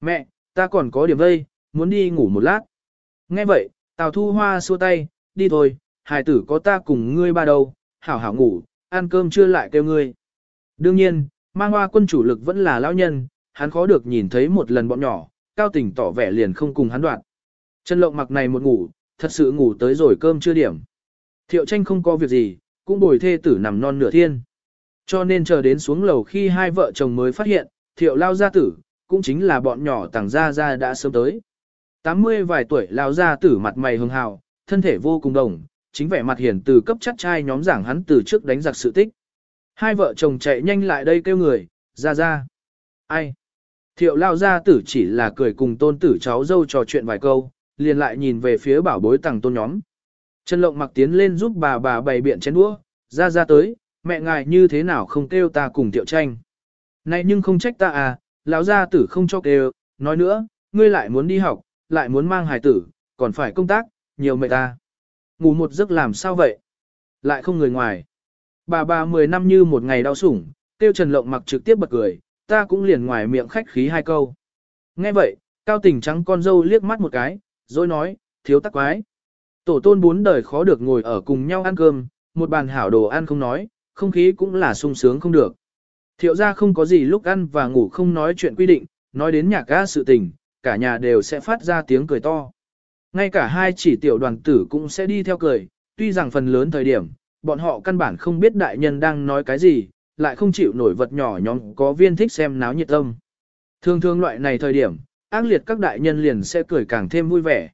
Mẹ, ta còn có điểm vây, muốn đi ngủ một lát. Nghe vậy, Tào Thu Hoa xua tay, đi thôi, hài tử có ta cùng ngươi ba đầu, hảo hảo ngủ, ăn cơm chưa lại kêu ngươi. Đương nhiên, mang hoa quân chủ lực vẫn là lão nhân, hắn khó được nhìn thấy một lần bọn nhỏ, cao tình tỏ vẻ liền không cùng hắn đoạn. chân Lộng mặc này một ngủ, thật sự ngủ tới rồi cơm chưa điểm. Thiệu tranh không có việc gì, cũng bồi thê tử nằm non nửa thiên. Cho nên chờ đến xuống lầu khi hai vợ chồng mới phát hiện, thiệu lao gia tử, cũng chính là bọn nhỏ tàng gia gia đã sớm tới. 80 vài tuổi lao gia tử mặt mày hưng hào, thân thể vô cùng đồng, chính vẻ mặt hiền từ cấp chắc trai nhóm giảng hắn từ trước đánh giặc sự tích. Hai vợ chồng chạy nhanh lại đây kêu người, ra ra. Ai? Thiệu lao gia tử chỉ là cười cùng tôn tử cháu dâu trò chuyện vài câu, liền lại nhìn về phía bảo bối tàng tôn nhóm. Trần Lộng mặc tiến lên giúp bà bà bày biện chén đũa, ra ra tới, mẹ ngài như thế nào không kêu ta cùng tiệu tranh. Này nhưng không trách ta à, lão gia tử không cho kêu, nói nữa, ngươi lại muốn đi học, lại muốn mang hài tử, còn phải công tác, nhiều mệt ta. Ngủ một giấc làm sao vậy? Lại không người ngoài. Bà bà 10 năm như một ngày đau sủng, tiêu Trần Lộng mặc trực tiếp bật cười, ta cũng liền ngoài miệng khách khí hai câu. Nghe vậy, cao tình trắng con dâu liếc mắt một cái, rồi nói, thiếu tắc quái. Tổ tôn bốn đời khó được ngồi ở cùng nhau ăn cơm, một bàn hảo đồ ăn không nói, không khí cũng là sung sướng không được. Thiệu ra không có gì lúc ăn và ngủ không nói chuyện quy định, nói đến nhạc ga sự tình, cả nhà đều sẽ phát ra tiếng cười to. Ngay cả hai chỉ tiểu đoàn tử cũng sẽ đi theo cười, tuy rằng phần lớn thời điểm, bọn họ căn bản không biết đại nhân đang nói cái gì, lại không chịu nổi vật nhỏ nhóm có viên thích xem náo nhiệt tâm. Thường thường loại này thời điểm, ác liệt các đại nhân liền sẽ cười càng thêm vui vẻ.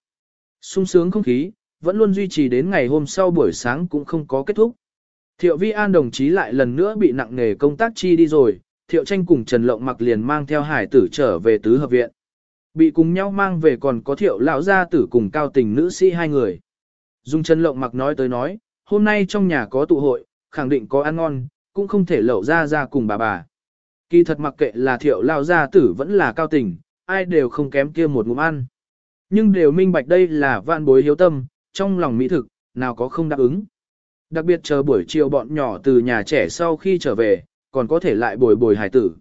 sung sướng không khí, vẫn luôn duy trì đến ngày hôm sau buổi sáng cũng không có kết thúc. Thiệu Vi An đồng chí lại lần nữa bị nặng nghề công tác chi đi rồi, Thiệu Tranh cùng Trần Lộng mặc liền mang theo hải tử trở về tứ hợp viện. Bị cùng nhau mang về còn có Thiệu lão gia tử cùng cao tình nữ sĩ hai người. Dung chân Lộng mặc nói tới nói, hôm nay trong nhà có tụ hội, khẳng định có ăn ngon, cũng không thể lẩu ra ra cùng bà bà. Kỳ thật mặc kệ là Thiệu lão gia tử vẫn là cao tình, ai đều không kém kia một ngụm ăn. Nhưng đều minh bạch đây là vạn bối hiếu tâm, trong lòng mỹ thực, nào có không đáp ứng. Đặc biệt chờ buổi chiều bọn nhỏ từ nhà trẻ sau khi trở về, còn có thể lại bồi bồi hải tử.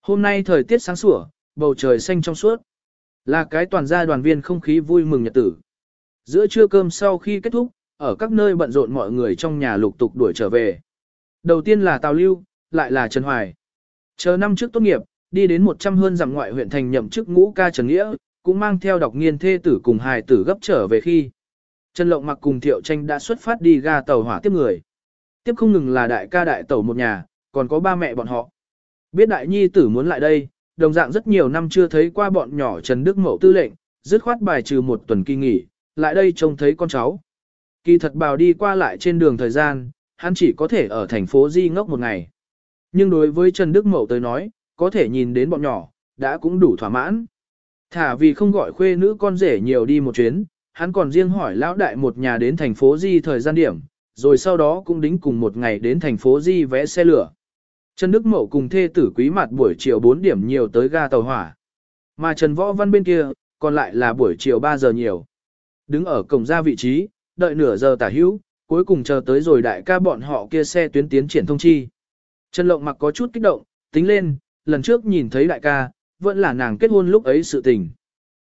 Hôm nay thời tiết sáng sủa, bầu trời xanh trong suốt. Là cái toàn gia đoàn viên không khí vui mừng nhật tử. Giữa trưa cơm sau khi kết thúc, ở các nơi bận rộn mọi người trong nhà lục tục đuổi trở về. Đầu tiên là Tào Lưu, lại là Trần Hoài. Chờ năm trước tốt nghiệp, đi đến 100 hơn dặm ngoại huyện thành nhậm chức ngũ ca Trần Nghĩa, cũng mang theo đọc nghiên thê tử cùng hài tử gấp trở về khi. Trần Lộng mặc cùng Thiệu Tranh đã xuất phát đi ga tàu hỏa tiếp người. Tiếp không ngừng là đại ca đại tàu một nhà, còn có ba mẹ bọn họ. Biết đại nhi tử muốn lại đây, đồng dạng rất nhiều năm chưa thấy qua bọn nhỏ Trần Đức Mậu tư lệnh, dứt khoát bài trừ một tuần kỳ nghỉ, lại đây trông thấy con cháu. Kỳ thật bào đi qua lại trên đường thời gian, hắn chỉ có thể ở thành phố Di ngốc một ngày. Nhưng đối với Trần Đức Mậu tới nói, có thể nhìn đến bọn nhỏ, đã cũng đủ thỏa mãn. Thả vì không gọi khuê nữ con rể nhiều đi một chuyến, hắn còn riêng hỏi lão đại một nhà đến thành phố Di thời gian điểm, rồi sau đó cũng đính cùng một ngày đến thành phố Di vẽ xe lửa. Trần Đức Mậu cùng thê tử quý mặt buổi chiều 4 điểm nhiều tới ga tàu hỏa. Mà Trần Võ Văn bên kia, còn lại là buổi chiều 3 giờ nhiều. Đứng ở cổng ra vị trí, đợi nửa giờ tả hữu, cuối cùng chờ tới rồi đại ca bọn họ kia xe tuyến tiến triển thông chi. Trần Lộng mặc có chút kích động, tính lên, lần trước nhìn thấy đại ca, vẫn là nàng kết hôn lúc ấy sự tình.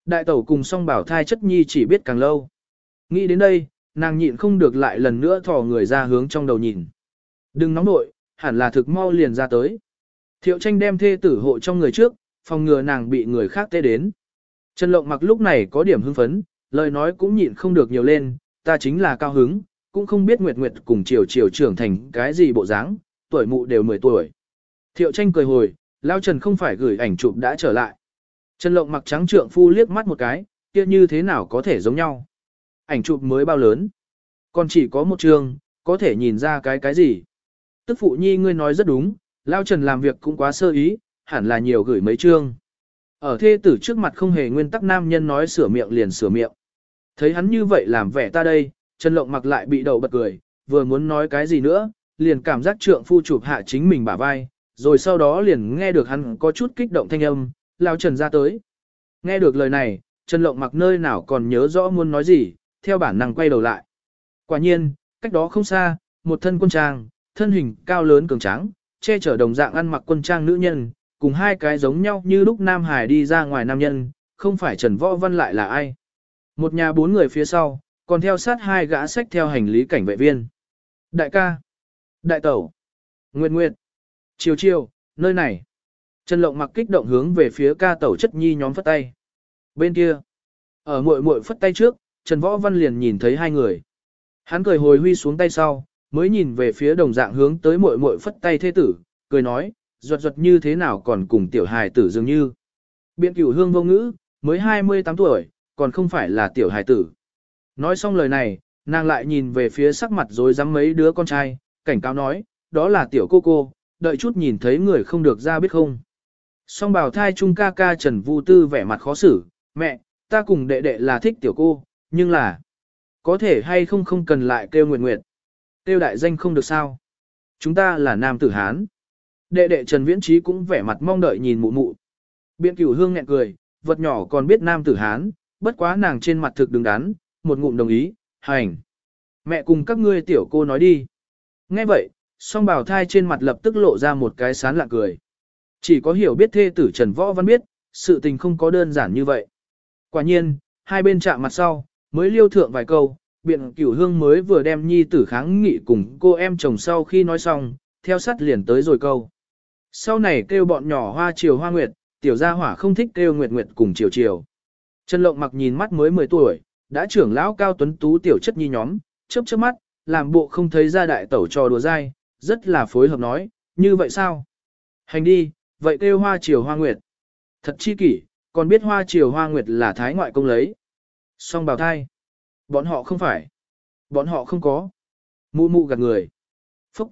Đại tẩu cùng song bảo thai chất nhi chỉ biết càng lâu. Nghĩ đến đây, nàng nhịn không được lại lần nữa thò người ra hướng trong đầu nhìn. Đừng nóng nội, hẳn là thực mau liền ra tới. Thiệu tranh đem thê tử hộ trong người trước, phòng ngừa nàng bị người khác tê đến. Trần Lộng mặc lúc này có điểm hưng phấn, lời nói cũng nhịn không được nhiều lên, ta chính là cao hứng, cũng không biết Nguyệt Nguyệt cùng Triều Triều trưởng thành cái gì bộ dáng, tuổi mụ đều 10 tuổi. Thiệu tranh cười hồi, Lao Trần không phải gửi ảnh chụp đã trở lại. Trần Lộng mặc trắng trượng phu liếc mắt một cái, kia như thế nào có thể giống nhau. Ảnh chụp mới bao lớn. Còn chỉ có một trường, có thể nhìn ra cái cái gì. Tức phụ nhi ngươi nói rất đúng, Lao Trần làm việc cũng quá sơ ý, hẳn là nhiều gửi mấy chương. Ở thê tử trước mặt không hề nguyên tắc nam nhân nói sửa miệng liền sửa miệng. Thấy hắn như vậy làm vẻ ta đây, Trần Lộng mặc lại bị đầu bật cười, vừa muốn nói cái gì nữa, liền cảm giác trượng phu chụp hạ chính mình bả vai, rồi sau đó liền nghe được hắn có chút kích động thanh âm, Lao Trần ra tới. Nghe được lời này, Trần Lộng mặc nơi nào còn nhớ rõ muốn nói gì, theo bản năng quay đầu lại. Quả nhiên, cách đó không xa, một thân quân trang, thân hình cao lớn cường tráng, che chở đồng dạng ăn mặc quân trang nữ nhân, cùng hai cái giống nhau như lúc Nam Hải đi ra ngoài nam nhân, không phải Trần Võ Văn lại là ai. Một nhà bốn người phía sau, còn theo sát hai gã sách theo hành lý cảnh vệ viên. Đại ca, đại tẩu, nguyệt nguyệt, chiều chiều, nơi này. Trần Lộng mặc kích động hướng về phía ca tẩu chất nhi nhóm phất tay. Bên kia, ở muội muội phất tay trước, Trần Võ Văn liền nhìn thấy hai người. Hắn cười hồi huy xuống tay sau, mới nhìn về phía đồng dạng hướng tới muội muội phất tay thế tử, cười nói, ruột ruột như thế nào còn cùng tiểu hài tử dường như. Biện cửu hương vô ngữ, mới 28 tuổi, còn không phải là tiểu hài tử. Nói xong lời này, nàng lại nhìn về phía sắc mặt rồi dám mấy đứa con trai, cảnh cáo nói, đó là tiểu cô cô, đợi chút nhìn thấy người không được ra biết không. Song bảo thai trung ca ca Trần Vu Tư vẻ mặt khó xử, mẹ, ta cùng đệ đệ là thích tiểu cô, nhưng là, có thể hay không không cần lại kêu nguyệt nguyệt. Tiêu đại danh không được sao. Chúng ta là nam tử Hán. Đệ đệ Trần Viễn Trí cũng vẻ mặt mong đợi nhìn mụ mụ. Biện cửu hương nghẹn cười, vật nhỏ còn biết nam tử Hán, bất quá nàng trên mặt thực đứng đắn, một ngụm đồng ý, hành. Mẹ cùng các ngươi tiểu cô nói đi. Nghe vậy, song bào thai trên mặt lập tức lộ ra một cái sán lạ cười. Chỉ có hiểu biết thê tử Trần Võ Văn biết, sự tình không có đơn giản như vậy. Quả nhiên, hai bên chạm mặt sau, mới liêu thượng vài câu, biện cửu hương mới vừa đem nhi tử kháng nghị cùng cô em chồng sau khi nói xong, theo sát liền tới rồi câu. Sau này kêu bọn nhỏ hoa chiều hoa nguyệt, tiểu gia hỏa không thích kêu nguyệt nguyệt cùng chiều chiều. Trần Lộng mặc nhìn mắt mới 10 tuổi, đã trưởng lão cao tuấn tú tiểu chất nhi nhóm, chớp chớp mắt, làm bộ không thấy ra đại tẩu trò đùa dai, rất là phối hợp nói, như vậy sao? Hành đi, vậy kêu hoa chiều hoa nguyệt. Thật chi kỷ, còn biết hoa chiều hoa nguyệt là thái ngoại công lấy. Song bào thai. Bọn họ không phải. Bọn họ không có. Mụ mụ gạt người. Phúc.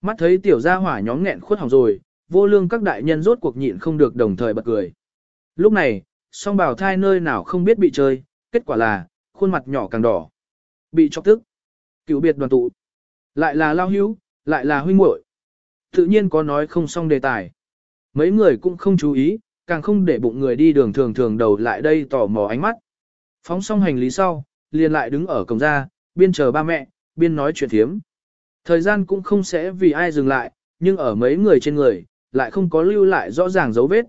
Mắt thấy tiểu gia hỏa nhóm nghẹn khuất hỏng rồi, vô lương các đại nhân rốt cuộc nhịn không được đồng thời bật cười. Lúc này, song bào thai nơi nào không biết bị chơi, kết quả là, khuôn mặt nhỏ càng đỏ. Bị chọc tức. Cựu biệt đoàn tụ. Lại là lao hữu, lại là huynh muội. Tự nhiên có nói không xong đề tài. Mấy người cũng không chú ý, càng không để bụng người đi đường thường thường đầu lại đây tò mò ánh mắt. Phóng xong hành lý sau, liền lại đứng ở cổng ra, biên chờ ba mẹ, biên nói chuyện thiếm. Thời gian cũng không sẽ vì ai dừng lại, nhưng ở mấy người trên người, lại không có lưu lại rõ ràng dấu vết.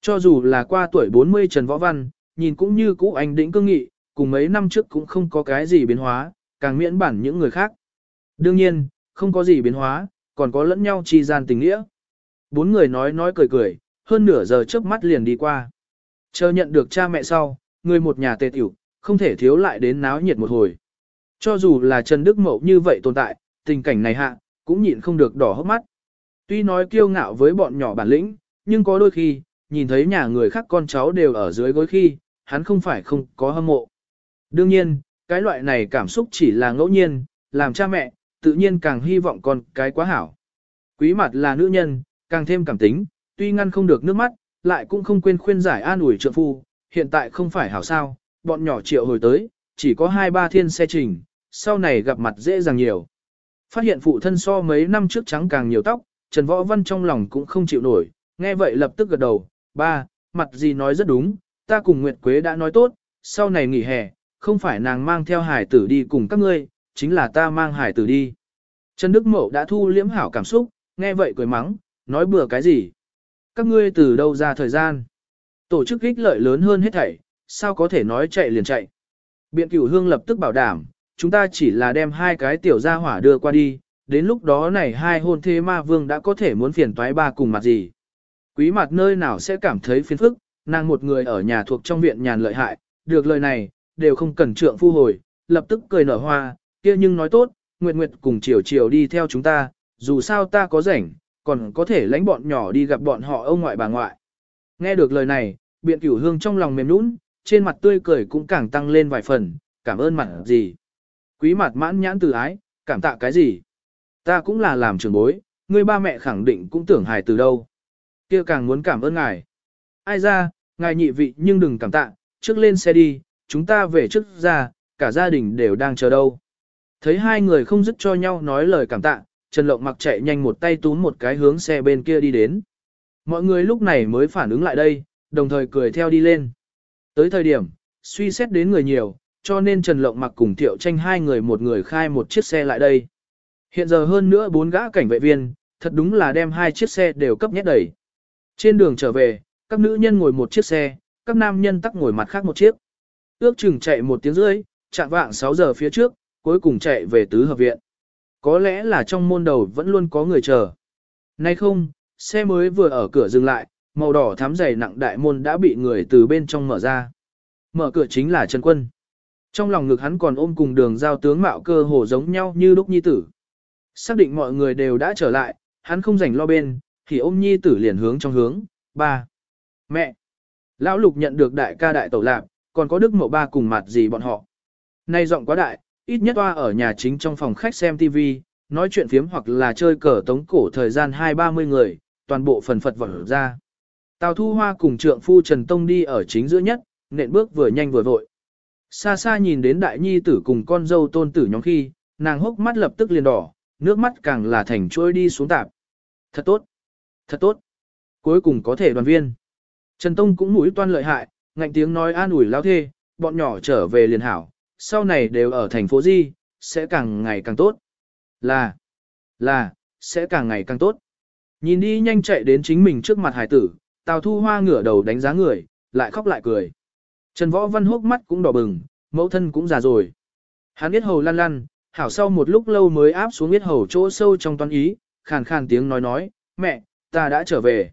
Cho dù là qua tuổi 40 Trần Võ Văn, nhìn cũng như cũ anh đĩnh cương nghị, cùng mấy năm trước cũng không có cái gì biến hóa, càng miễn bản những người khác. Đương nhiên, không có gì biến hóa, còn có lẫn nhau chi gian tình nghĩa. Bốn người nói nói cười cười, hơn nửa giờ trước mắt liền đi qua. Chờ nhận được cha mẹ sau, người một nhà tề tiểu, không thể thiếu lại đến náo nhiệt một hồi. Cho dù là Trần Đức Mậu như vậy tồn tại, tình cảnh này hạ, cũng nhịn không được đỏ hốc mắt. Tuy nói kiêu ngạo với bọn nhỏ bản lĩnh, nhưng có đôi khi, nhìn thấy nhà người khác con cháu đều ở dưới gối khi, hắn không phải không có hâm mộ. Đương nhiên, cái loại này cảm xúc chỉ là ngẫu nhiên, làm cha mẹ, tự nhiên càng hy vọng con cái quá hảo. Quý mặt là nữ nhân, càng thêm cảm tính, tuy ngăn không được nước mắt, lại cũng không quên khuyên giải an ủi trượng phu, hiện tại không phải hảo sao, bọn nhỏ triệu hồi tới, chỉ có hai ba thiên xe trình, sau này gặp mặt dễ dàng nhiều. Phát hiện phụ thân so mấy năm trước trắng càng nhiều tóc, Trần Võ Văn trong lòng cũng không chịu nổi, nghe vậy lập tức gật đầu, ba, mặt gì nói rất đúng, ta cùng Nguyệt Quế đã nói tốt, sau này nghỉ hè, không phải nàng mang theo hải tử đi cùng các ngươi, chính là ta mang hải tử đi. Trần Đức Mậu đã thu liễm hảo cảm xúc, nghe vậy cười mắng, nói bừa cái gì. Các ngươi từ đâu ra thời gian. Tổ chức ích lợi lớn hơn hết thảy, sao có thể nói chạy liền chạy. Biện cửu hương lập tức bảo đảm, chúng ta chỉ là đem hai cái tiểu gia hỏa đưa qua đi, đến lúc đó này hai hôn thế ma vương đã có thể muốn phiền toái ba cùng mặt gì. Quý mặt nơi nào sẽ cảm thấy phiền phức, nàng một người ở nhà thuộc trong viện nhàn lợi hại, được lời này, đều không cần trượng phu hồi, lập tức cười nở hoa, kia nhưng nói tốt, Nguyệt Nguyệt cùng chiều chiều đi theo chúng ta, dù sao ta có rảnh, còn có thể lãnh bọn nhỏ đi gặp bọn họ ông ngoại bà ngoại. Nghe được lời này, biện cửu hương trong lòng mềm nũng, trên mặt tươi cười cũng càng tăng lên vài phần, cảm ơn mặt gì. Quý mặt mãn nhãn từ ái, cảm tạ cái gì. Ta cũng là làm trưởng bối, người ba mẹ khẳng định cũng tưởng hài từ đâu. kia càng muốn cảm ơn ngài. Ai ra, ngài nhị vị nhưng đừng cảm tạ, trước lên xe đi, chúng ta về trước ra, cả gia đình đều đang chờ đâu. Thấy hai người không dứt cho nhau nói lời cảm tạ, Trần Lộng mặc chạy nhanh một tay túm một cái hướng xe bên kia đi đến. Mọi người lúc này mới phản ứng lại đây, đồng thời cười theo đi lên. Tới thời điểm, suy xét đến người nhiều, cho nên Trần Lộng mặc cùng Thiệu tranh hai người một người khai một chiếc xe lại đây. Hiện giờ hơn nữa bốn gã cảnh vệ viên, thật đúng là đem hai chiếc xe đều cấp nhét đầy. Trên đường trở về, các nữ nhân ngồi một chiếc xe, các nam nhân tắc ngồi mặt khác một chiếc. Ước chừng chạy một tiếng rưỡi, chạm vạng 6 giờ phía trước, cuối cùng chạy về tứ hợp viện. Có lẽ là trong môn đầu vẫn luôn có người chờ. Nay không, xe mới vừa ở cửa dừng lại, màu đỏ thắm dày nặng đại môn đã bị người từ bên trong mở ra. Mở cửa chính là Trần Quân. Trong lòng ngực hắn còn ôm cùng đường giao tướng mạo cơ hồ giống nhau như đúc nhi tử. Xác định mọi người đều đã trở lại, hắn không rảnh lo bên, thì ôm nhi tử liền hướng trong hướng, ba. Mẹ! Lão lục nhận được đại ca đại tẩu lạc, còn có đức mộ ba cùng mặt gì bọn họ. Nay giọng quá đại, ít nhất toa ở nhà chính trong phòng khách xem TV, nói chuyện phiếm hoặc là chơi cờ tống cổ thời gian hai ba mươi người, toàn bộ phần phật vỡ ra. Tào Thu Hoa cùng trượng phu Trần Tông đi ở chính giữa nhất, nện bước vừa nhanh vừa vội. Xa xa nhìn đến đại nhi tử cùng con dâu tôn tử nhóm khi, nàng hốc mắt lập tức liền đỏ, nước mắt càng là thành trôi đi xuống tạp. Thật tốt, thật tốt. Cuối cùng có thể đoàn viên. Trần Tông cũng mũi toan lợi hại, ngạnh tiếng nói an ủi lao thê, bọn nhỏ trở về liền hảo, sau này đều ở thành phố Di, sẽ càng ngày càng tốt. Là, là, sẽ càng ngày càng tốt. Nhìn đi nhanh chạy đến chính mình trước mặt hải tử, Tào Thu Hoa ngửa đầu đánh giá người, lại khóc lại cười. Trần Võ Văn hốc mắt cũng đỏ bừng, mẫu thân cũng già rồi. Hắn biết hầu lăn lăn, hảo sau một lúc lâu mới áp xuống biết hầu chỗ sâu trong toán ý, khàn khàn tiếng nói nói, mẹ, ta đã trở về.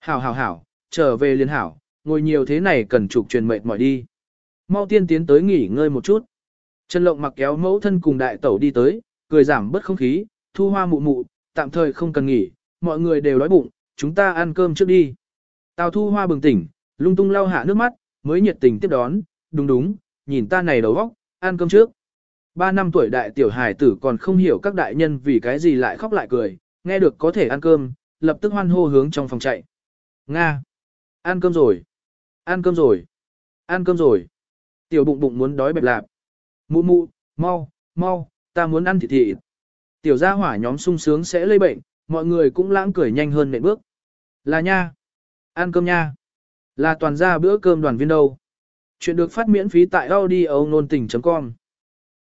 Hảo hảo hảo, trở về liền hảo, ngồi nhiều thế này cần trục truyền mệt mỏi đi. Mau tiên tiến tới nghỉ ngơi một chút. Trần Lộng mặc kéo mẫu thân cùng đại tẩu đi tới, cười giảm bớt không khí, thu hoa mụ mụ, tạm thời không cần nghỉ, mọi người đều đói bụng, chúng ta ăn cơm trước đi. Tào thu hoa bừng tỉnh, lung tung lau hạ nước mắt, mới nhiệt tình tiếp đón, đúng đúng, nhìn ta này đầu óc, ăn cơm trước. Ba năm tuổi đại tiểu hài tử còn không hiểu các đại nhân vì cái gì lại khóc lại cười, nghe được có thể ăn cơm, lập tức hoan hô hướng trong phòng chạy. Nga! Ăn cơm rồi! Ăn cơm rồi! Ăn cơm rồi! Tiểu bụng bụng muốn đói bẹp lạp. Mụ mụ, mau, mau, ta muốn ăn thịt thịt. Tiểu gia hỏa nhóm sung sướng sẽ lây bệnh, mọi người cũng lãng cười nhanh hơn nệm bước. Là nha! Ăn cơm nha! Là toàn ra bữa cơm đoàn viên đâu. Chuyện được phát miễn phí tại audio nôn tình.com